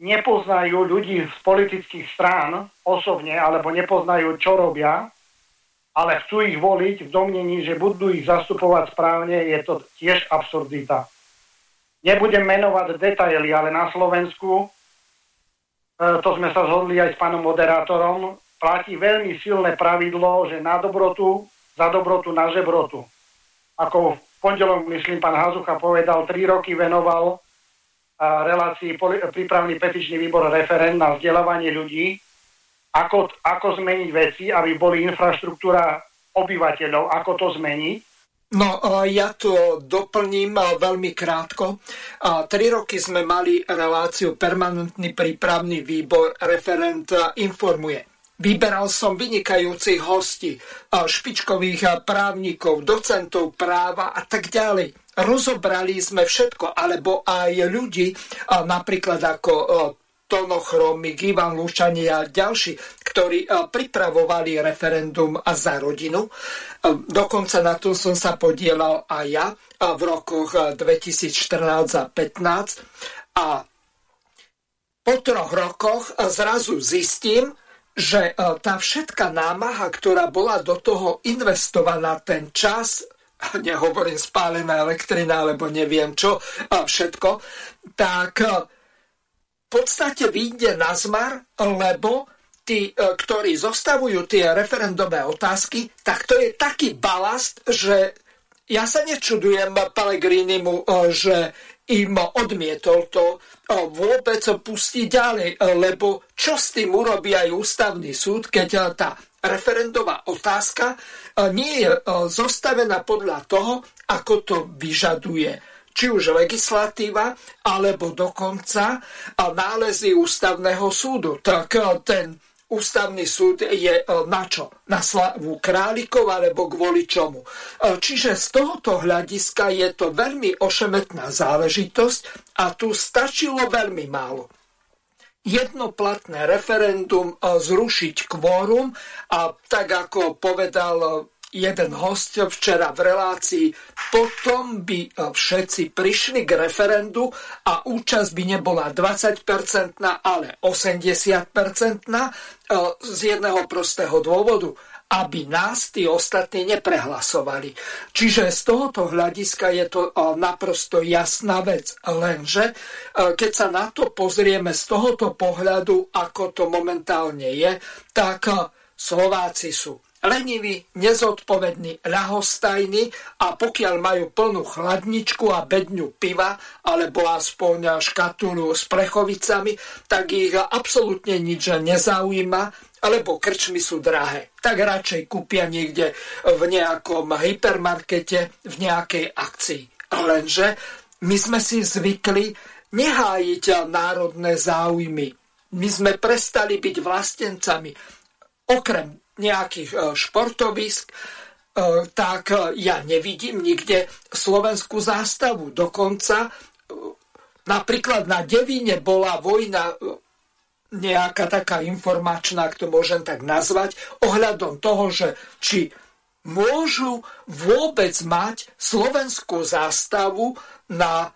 nepoznajú ľudí z politických strán osobne, alebo nepoznajú, čo robia, ale chcú ich voliť v domnení, že budú ich zastupovať správne, je to tiež absurdita. Nebudem menovať detaily, ale na Slovensku, e, to sme sa zhodli aj s pánom moderátorom, platí veľmi silné pravidlo, že na dobrotu, za dobrotu, na žebrotu. Ako v pondelok, myslím, pán Hazucha povedal, tri roky venoval relácii prípravný petičný výbor referent na vzdelávanie ľudí, ako, ako zmeniť veci, aby boli infraštruktúra obyvateľov, ako to zmeniť. No, ja to doplním veľmi krátko. Tri roky sme mali reláciu Permanentný prípravný výbor, referent informuje. Vyberal som vynikajúcich hostí, špičkových právnikov, docentov práva a tak ďalej. Rozobrali sme všetko, alebo aj ľudí, napríklad ako Tono Chromik, Ivan Lučani a ďalší, ktorí pripravovali referendum za rodinu. Dokonca na tom som sa podielal aj ja v rokoch 2014 a 2015. A po troch rokoch zrazu zistím, že e, tá všetká námaha, ktorá bola do toho investovaná, ten čas, [LAUGHS] nehovorím spálená elektrina, alebo neviem čo, všetko, tak e, podstate vyjde na zmar, lebo tí, e, ktorí zostavujú tie referendové otázky, tak to je taký balast, že ja sa nečudujem Pellegrinimu, že im odmietol to vôbec pustiť ďalej, lebo čo s tým urobí aj ústavný súd, keď tá referendová otázka nie je zostavená podľa toho, ako to vyžaduje či už legislatíva, alebo dokonca nálezy ústavného súdu. Tak ten ústavný súd je e, na čo? Na slavu králikov alebo kvôli čomu? E, čiže z tohoto hľadiska je to veľmi ošemetná záležitosť a tu stačilo veľmi málo jednoplatné referendum e, zrušiť kvórum a tak ako povedal jeden host včera v relácii, potom by e, všetci prišli k referendu a účasť by nebola 20%, ale 80% e, z jedného prostého dôvodu aby nás tí ostatní neprehlasovali. Čiže z tohoto hľadiska je to e, naprosto jasná vec. Lenže keď sa na to pozrieme z tohoto pohľadu, ako to momentálne je, tak Slováci sú leniví, nezodpovední, ľahostajní a pokiaľ majú plnú chladničku a bedňu piva alebo aspoň škatulu s plechovicami, tak ich absolútne nič nezaujíma, alebo krčmy sú drahé. Tak radšej kúpia niekde v nejakom hypermarkete, v nejakej akcii. Lenže my sme si zvykli nehájiť národné záujmy. My sme prestali byť vlastencami. Okrem nejakých e, športovisk, e, tak e, ja nevidím nikde slovenskú zástavu. Dokonca napríklad na Devíne bola vojna nejaká taká informačná, ak to môžem tak nazvať, ohľadom toho, že či môžu vôbec mať slovenskú zástavu na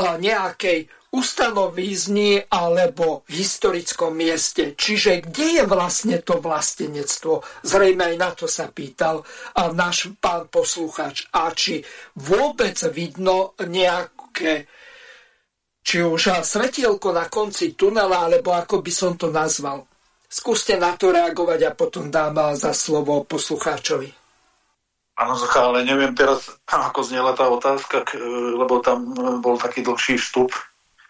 nejakej ustanovízni alebo historickom mieste. Čiže kde je vlastne to vlastenectvo? Zrejme aj na to sa pýtal náš pán posluchač. A či vôbec vidno nejaké či už svetielko na konci tunela, alebo ako by som to nazval. Skúste na to reagovať a potom dám za slovo poslucháčovi. Áno, ale neviem teraz, [CLEARS THROAT] ako znela tá otázka, lebo tam bol taký dlhší vstup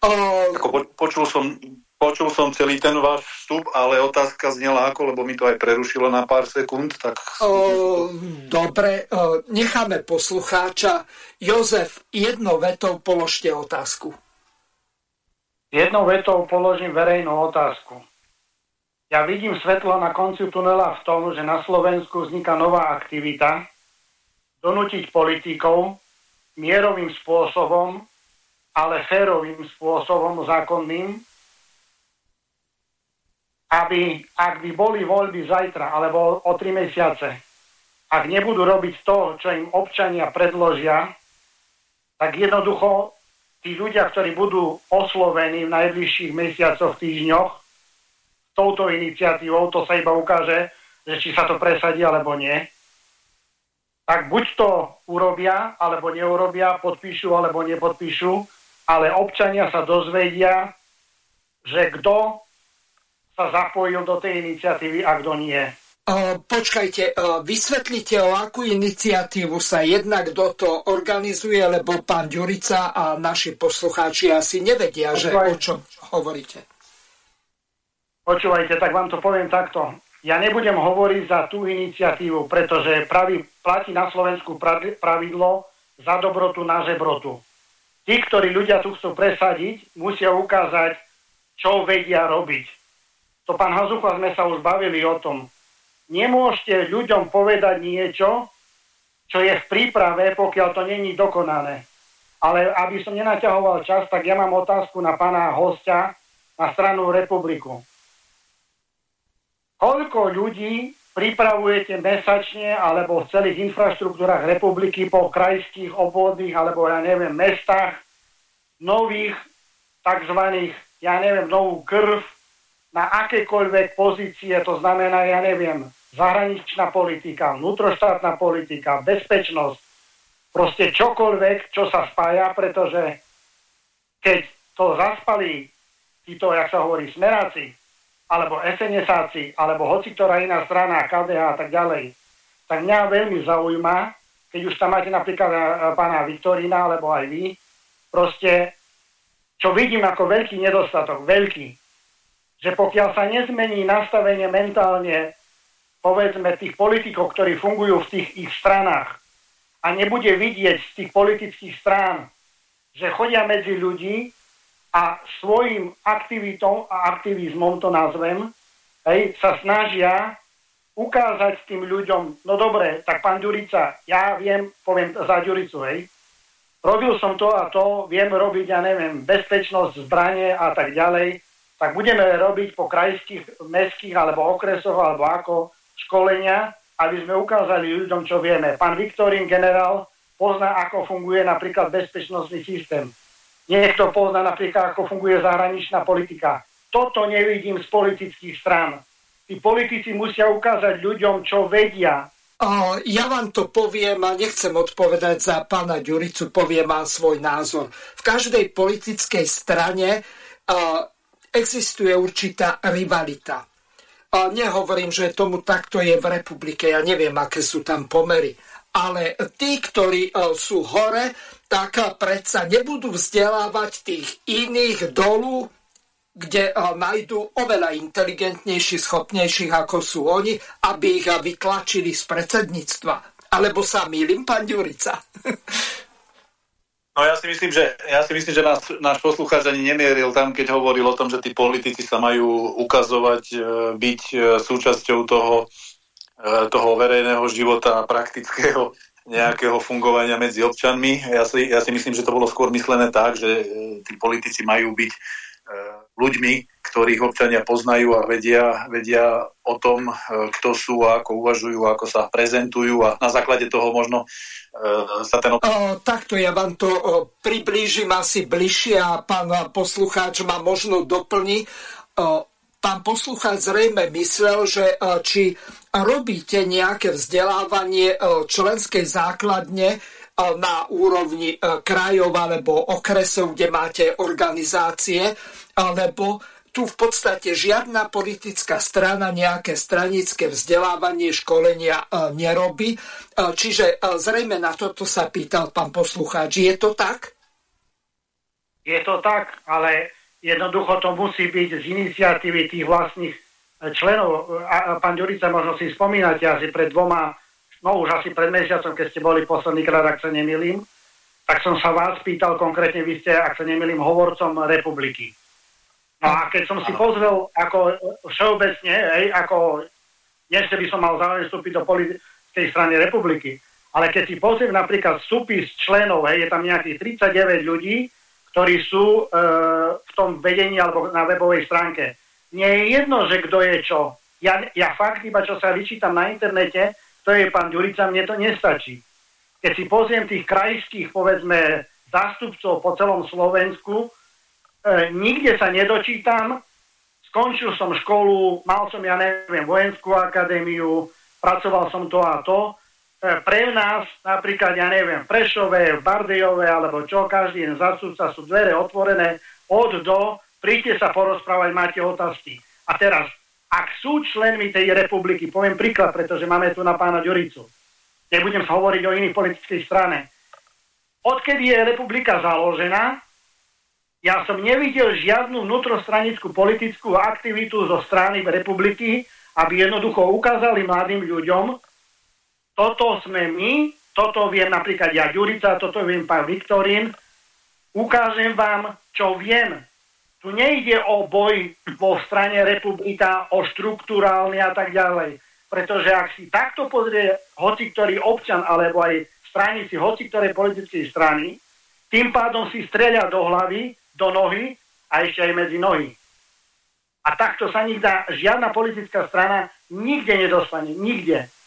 Uh, ako po, počul, som, počul som celý ten váš vstup, ale otázka znela ako, lebo mi to aj prerušilo na pár sekúnd. Tak... Uh, dobre, uh, necháme poslucháča. Jozef, jednou vetou položte otázku. Jednou vetou položím verejnú otázku. Ja vidím svetlo na konci tunela v tom, že na Slovensku vzniká nová aktivita, donútiť politikov mierovým spôsobom ale férovým spôsobom zákonným, aby, ak by boli voľby zajtra alebo o tri mesiace, ak nebudú robiť to, čo im občania predložia, tak jednoducho tí ľudia, ktorí budú oslovení v najbližších mesiacoch, týždňoch touto iniciatívou, to sa iba ukáže, že či sa to presadí alebo nie, tak buď to urobia, alebo neurobia, podpíšu alebo nepodpíšu, ale občania sa dozvedia, že kto sa zapojil do tej iniciatívy a kto nie. Počkajte, vysvetlite, o akú iniciatívu sa jednak kto to organizuje, lebo pán Ďurica a naši poslucháči asi nevedia, že o čom hovoríte. Počúvajte, tak vám to poviem takto. Ja nebudem hovoriť za tú iniciatívu, pretože pravi, platí na Slovensku pravidlo za dobrotu na žebrotu. Tí, ktorí ľudia tu chcú presadiť, musia ukázať, čo vedia robiť. To pán Hazucha sme sa už bavili o tom. Nemôžete ľuďom povedať niečo, čo je v príprave, pokiaľ to není dokonané. Ale aby som nenaťahoval čas, tak ja mám otázku na pána hostia na stranu Republiku. Koľko ľudí pripravujete mesačne alebo v celých infraštruktúrach republiky po krajských, obvodných alebo ja neviem, mestách nových tzv. ja neviem, novú krv na akékoľvek pozície, to znamená, ja neviem, zahraničná politika, vnútroštátna politika, bezpečnosť, proste čokoľvek, čo sa spája, pretože keď to zaspali títo, jak sa hovorí, smeráci, alebo SNSáci, alebo hoci ktorá iná strana, KDH a tak ďalej, tak mňa veľmi zaujíma, keď už tam máte napríklad eh, pána Viktorína, alebo aj vy, proste, čo vidím ako veľký nedostatok, veľký, že pokiaľ sa nezmení nastavenie mentálne, povedzme, tých politikov, ktorí fungujú v tých ich stranách a nebude vidieť z tých politických strán, že chodia medzi ľudí a svojim aktivitou a aktivizmom to nazvem, hej, sa snažia ukázať tým ľuďom, no dobre, tak pán Ďurica, ja viem, poviem za Ďuricu, hej, robil som to a to, viem robiť, ja neviem, bezpečnosť, zbranie a tak ďalej, tak budeme robiť po krajských, mestských alebo okresoch alebo ako školenia, aby sme ukázali ľuďom, čo vieme. Pán Viktorín, generál, pozná, ako funguje napríklad bezpečnostný systém Niekto pozná napríklad, ako funguje zahraničná politika. Toto nevidím z politických strán. Tí politici musia ukázať ľuďom, čo vedia. Ja vám to poviem a nechcem odpovedať za pána Ďuricu, poviem vám svoj názor. V každej politickej strane existuje určitá rivalita. Nehovorím, že tomu takto je v republike, ja neviem, aké sú tam pomery. Ale tí, ktorí sú hore, tak predsa nebudú vzdelávať tých iných dolu, kde nájdú oveľa inteligentnejších, schopnejších ako sú oni, aby ich vytlačili z predsedníctva. Alebo sa milím, pán Ďurica? [LAUGHS] No ja si myslím, že, ja si myslím, že nás, náš poslucháč ani nemieril tam, keď hovoril o tom, že tí politici sa majú ukazovať, e, byť súčasťou toho, toho verejného života praktického nejakého fungovania medzi občanmi. Ja si, ja si myslím, že to bolo skôr myslené tak, že e, tí politici majú byť e, ľuďmi, ktorých občania poznajú a vedia, vedia o tom, e, kto sú a ako uvažujú, ako sa prezentujú a na základe toho možno sa ten... O, takto ja vám to o, priblížim asi bližšie a pán poslucháč ma možno doplní. Pán poslucháč zrejme myslel, že e, či robíte nejaké vzdelávanie e, členskej základne e, na úrovni krajov alebo okresov, kde máte organizácie, alebo tu v podstate žiadna politická strana nejaké stranické vzdelávanie, školenia nerobí. Čiže zrejme na toto sa pýtal pán poslucháč. Je to tak? Je to tak, ale Jednoducho to musí byť z iniciatívy tých vlastných e, členov. A, pán Ďurica, možno si spomínate, asi pred dvoma, no už asi pred mesiacom, keď ste boli posledný krát, ak sa nemilím, tak som sa vás pýtal konkrétne, vy ste, ak sa nemilím, hovorcom republiky. No a keď som si pozrel ako všeobecne, hej, ako nie, by som mal záujem vstúpiť do politickej strany republiky, ale keď si pozriem napríklad súpis členov, hej, je tam nejakých 39 ľudí, ktorí sú e, v tom vedení alebo na webovej stránke. Nie je jedno, že kto je čo. Ja, ja fakt iba čo sa vyčítam na internete, to je pán Ďurica, mne to nestačí. Keď si pozriem tých krajských, povedzme, zástupcov po celom Slovensku, e, nikde sa nedočítam, skončil som školu, mal som, ja neviem, vojenskú akadémiu, pracoval som to a to. E, pre nás, napríklad, ja neviem, v Bardejove, alebo čo, každý jeden zástupca sú dvere otvorené od do, príďte sa porozprávať, máte otázky. A teraz, ak sú členmi tej republiky, poviem príklad, pretože máme tu na pána Ďuricu, nebudem hovoriť o iných politických strane. Odkedy je republika založená, ja som nevidel žiadnu vnútrostranickú politickú aktivitu zo strany republiky, aby jednoducho ukázali mladým ľuďom, toto sme my, toto viem napríklad ja Ďurica, toto viem pán Viktorín, ukážem vám, čo viem. Tu nejde o boj vo strane republika, o štruktúrálny a tak ďalej. Pretože ak si takto pozrie hoci ktorý občan alebo aj stranici hoci ktorej politickej strany, tým pádom si streľa do hlavy, do nohy a ešte aj medzi nohy. A takto sa nikda žiadna politická strana nikde nedostane. Nikde.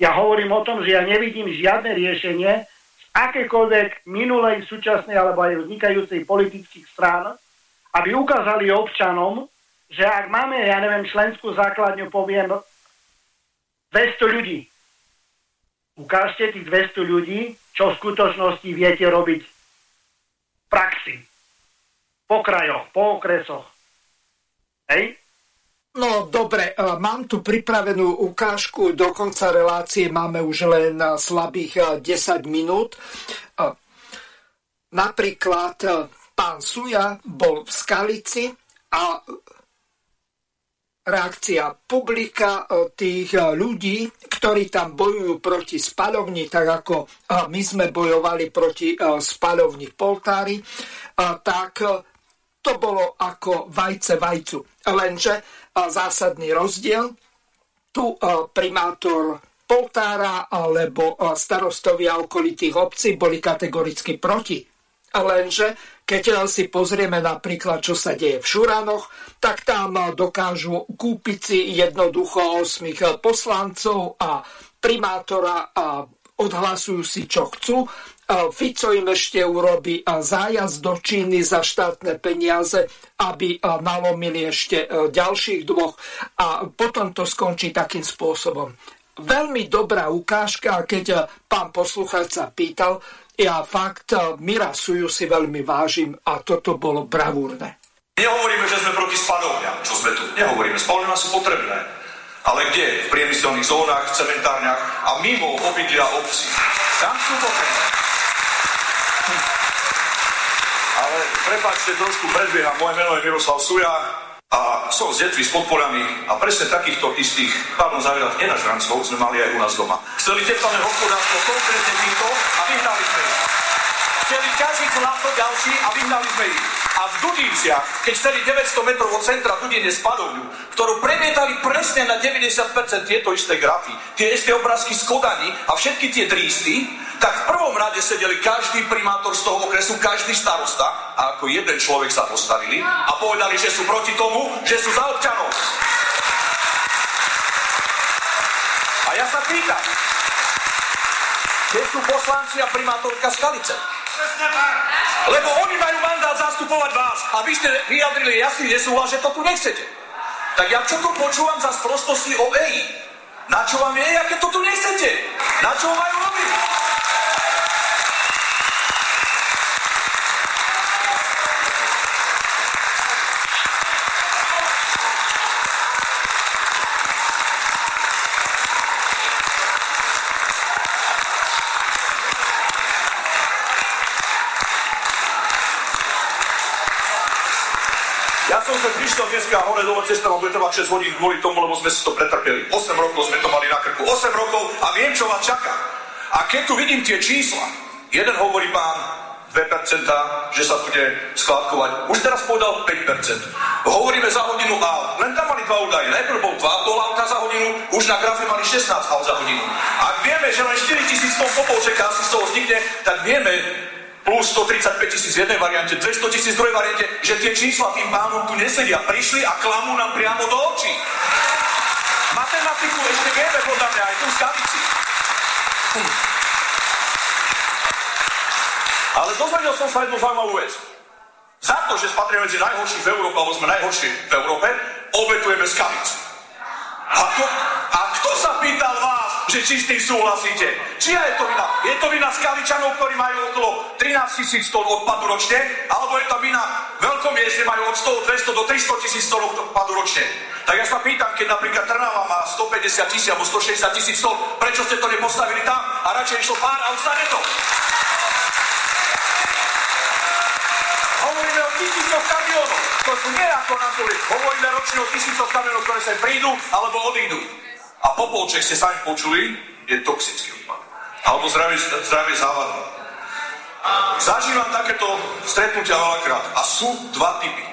Ja hovorím o tom, že ja nevidím žiadne riešenie z akékoľvek minulej, súčasnej alebo aj vznikajúcej politických strán, aby ukázali občanom, že ak máme, ja neviem, členskú základňu, poviem, 200 ľudí. Ukážte tých 200 ľudí, čo v skutočnosti viete robiť v praxi. Po krajoch, po okresoch. Hej? No dobre, e, mám tu pripravenú ukážku, do konca relácie máme už len e, slabých 10 e, minút. Napríklad pán Suja bol v Skalici a reakcia publika tých ľudí, ktorí tam bojujú proti spalovni, tak ako my sme bojovali proti spalovni v Poltári, tak to bolo ako vajce vajcu. Lenže zásadný rozdiel, tu primátor Poltára alebo starostovia okolitých obcí boli kategoricky proti. Lenže keď si pozrieme napríklad, čo sa deje v Šuranoch, tak tam dokážu kúpiť si jednoducho 8 poslancov a primátora a odhlasujú si, čo chcú. Fico im ešte urobí zájazd do Číny za štátne peniaze, aby nalomili ešte ďalších dvoch a potom to skončí takým spôsobom. Veľmi dobrá ukážka, keď pán poslucháč sa pýtal, ja fakt Mira Suju si veľmi vážim a toto bolo bravúrne. Nehovoríme, že sme proti spalovňam, čo sme tu. Nehovoríme, spalovňa sú potrebné. Ale kde? V priemyselných zónach, v cementárniach a mimo obydlia obcí. Tam sú potrebné. Prepáčte, trošku predbieham. Moje meno je Miroslav Suja a som z detvy s podporami a presne takýchto istých, pardon, zavedať nenažrancov sme mali aj u nás doma. Chceli teplné hospodárstvo konkrétne týmto a vyhnali sme ich. Chceli ťažiť zlato ďalší a vyhnali sme ich. A v Dudíciach, keď chceli 900 metrov od centra Dudine spadovňu, ktorú premietali presne na 90% tieto isté grafy, tie isté obrázky z Kodani a všetky tie drísty, tak v prvom rade sedeli každý primátor z toho okresu, každý starosta a ako jeden človek sa postavili a povedali, že sú proti tomu, že sú za občanov. A ja sa pýtam, kde sú poslanci a primátorka Skalice? Lebo oni majú mandát zastupovať vás a vy ste vyjadrili jasný nesúhlas, že to tu nechcete. Tak ja čo tu počúvam za sprostosti o EI? Na čo vám je, aké to tu nechcete? Na čo majú robiť? som prišiel dole cesta, bude trvať 6 hodín kvôli tomu, lebo sme si to pretrpeli. 8 rokov sme to mali na krku. 8 rokov a viem, čo vás čaká. A keď tu vidím tie čísla, jeden hovorí pán 2%, že sa bude skladkovať. Už teraz povedal 5%. Hovoríme za hodinu a len tam mali dva údaje. Najprv bol 2 auta za hodinu, už na grafe mali 16 aut za hodinu. Ak vieme, že len 4000 ton popov čeká, si z toho vznikne, tak vieme, plus 135 tisíc v jednej variante, 200 tisíc v druhej variante, že tie čísla tým pánom tu nesedia. Prišli a klamú nám priamo do očí. Matematiku ešte vieme podľa mňa aj tu v Skalici. Hm. Ale dozvedel som sa jednu zaujímavú vec. Za to, že spatríme medzi najhorších v Európe, alebo sme najhorší v Európe, obetujeme Skalicu. A, to, a kto sa pýtal vás, že či s tým súhlasíte? Čia je to vina? Je to vina Skaličanov, ktorí majú okolo 13 tisíc tón odpadu ročne, alebo je to vina veľkomieste, majú od 100, 200 do 300 tisíc tón odpadu ročne? Tak ja sa pýtam, keď napríklad Trnava má 150 tisíc alebo 160 tisíc tón, prečo ste to nepostavili tam a radšej išlo pár a ostane to? Hovoríme o tisícoch kamionov. To sú nie ako na tuli. Hovoríme ročne o tisícoch kamionov, ktoré sa prídu alebo odídu. A popolček ste sami počuli, je toxický odpad. Alebo zdravie, zdravie závadné. Zažívam takéto stretnutia veľakrát a sú dva typy.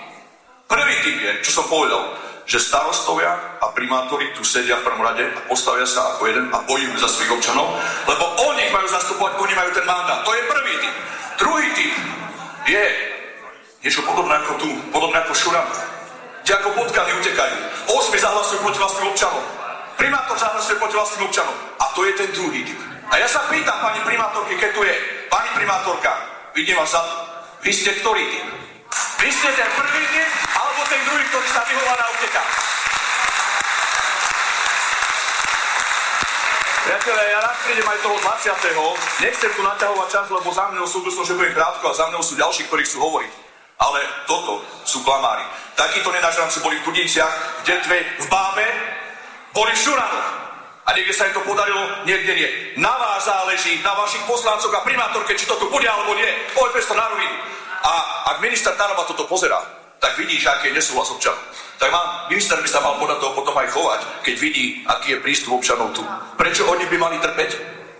Prvý typ je, čo som povedal, že starostovia a primátori tu sedia v prvom rade a postavia sa ako jeden a bojujú za svojich občanov, lebo oni ich majú zastupovať, oni majú ten mandát. To je prvý typ. Druhý typ je niečo podobné ako tu, podobné ako Šuran, kde ako potkany utekajú. Osmi zahlasujú proti vlastným občanom. Primátor zahlasuje proti vlastným občanom. A to je ten druhý typ. A ja sa pýtam pani primátorky, keď tu je. Pani primátorka, vidím vás za Vy ste ktorý typ? Vy ste ten prvý typ, alebo ten druhý, ktorý sa vyhovára a uteká? Priatelia, ja rád prídem aj toho 20. Nechcem tu naťahovať čas, lebo za mnou sú, že budem krátko a za mnou sú ďalší, ktorí chcú hovoriť. Ale toto sú klamári. Takíto nenažranci boli v Tudinciach, v Detve, v Bábe, boli v Šuranoch. A niekde sa im to podarilo, niekde nie. Na vás záleží, na vašich poslancoch a primátorke, či to tu bude alebo nie. Poďme to na rovinu. A ak minister Taraba toto pozera, tak vidí, že aký je nesúhlas občanov. Tak má, minister by sa mal podať toho potom aj chovať, keď vidí, aký je prístup občanov tu. Prečo oni by mali trpeť?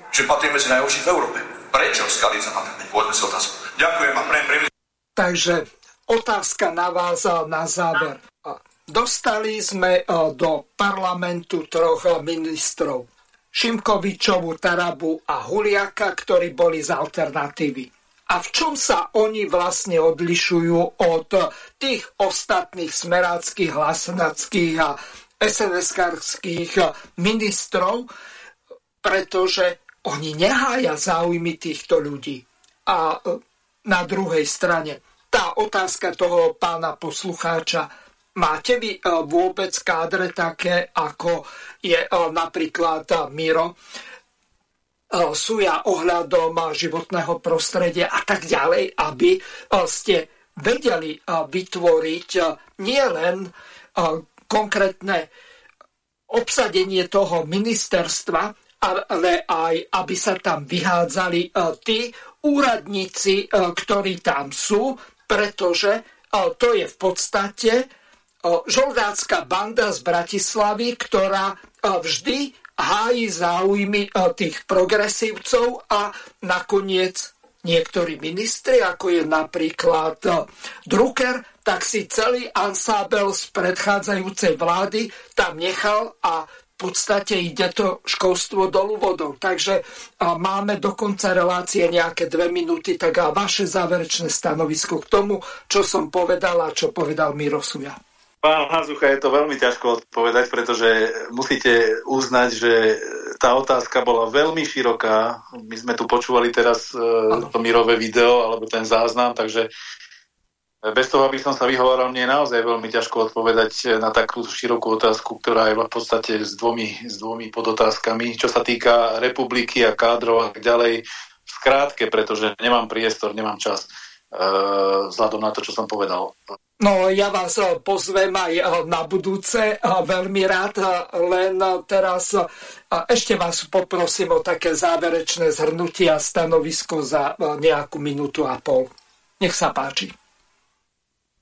Že patrí medzi najhorších v Európe. Prečo Skalica má trpeť? Poďme si otázku. Ďakujem a prejem. Takže otázka na vás na záver. Dostali sme do parlamentu troch ministrov. Šimkovičovu, Tarabu a Huliaka, ktorí boli z alternatívy. A v čom sa oni vlastne odlišujú od tých ostatných smeráckých, hlasnackých a sns ministrov, pretože oni nehája záujmy týchto ľudí. A na druhej strane tá otázka toho pána poslucháča. Máte vy e, vôbec kádre také, ako je e, napríklad e, Miro, súja ohľadom životného prostredia a tak ďalej, aby ste vedeli vytvoriť nielen konkrétne obsadenie toho ministerstva, ale aj aby sa tam vyhádzali tí úradníci, ktorí tam sú, pretože to je v podstate žoldácká banda z Bratislavy, ktorá vždy hájí záujmy tých progresívcov a nakoniec niektorí ministri, ako je napríklad Drucker, tak si celý ansábel z predchádzajúcej vlády tam nechal a podstate ide to školstvo dolu vodou. Takže máme do konca relácie nejaké dve minúty, tak a vaše záverečné stanovisko k tomu, čo som povedal a čo povedal Mirosuja. Pán Hazucha, je to veľmi ťažko odpovedať, pretože musíte uznať, že tá otázka bola veľmi široká. My sme tu počúvali teraz ano. to Mirové video alebo ten záznam, takže bez toho, aby som sa vyhovoril, mne je naozaj veľmi ťažko odpovedať na takú širokú otázku, ktorá je v podstate s dvomi, s dvomi podotázkami. Čo sa týka republiky a kádrov a tak ďalej, v skrátke, pretože nemám priestor, nemám čas e, vzhľadom na to, čo som povedal. No, ja vás e, pozvem aj e, na budúce, veľmi rád, len teraz ešte vás poprosím o také záverečné zhrnutie a stanovisko za nejakú minútu a pol. Nech sa páči.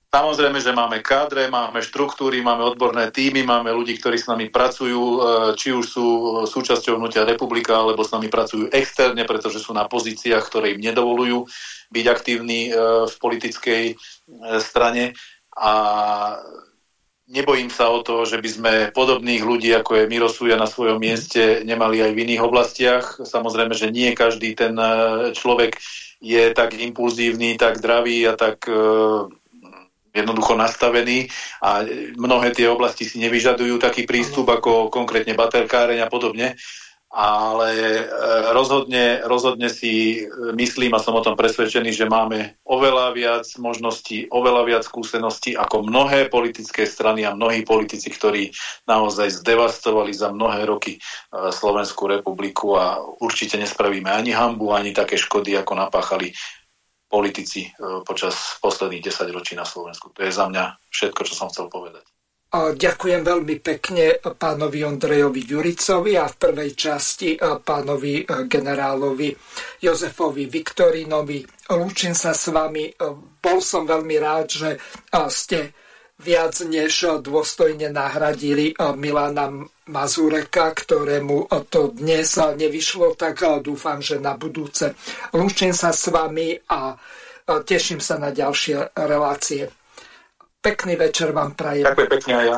Samozrejme, že máme kádre, máme štruktúry, máme odborné týmy, máme ľudí, ktorí s nami pracujú, e, či už sú súčasťou hnutia republika, alebo s nami pracujú externe, pretože sú na pozíciách, ktoré im nedovolujú byť aktívni e, v politickej e, strane. A nebojím sa o to, že by sme podobných ľudí, ako je Mirosuja na svojom mieste, nemali aj v iných oblastiach. Samozrejme, že nie každý ten človek je tak impulzívny, tak dravý a tak jednoducho nastavení a mnohé tie oblasti si nevyžadujú taký prístup ako konkrétne baterkáreň a podobne. Ale e, rozhodne, rozhodne si e, myslím a som o tom presvedčený, že máme oveľa viac možností, oveľa viac skúseností ako mnohé politické strany a mnohí politici, ktorí naozaj zdevastovali za mnohé roky e, Slovenskú republiku a určite nespravíme ani hambu, ani také škody, ako napáchali politici počas posledných 10 ročí na Slovensku. To je za mňa všetko, čo som chcel povedať. Ďakujem veľmi pekne pánovi Ondrejovi Ďuricovi a v prvej časti pánovi e, generálovi Jozefovi Viktorinovi. Lúčim sa s vami. E, bol som veľmi rád, že ste viac než dôstojne nahradili Milana Mazureka, ktorému to dnes nevyšlo, tak dúfam, že na budúce. Lúčim sa s vami a teším sa na ďalšie relácie. Pekný večer vám prajem. Ďakujem pekne aj ja.